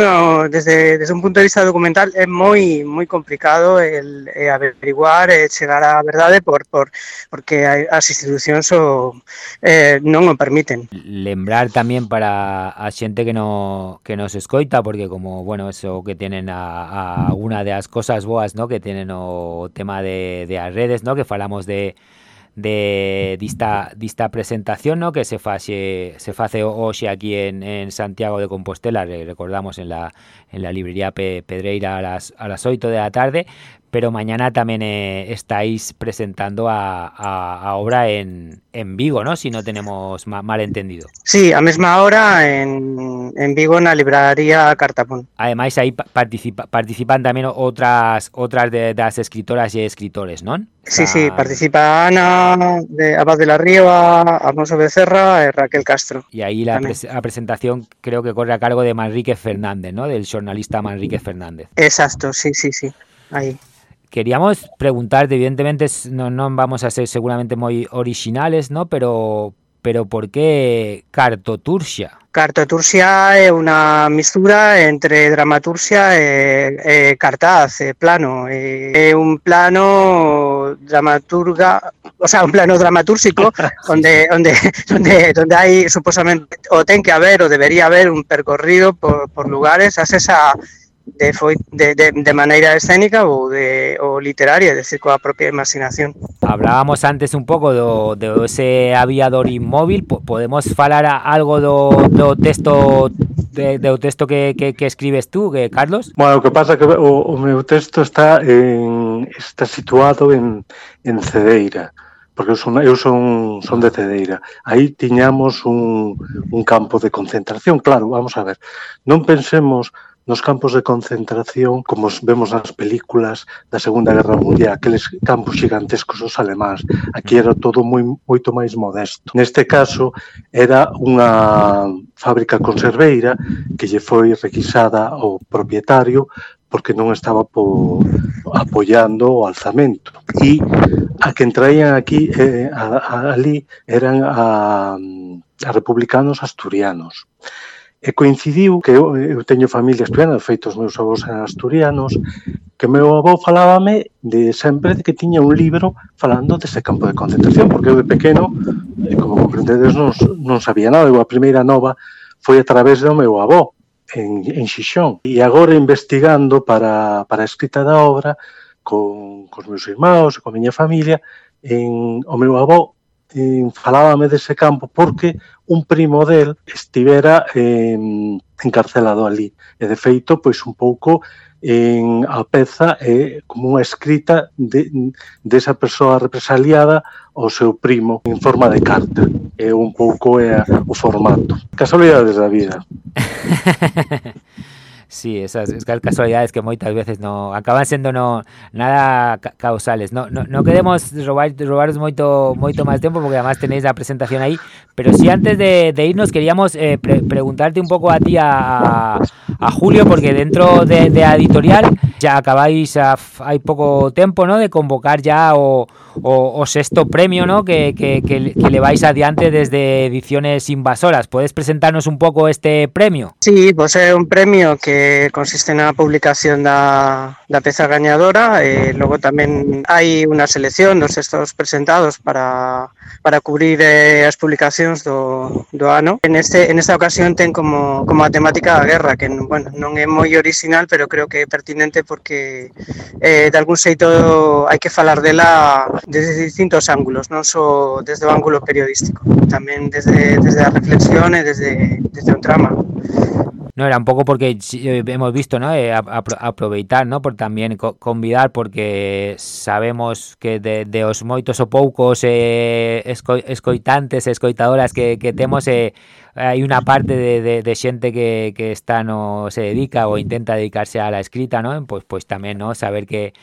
desde desde un punto de vista documental é moi moi complicado el eh, averiguar, eh, chegar á verdade por por porque as institucións o, eh, non o permiten. Lembrar tamén para a xente que no que nos escoita porque como, bueno, eso que tienen a, a unha das cosas boas, ¿no? que tienen o tema de, de as redes, ¿no? que falamos de de dista, dista presentación ¿no? que se faxe, se face hoxe aquí en, en Santiago de Compostela, recordamos en la, en la librería Pe, Pedreira a las, a las 8 de la tarde, pero mañana también eh, estáis presentando a, a, a obra en, en Vigo, ¿no? Si no tenemos ma, mal entendido. Sí, a mesma hora en en, en Vigo na libraría Cartapón. Ademais aí participa, participan tamén outras outras de, das escritoras e escritores, non? Sí, sí, participa Ana de Abad de la Río, Alfonso Becerra Raquel Castro. E aí la, pres a presentación creo que corre a cargo de Manrique Fernández, ¿no? Del xornalista Manrique Fernández. Exacto, sí, sí, sí. Aí. Queríamos preguntarte, evidentemente non vamos a ser seguramente moi originales, ¿no? Pero pero por qué cartotursia? Cartotursia é unha mistura entre dramatursia e, e cartaz, e plano. E, é un plano dramaturga, o sea, un plano dramatúrsico onde onde onde onde hai suposamente o ten que haber o debería haber un percorrido por, por lugares, haces esa de, foi, de, de, de maneira escénica ou de ou literaria, é dicir, coa propia imaginación. Hablábamos antes un pouco do, do ese aviador inmóvil, podemos falar algo do, do texto de, do texto que, que, que escribes tú, que, Carlos? Bueno, o que pasa que o, o meu texto está en, está situado en, en Cedeira porque eu son, eu son, son de Cedeira. Aí tiñamos un, un campo de concentración, claro, vamos a ver. Non pensemos nos campos de concentración, como vemos nas películas da Segunda Guerra Mundial, aqueles campos gigantescos os alemáns. Aquí era todo moi moito máis modesto. Neste caso, era unha fábrica conserveira que lle foi requisada ao propietario porque non estaba po, apoiando o alzamento. E a que traían aquí, eh, a, a, ali, eran a, a republicanos asturianos. E coincidiu que eu, eu teño familia asturiana, feito os meus avós eran asturianos, que meu avó falábame de sempre de que tiña un libro falando dese campo de concentración, porque eu de pequeno, como comprendedes, non, non sabía nada. Eu a primeira nova foi a través do meu avó, en, en Xixón. E agora investigando para, para a escrita da obra, con, cos meus irmãos, con a miña familia, en, o meu avó eh, falábame dese campo porque un primo del estivera eh, encarcelado ali. E, de feito, pois un pouco en a peza é eh, como unha escrita de, desa de persoa represaliada ao seu primo en forma de carta. É un pouco é o formato. Casualidades da vida. Sí, esas, casualidades que moitas veces no acaban sendo no nada ca causales. No, no, no queremos robar robaros moito moito máis tempo porque además tenéis la presentación aí, pero sí antes de, de irnos queríamos eh, pre preguntarte un pouco a ti a, a Julio porque dentro de, de editorial ya acabáis a, hai pouco tempo, ¿no? de convocar ya o o, o sexto premio ¿no? Que, que, que, que, le vais adiante desde Ediciones Invasoras. ¿Puedes presentarnos un pouco este premio? Sí, pois pues é un premio que consiste na publicación da, da peza gañadora e eh, logo tamén hai unha selección dos textos presentados para, para cubrir eh, as publicacións do, do ano. En, este, en esta ocasión ten como, como a temática a guerra, que bueno, non é moi original, pero creo que é pertinente porque eh, de algún xeito hai que falar dela desde distintos ángulos, non só desde o ángulo periodístico, tamén desde, desde a reflexión e desde, desde un trama. No, era un pouco porque eh, hemos visto, ¿no? Eh, aproveitar, ¿no? Por co convidar porque sabemos que de, de os moitos ou poucos eh, esco escoitantes escoitadoras que, que temos eh, hai unha parte de, de, de xente que, que está no se dedica ou intenta dedicarse a la escrita, ¿no? Pois pues, pues tamén, ¿no? Saber que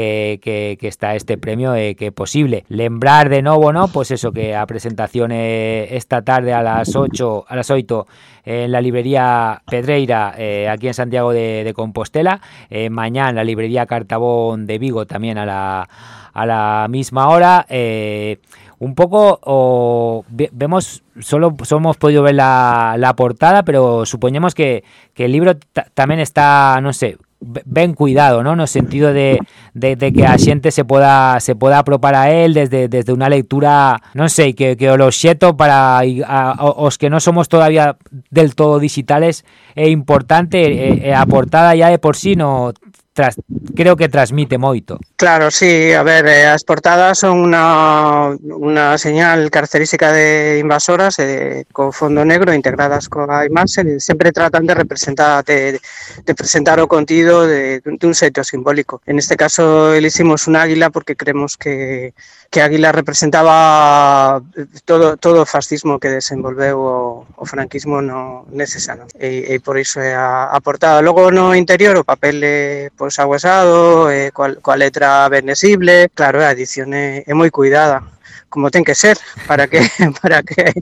que, está este premio eh, que posible. Lembrar de novo, ¿no? Pues eso, que a presentación esta tarde a las 8, a las 8 en la librería Pedreira, eh, aquí en Santiago de, Compostela. Eh, mañana en la librería Cartabón de Vigo, también a la, a la misma hora. Eh, un poco o, vemos solo hemos podido ver la, la portada pero suponemos que, que el libro también está no sé ben cuidado, ¿no? No sentido de, de, que a xente se poda se poda apropar a él desde, desde unha lectura, non sei, que, que o xeto para a, a, os que non somos todavía del todo digitales é importante e, e a portada ya de por sí no tras, creo que transmite moito. Claro, sí, a ver, eh, as portadas son unha, unha señal característica de invasoras eh, fondo negro integradas coa imaxe sempre tratan de representar de, de presentar o contido de, de un xeito simbólico. En este caso elegimos un águila porque creemos que que Águila representaba todo todo o fascismo que desenvolveu o, o franquismo no neses anos e, e por iso é a, a portada. Logo no interior o papel é pois aguasado, e coa, coa letra benesible, claro, a edición é, é moi cuidada como ten que ser para que para que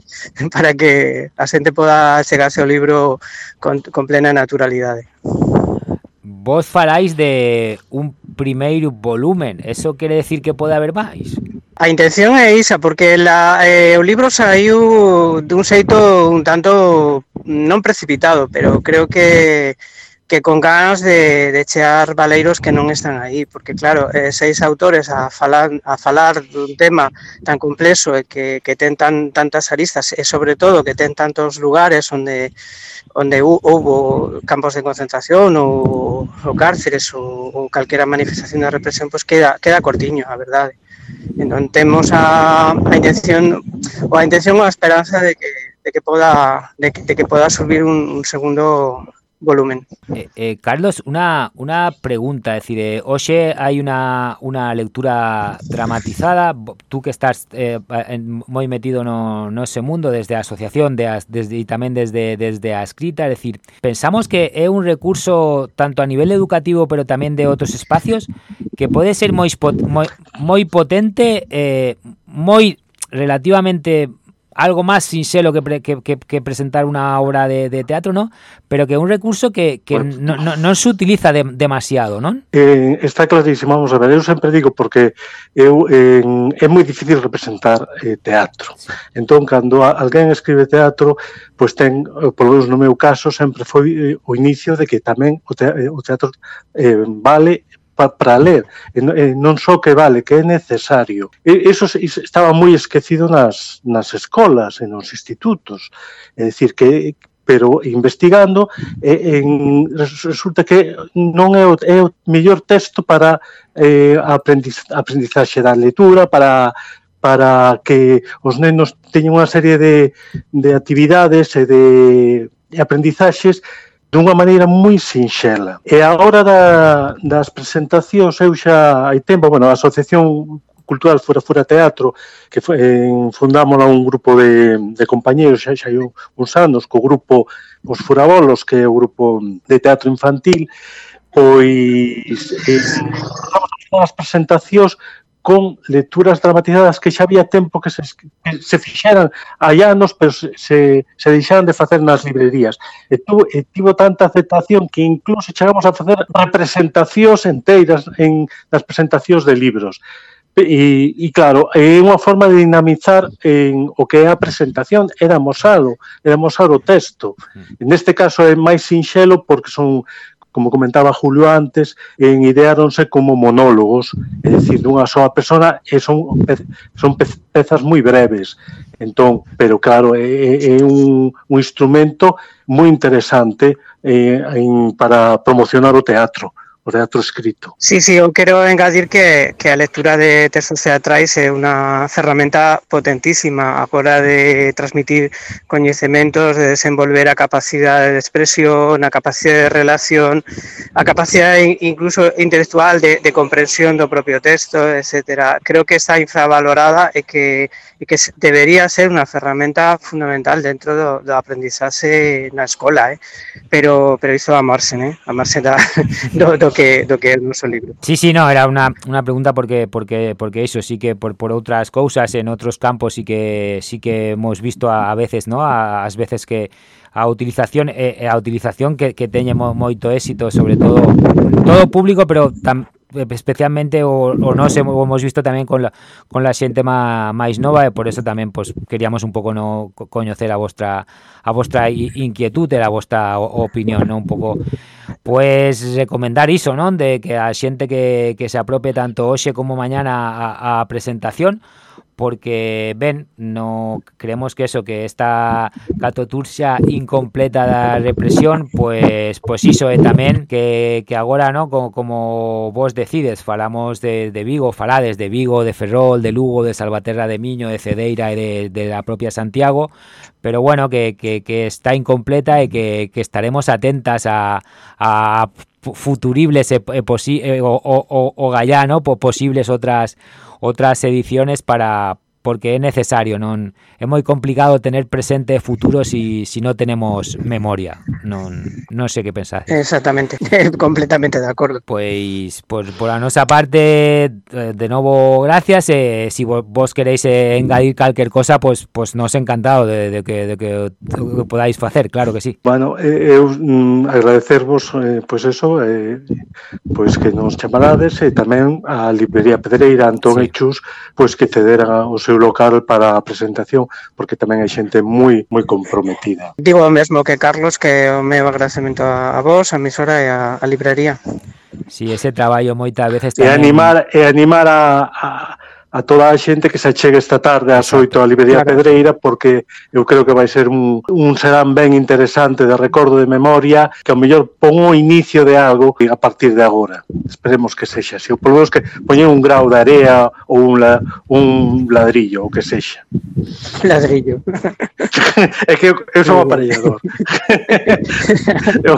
para que a xente poda chegarse ao libro con, con plena naturalidade. Vos faláis de un primeiro volumen, eso quere decir que pode haber máis? A intención é esa, porque la, eh, o libro saiu dun xeito un tanto non precipitado, pero creo que que con ganas de, de chear valeiros que non están aí, porque claro, eh, seis autores a falar, a falar dun tema tan complexo e que, que ten tan, tantas aristas e sobre todo que ten tantos lugares onde onde houve campos de concentración ou, ou cárceres ou, ou calquera manifestación de represión, pois pues queda, queda cortiño, a verdade. Entón temos a, a intención ou a intención ou a esperanza de que de que poda de que, de que poda subir un, un segundo volumen. Eh, eh, Carlos, una, una pregunta, es decir, eh, hoxe hai una, una lectura dramatizada, tú que estás eh, en, moi metido no, no ese mundo desde a asociación de as, desde, desde, escrita, es decir, pensamos que é un recurso tanto a nivel educativo pero tamén de outros espacios que pode ser moi, moi, moi potente, eh, moi relativamente algo más sincero que, pre, que, que, que, presentar una obra de, de, teatro, ¿no? Pero que un recurso que, pues, no, no, no, se utiliza de, demasiado, ¿no? Eh, está clarísimo, vamos a ver, eu sempre digo porque eu, eh, é moi difícil representar eh, teatro. Sí. Entón, cando a, alguén escribe teatro, pois ten, eh, por menos no meu caso, sempre foi eh, o inicio de que tamén o, te, eh, o teatro eh, vale para ler, e, non só que vale, que é necesario. E, eso estaba moi esquecido nas, nas escolas e nos institutos. É dicir, que pero investigando eh, en, resulta que non é o, é o mellor texto para eh, a aprendiz, aprendizaxe da lectura, para para que os nenos teñan unha serie de, de actividades e de aprendizaxes dunha maneira moi sinxela. E a hora da, das presentacións eu xa hai tempo, bueno, a Asociación Cultural Fora Fora Teatro que foi, eh, fundamos un grupo de, de compañeros xa, xa hai uns anos co grupo Os Furabolos que é o grupo de teatro infantil pois eh, as presentacións con lecturas dramatizadas que xa había tempo que se, que se fixeran hai anos, pero se, se, deixaran de facer nas librerías. E, tu, e tivo tanta aceptación que incluso chegamos a facer representacións enteiras en nas presentacións de libros. E, e claro, é unha forma de dinamizar en o que é a presentación, era mosado, era mosar o texto. Neste caso é máis sinxelo porque son como comentaba Julio antes, en ideáronse como monólogos, é dicir, dunha soa persona e son son pezas moi breves. Entón, pero claro, é, é un, un instrumento moi interesante eh, en, para promocionar o teatro. O teatro escrito. Sí, sí, eu quero engadir que, que a lectura de textos teatrais é unha ferramenta potentísima a hora de transmitir coñecementos, de desenvolver a capacidade de expresión, a capacidade de relación, a capacidade incluso intelectual de, de comprensión do propio texto, etc. Creo que está infravalorada e que, e que debería ser unha ferramenta fundamental dentro do, do aprendizaxe na escola, eh? pero, pero iso amarse, eh? amarse da, do, do que que é o noso libro. Sí, sí, no, era unha, unha pregunta porque porque porque eso sí que por, por outras cousas en outros campos sí que sí que hemos visto a, a veces, ¿no? A, as veces que a utilización e a utilización que, que teñe moito éxito, sobre todo todo público, pero tam, especialmente o, o nos hemos visto tamén con la, con la xente má, máis nova e por eso tamén pues, queríamos un pouco no coñecer a vostra a vostra inquietud e a vostra opinión, ¿no? un pouco pues recomendar iso, non? De que a que, que se aprope tanto hoxe como mañana a presentación porque ven, no creemos que eso, que esta catotursia incompleta da represión, pues pues iso é tamén que, que agora, no, como, como vos decides, falamos de, de Vigo, falades de Vigo, de Ferrol, de Lugo, de Salvaterra de Miño, de Cedeira e de, la propia Santiago, pero bueno, que, que, está incompleta e que, estaremos atentas a, futuribles e, o, o, posibles otras outras ediciones para porque é necesario, non é moi complicado tener presente e futuro si, si non tenemos memoria. Non, non sei que pensar. Exactamente, completamente de acordo. Pois, pois por a nosa parte, de novo gracias eh, si vos, vos queréis eh, engadir calquer cosa, pois pois nos encantado de, de que de que podáis facer, claro que sí. Bueno, eh, eu mm, agradecervos eh, pois eso, eh, pois que nos chamarades e tamén a librería Pedreira Antón sí. e Chus, pois que cederan o seu local para a presentación porque tamén hai xente moi moi comprometida. Digo o mesmo que Carlos que o meu agradecemento a vos, a emisora e a, a librería. Si, sí, ese traballo moitas veces tamén... E animar, e animar a, a a toda a xente que se achegue esta tarde ás 8 a Librería claro. Pedreira porque eu creo que vai ser un, un serán ben interesante de recordo de memoria que ao mellor pon o inicio de algo a partir de agora. Esperemos que sexa así. Ou polo menos que poñen un grau de area ou un, la, un ladrillo o que sexa. Ladrillo. é que eu, eu son aparellador. eu,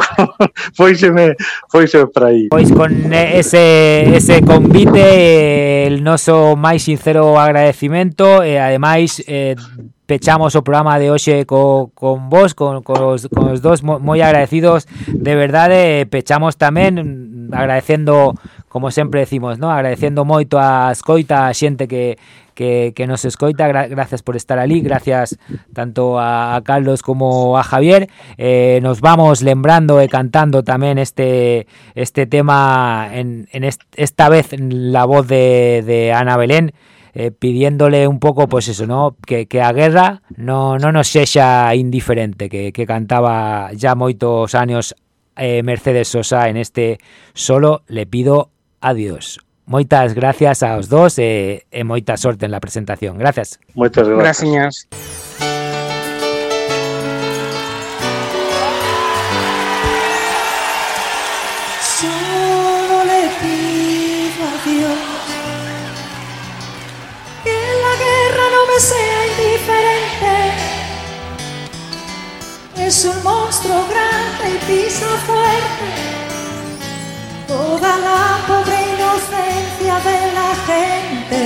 foiseme, foiseme para aí. Pois con ese, ese convite el noso máis sincero agradecimento e ademais eh, pechamos o programa de hoxe co, con vos, con, con, os, con os dos moi agradecidos, de verdade pechamos tamén agradecendo como sempre decimos, no? agradecendo moito a escoita a xente que, que, nos escoita, gra gracias por estar ali, gracias tanto a, Carlos como a Javier, eh, nos vamos lembrando e cantando tamén este este tema en, en est, esta vez en la voz de, Ana Belén, eh, pidiéndole un poco, pues eso, ¿no? Que, a guerra no, no nos sexa indiferente, que, que cantaba ya moitos años eh, Mercedes Sosa en este Solo le pido adiós. Moitas gracias aos dos e, e moita sorte en la presentación. Gracias. Moitas gracias. Gracias. Solo le pido a Dios que la guerra no me sea indiferente. Es un monstruo grande y pisa fuerte toda la pobre inocencia de la gente.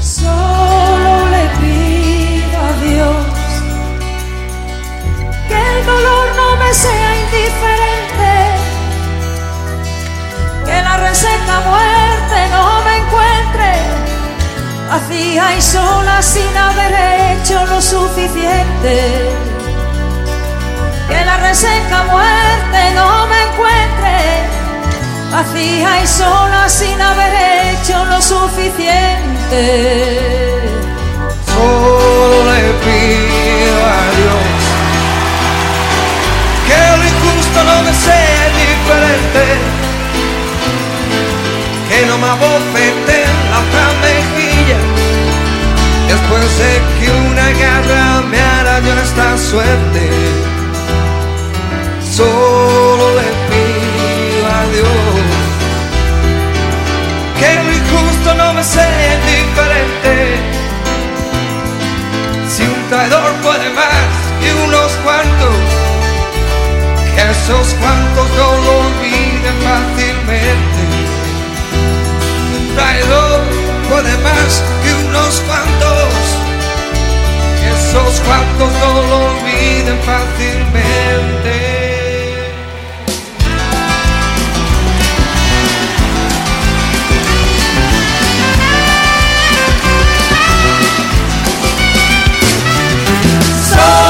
Solo le pido a Dios que el dolor no me sea indiferente, que la reseca muerte no me encuentre vacía y sola sin haber hecho lo suficiente. Que la reseca muerte no me encuentre vacía y sola sin haber hecho lo suficiente. Solo le pido a Dios que lo injusto no me sea diferente, que no me abofete la otra mejilla, después de que una garra me arañó esta suerte. Solo le pido a Dios que lo injusto no me sea indiferente. Si un traidor puede más que unos cuantos, que esos cuantos no lo olviden fácilmente. Un traidor puede más que unos cuantos, que esos cuantos no lo olviden fácilmente. soul.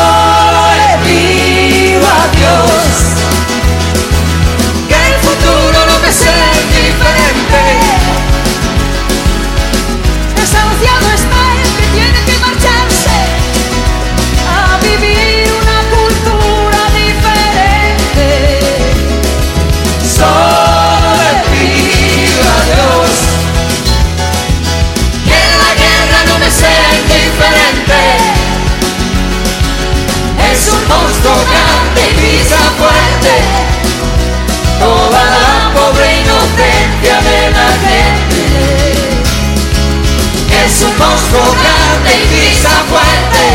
Monstruo grande y pisa fuerte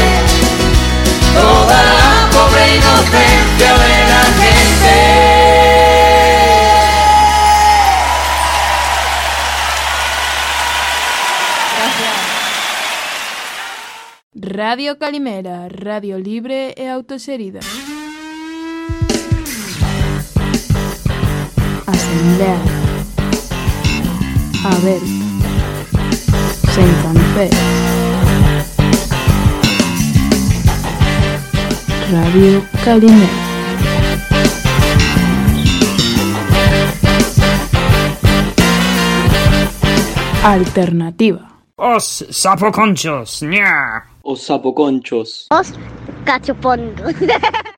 toda la pobre inocencia de la gente. Radio Calimera, radio libre e autoserida. Asamblea. A ver. Sen café. Radio Calimera. Alternativa. Os sapoconchos, ña. Os sapoconchos. Os cachopongos.